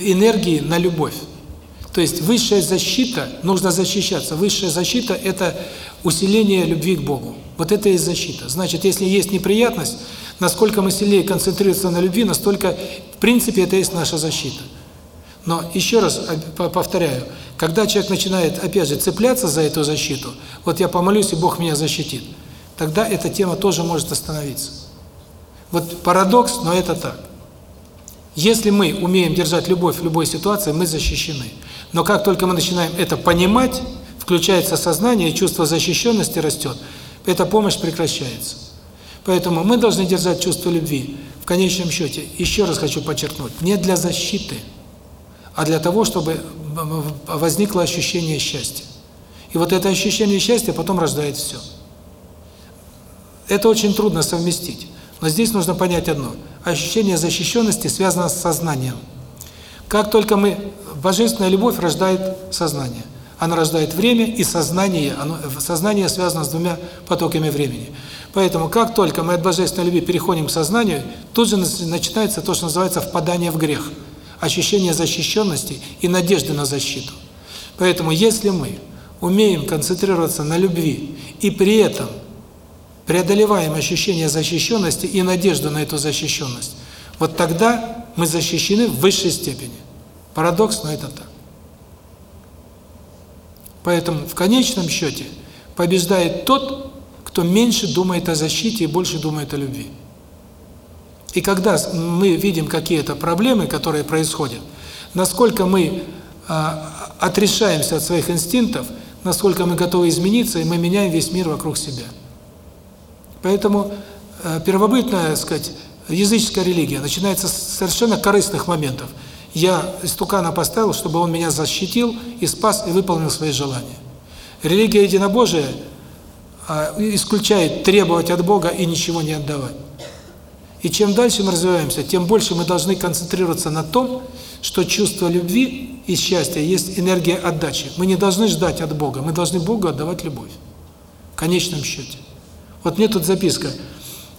энергии на любовь. То есть высшая защита, нужно защищаться. Высшая защита – это усиление любви к Богу. Вот это и защита. Значит, если есть неприятность, насколько мы сильнее концентрируемся на любви, настолько, в принципе, это и есть наша защита. Но еще раз повторяю, когда человек начинает, опять же, цепляться за эту защиту, вот я помолюсь, и Бог меня защитит, тогда эта тема тоже может остановиться. Вот парадокс, но это так. Если мы умеем держать любовь в любой ситуации, мы защищены. Но как только мы начинаем это понимать, включается сознание, и чувство защищенности растет, эта помощь прекращается. Поэтому мы должны держать чувство любви. В конечном счете, еще раз хочу подчеркнуть, не для защиты, а для того, чтобы возникло ощущение счастья. И вот это ощущение счастья потом рождает все. Это очень трудно совместить. Но здесь нужно понять одно. Ощущение защищенности связано с сознанием. Как только мы... Божественная любовь рождает сознание. Она рождает время и сознание. Оно, сознание связано с двумя потоками времени. Поэтому как только мы от божественной любви переходим к сознанию, тут же начинается то, что называется впадание в грех. Ощущение защищенности и надежды на защиту. Поэтому если мы умеем концентрироваться на любви и при этом преодолеваем ощущение защищенности и надежду на эту защищенность, вот тогда мы защищены в высшей степени. Парадокс, но это так. Поэтому в конечном счете побеждает тот, кто меньше думает о защите и больше думает о любви. И когда мы видим какие-то проблемы, которые происходят, насколько мы а, отрешаемся от своих инстинктов, насколько мы готовы измениться, и мы меняем весь мир вокруг себя. Поэтому э, первобытная, так сказать, языческая религия начинается с совершенно корыстных моментов. Я истукана поставил, чтобы он меня защитил и спас, и выполнил свои желания. Религия единобожия а, исключает требовать от Бога и ничего не отдавать. И чем дальше мы развиваемся, тем больше мы должны концентрироваться на том, что чувство любви и счастья есть энергия отдачи. Мы не должны ждать от Бога, мы должны Богу отдавать любовь. В конечном счете. Вот мне тут записка.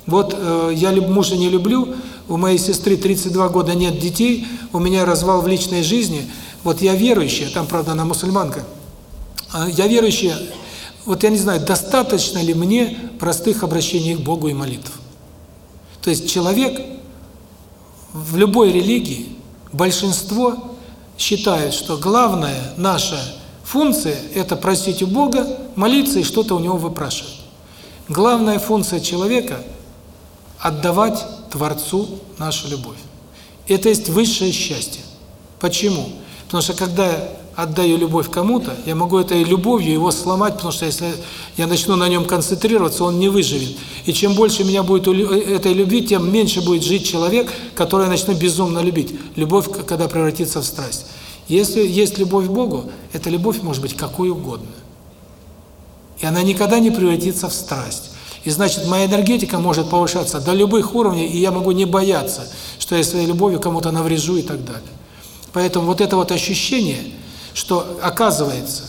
Вот э, я мужа не люблю, у моей сестры 32 года нет детей, у меня развал в личной жизни. Вот я верующая, там, правда, она мусульманка. А я верующая. Вот я не знаю, достаточно ли мне простых обращений к Богу и молитв. То есть человек в любой религии, большинство считает, что главная наша функция – это просить у Бога, молиться и что-то у Него выпрашивать. Главная функция человека – отдавать Творцу нашу любовь. Это есть высшее счастье. Почему? Потому что когда отдаю любовь кому-то, я могу этой любовью его сломать, потому что если я начну на нем концентрироваться, он не выживет. И чем больше меня будет э, этой любви, тем меньше будет жить человек, который я начну безумно любить. Любовь, когда превратится в страсть. Если есть любовь к Богу, эта любовь может быть какой угодно. И она никогда не превратится в страсть. И значит, моя энергетика может повышаться до любых уровней, и я могу не бояться, что я своей любовью кому-то наврежу и так далее. Поэтому вот это вот ощущение – что оказывается,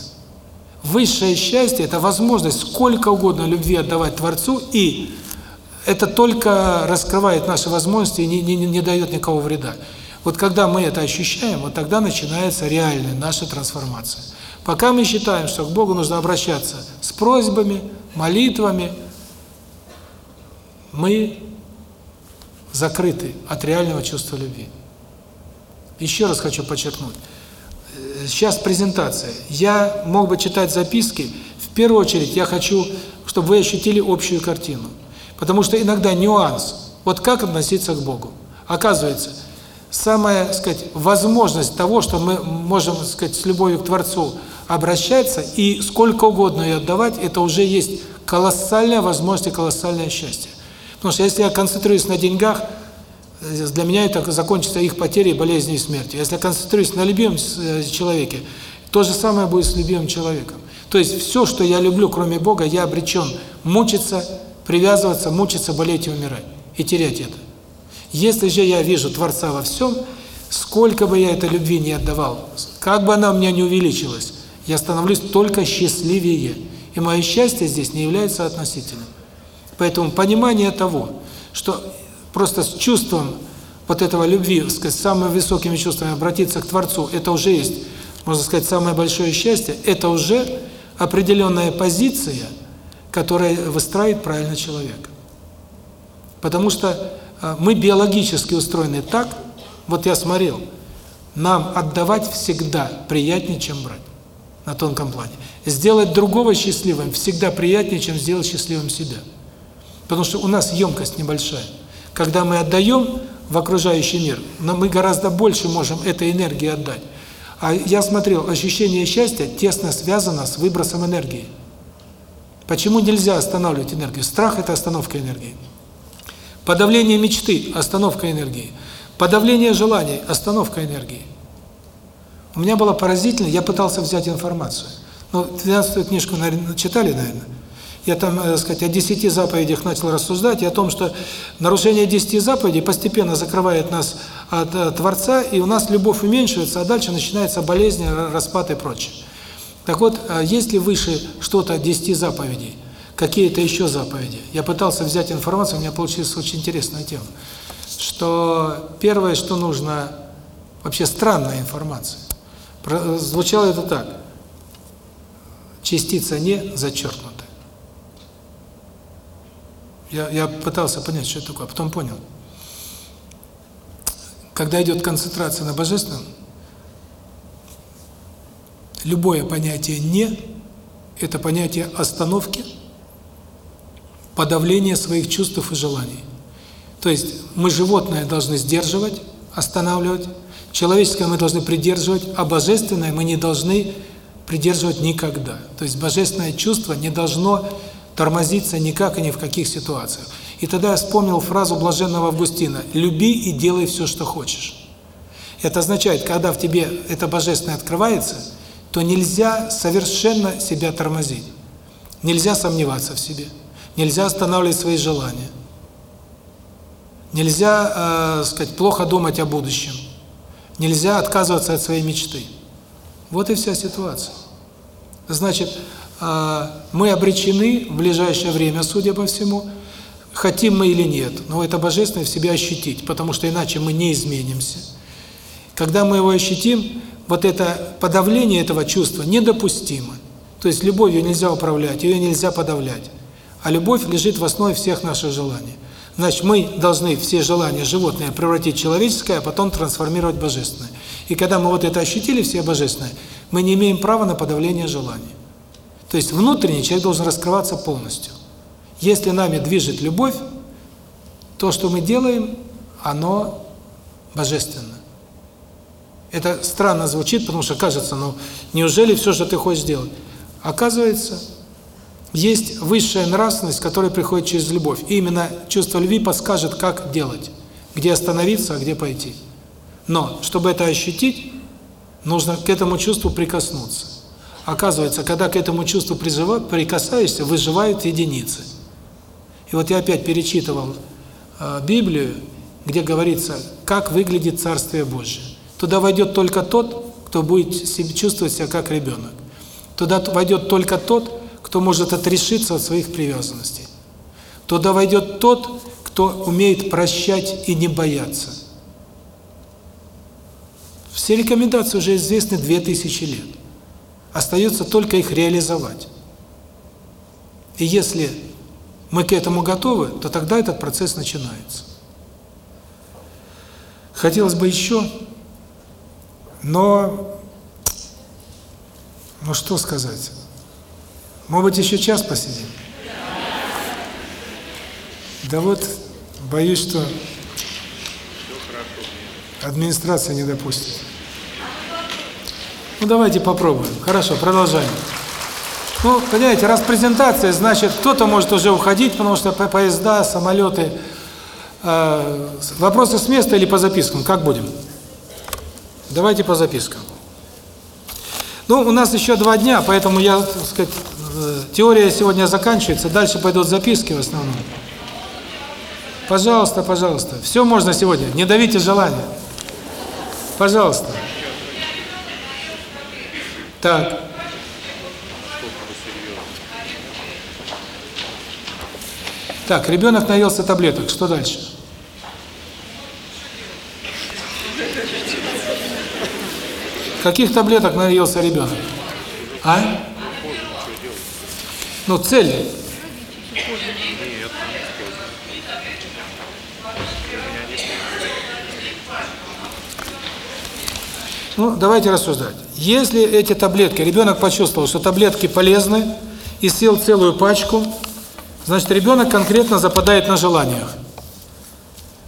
высшее счастье – это возможность сколько угодно любви отдавать Творцу, и это только раскрывает наши возможности и не, не, не дает никакого вреда. Вот когда мы это ощущаем, вот тогда начинается реальная наша трансформация. Пока мы считаем, что к Богу нужно обращаться с просьбами, молитвами, мы закрыты от реального чувства любви. Еще раз хочу подчеркнуть сейчас презентация. Я мог бы читать записки. В первую очередь я хочу, чтобы вы ощутили общую картину. Потому что иногда нюанс. Вот как относиться к Богу? Оказывается, самая, сказать, возможность того, что мы можем, сказать, с любовью к Творцу обращаться и сколько угодно ее отдавать, это уже есть колоссальная возможность и колоссальное счастье. Потому что если я концентрируюсь на деньгах, для меня это закончится их потерей, болезнью и смертью. Если я концентрируюсь на любимом э, человеке, то же самое будет с любимым человеком. То есть все, что я люблю, кроме Бога, я обречен мучиться, привязываться, мучиться, болеть и умирать. И терять это. Если же я вижу Творца во всем, сколько бы я этой любви не отдавал, как бы она у меня не увеличилась, я становлюсь только счастливее. И мое счастье здесь не является относительным. Поэтому понимание того, что Просто с чувством вот этого любви, сказать, самыми высокими чувствами обратиться к Творцу, это уже есть, можно сказать, самое большое счастье, это уже определенная позиция, которая выстраивает правильно человека. Потому что а, мы биологически устроены так, вот я смотрел, нам отдавать всегда приятнее, чем брать на тонком плане. Сделать другого счастливым всегда приятнее, чем сделать счастливым себя. Потому что у нас емкость небольшая. Когда мы отдаем в окружающий мир, но мы гораздо больше можем этой энергии отдать. А я смотрел, ощущение счастья тесно связано с выбросом энергии. Почему нельзя останавливать энергию? Страх – это остановка энергии. Подавление мечты – остановка энергии. Подавление желаний – остановка энергии. У меня было поразительно, я пытался взять информацию. Ну, 12 книжку, наверное, читали, наверное? Я там, так э, сказать, о десяти заповедях начал рассуждать, и о том, что нарушение десяти заповедей постепенно закрывает нас от, от Творца, и у нас любовь уменьшивается, а дальше начинается болезнь, распад и прочее. Так вот, а есть ли выше что-то десяти заповедей? Какие-то еще заповеди? Я пытался взять информацию, у меня получилась очень интересная тема. Что первое, что нужно, вообще странная информация. Звучало это так. частица «не» зачеркнута. Я, я пытался понять, что это такое, а потом понял. Когда идет концентрация на Божественном, любое понятие «не» – это понятие остановки, подавления своих чувств и желаний. То есть мы животное должны сдерживать, останавливать, человеческое мы должны придерживать, а божественное мы не должны придерживать никогда. То есть божественное чувство не должно тормозиться никак и ни в каких ситуациях. И тогда я вспомнил фразу блаженного Августина «люби и делай все, что хочешь». Это означает, когда в тебе это божественное открывается, то нельзя совершенно себя тормозить. Нельзя сомневаться в себе. Нельзя останавливать свои желания. Нельзя, э, сказать, плохо думать о будущем. Нельзя отказываться от своей мечты. Вот и вся ситуация. Значит, мы обречены в ближайшее время, судя по всему, хотим мы или нет, но это божественное в себе ощутить, потому что иначе мы не изменимся. Когда мы его ощутим, вот это подавление этого чувства недопустимо. То есть любовью нельзя управлять, ее нельзя подавлять. А любовь лежит в основе всех наших желаний. Значит, мы должны все желания животные превратить в человеческое, а потом трансформировать в божественное. И когда мы вот это ощутили, все божественное, мы не имеем права на подавление желаний. То есть внутренний человек должен раскрываться полностью. Если нами движет любовь, то, что мы делаем, оно божественно. Это странно звучит, потому что кажется, ну, неужели все, что ты хочешь сделать? Оказывается, есть высшая нравственность, которая приходит через любовь. И именно чувство любви подскажет, как делать, где остановиться, а где пойти. Но, чтобы это ощутить, нужно к этому чувству прикоснуться. Оказывается, когда к этому чувству прикасаешься, выживают единицы. И вот я опять перечитывал э, Библию, где говорится, как выглядит Царствие Божие. Туда войдет только тот, кто будет себя чувствовать себя как ребенок. Туда войдет только тот, кто может отрешиться от своих привязанностей. Туда войдет тот, кто умеет прощать и не бояться. Все рекомендации уже известны 2000 лет. Остается только их реализовать. И если мы к этому готовы, то тогда этот процесс начинается. Хотелось бы еще но, ну что сказать? Может быть, еще час посидим? Да вот, боюсь, что администрация не допустит. Ну, давайте попробуем. Хорошо, продолжаем. Ну, понимаете, раз презентация, значит, кто-то может уже уходить, потому что поезда, самолеты. Э, вопросы с места или по запискам? Как будем? Давайте по запискам. Ну, у нас еще два дня, поэтому я, так сказать, теория сегодня заканчивается, дальше пойдут записки в основном. Пожалуйста, пожалуйста. Все можно сегодня, не давите желание. Пожалуйста. Так. Так, ребенок наелся таблеток, что дальше? Каких таблеток наелся ребенок? А? Ну, цель. Ну, давайте рассуждать. Если эти таблетки, ребенок почувствовал, что таблетки полезны, и съел целую пачку, значит, ребенок конкретно западает на желаниях.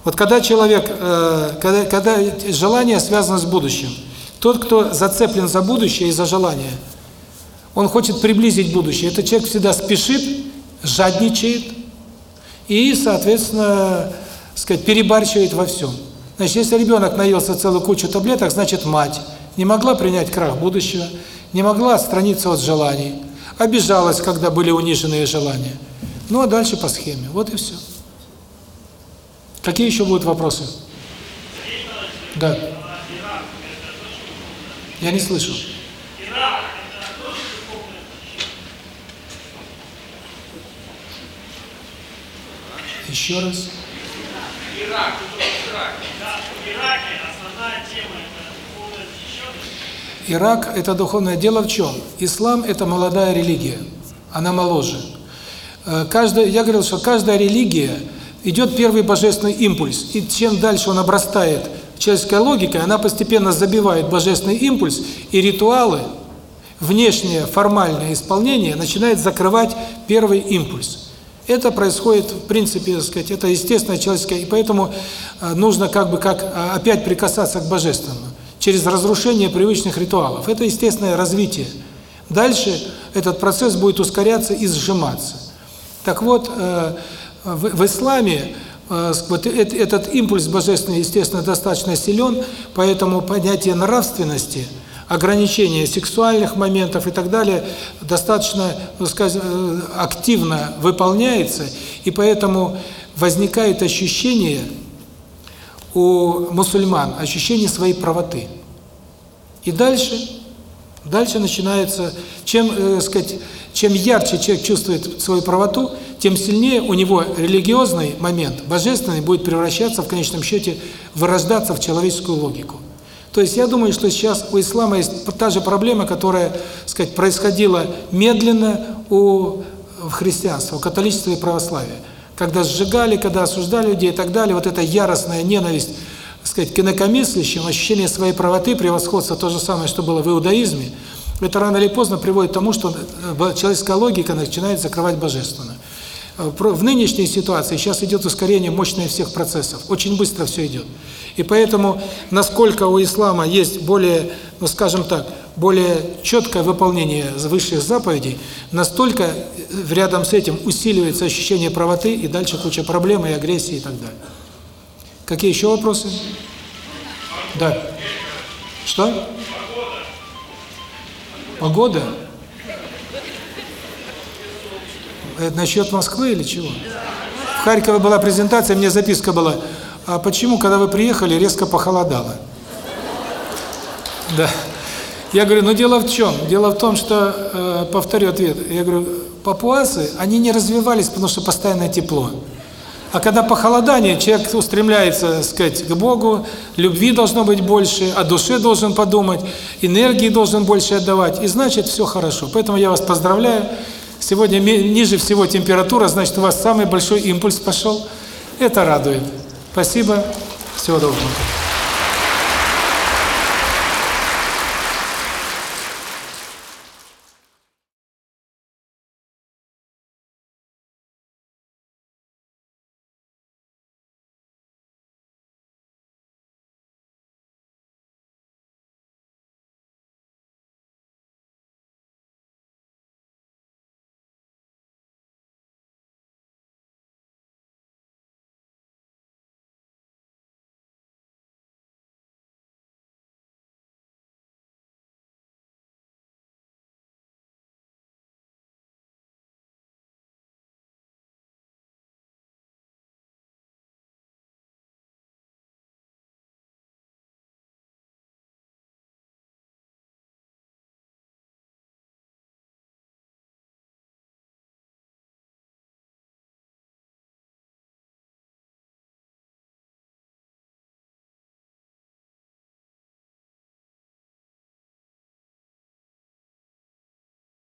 Вот когда человек, э, когда, когда желание связано с будущим, тот, кто зацеплен за будущее и за желание, он хочет приблизить будущее. Этот человек всегда спешит, жадничает и, соответственно, сказать, перебарщивает во всем. Значит, если ребенок наелся целую кучу таблеток, значит, мать не могла принять крах будущего, не могла отстраниться от желаний, обижалась, когда были униженные желания. Ну, а дальше по схеме. Вот и все. Какие еще будут вопросы? Да. Я не слышу. Еще раз. Ирак, Ирак. Да, в Ираке основная тема это Ирак – это духовное дело в чем? Ислам – это молодая религия, она моложе. Э, каждая, я говорил, что каждая религия идет первый божественный импульс, и чем дальше он обрастает человеческой логикой, она постепенно забивает божественный импульс, и ритуалы, внешнее формальное исполнение начинает закрывать первый импульс. Это происходит, в принципе, так сказать, это естественное человеческое, и поэтому э, нужно как бы как э, опять прикасаться к божественному через разрушение привычных ритуалов. Это естественное развитие. Дальше этот процесс будет ускоряться и сжиматься. Так вот, э, в исламе вот этот импульс божественный, естественно, достаточно силен, поэтому понятие нравственности – ограничение сексуальных моментов и так далее достаточно, ну, скажем, э, активно выполняется, и поэтому возникает ощущение у мусульман, ощущение своей правоты. И дальше, дальше начинается, чем, э, сказать, чем ярче человек чувствует свою правоту, тем сильнее у него религиозный момент, божественный, будет превращаться в конечном счете, вырождаться в человеческую логику. То есть я думаю, что сейчас у ислама есть та же проблема, которая, сказать, происходила медленно у христианства, у католичества и православия. Когда сжигали, когда осуждали людей и так далее, вот эта яростная ненависть, сказать, к инакомыслящим, ощущение своей правоты, превосходства, то же самое, что было в иудаизме, это рано или поздно приводит к тому, что э, человеческая логика начинает закрывать божественное. Э, в нынешней ситуации сейчас идет ускорение мощное всех процессов. Очень быстро все идет. И поэтому, насколько у ислама есть более, ну скажем так, более четкое выполнение высших заповедей, настолько э, рядом с этим усиливается ощущение правоты, и дальше куча проблем и агрессии и так далее. Какие еще вопросы? Да. Что? Погода? Это насчет Москвы или чего? В Харькове была презентация, мне записка была. А почему, когда вы приехали, резко похолодало? Да. Я говорю, ну дело в чем? Дело в том, что, э, повторю ответ, я говорю, папуасы, они не развивались, потому что постоянное тепло. А когда похолодание, человек устремляется, так сказать, к Богу, любви должно быть больше, о душе должен подумать, энергии должен больше отдавать, и значит все хорошо. Поэтому я вас поздравляю. Сегодня ниже всего температура, значит, у вас самый большой импульс пошел. Это радует. Спасибо. Всего доброго.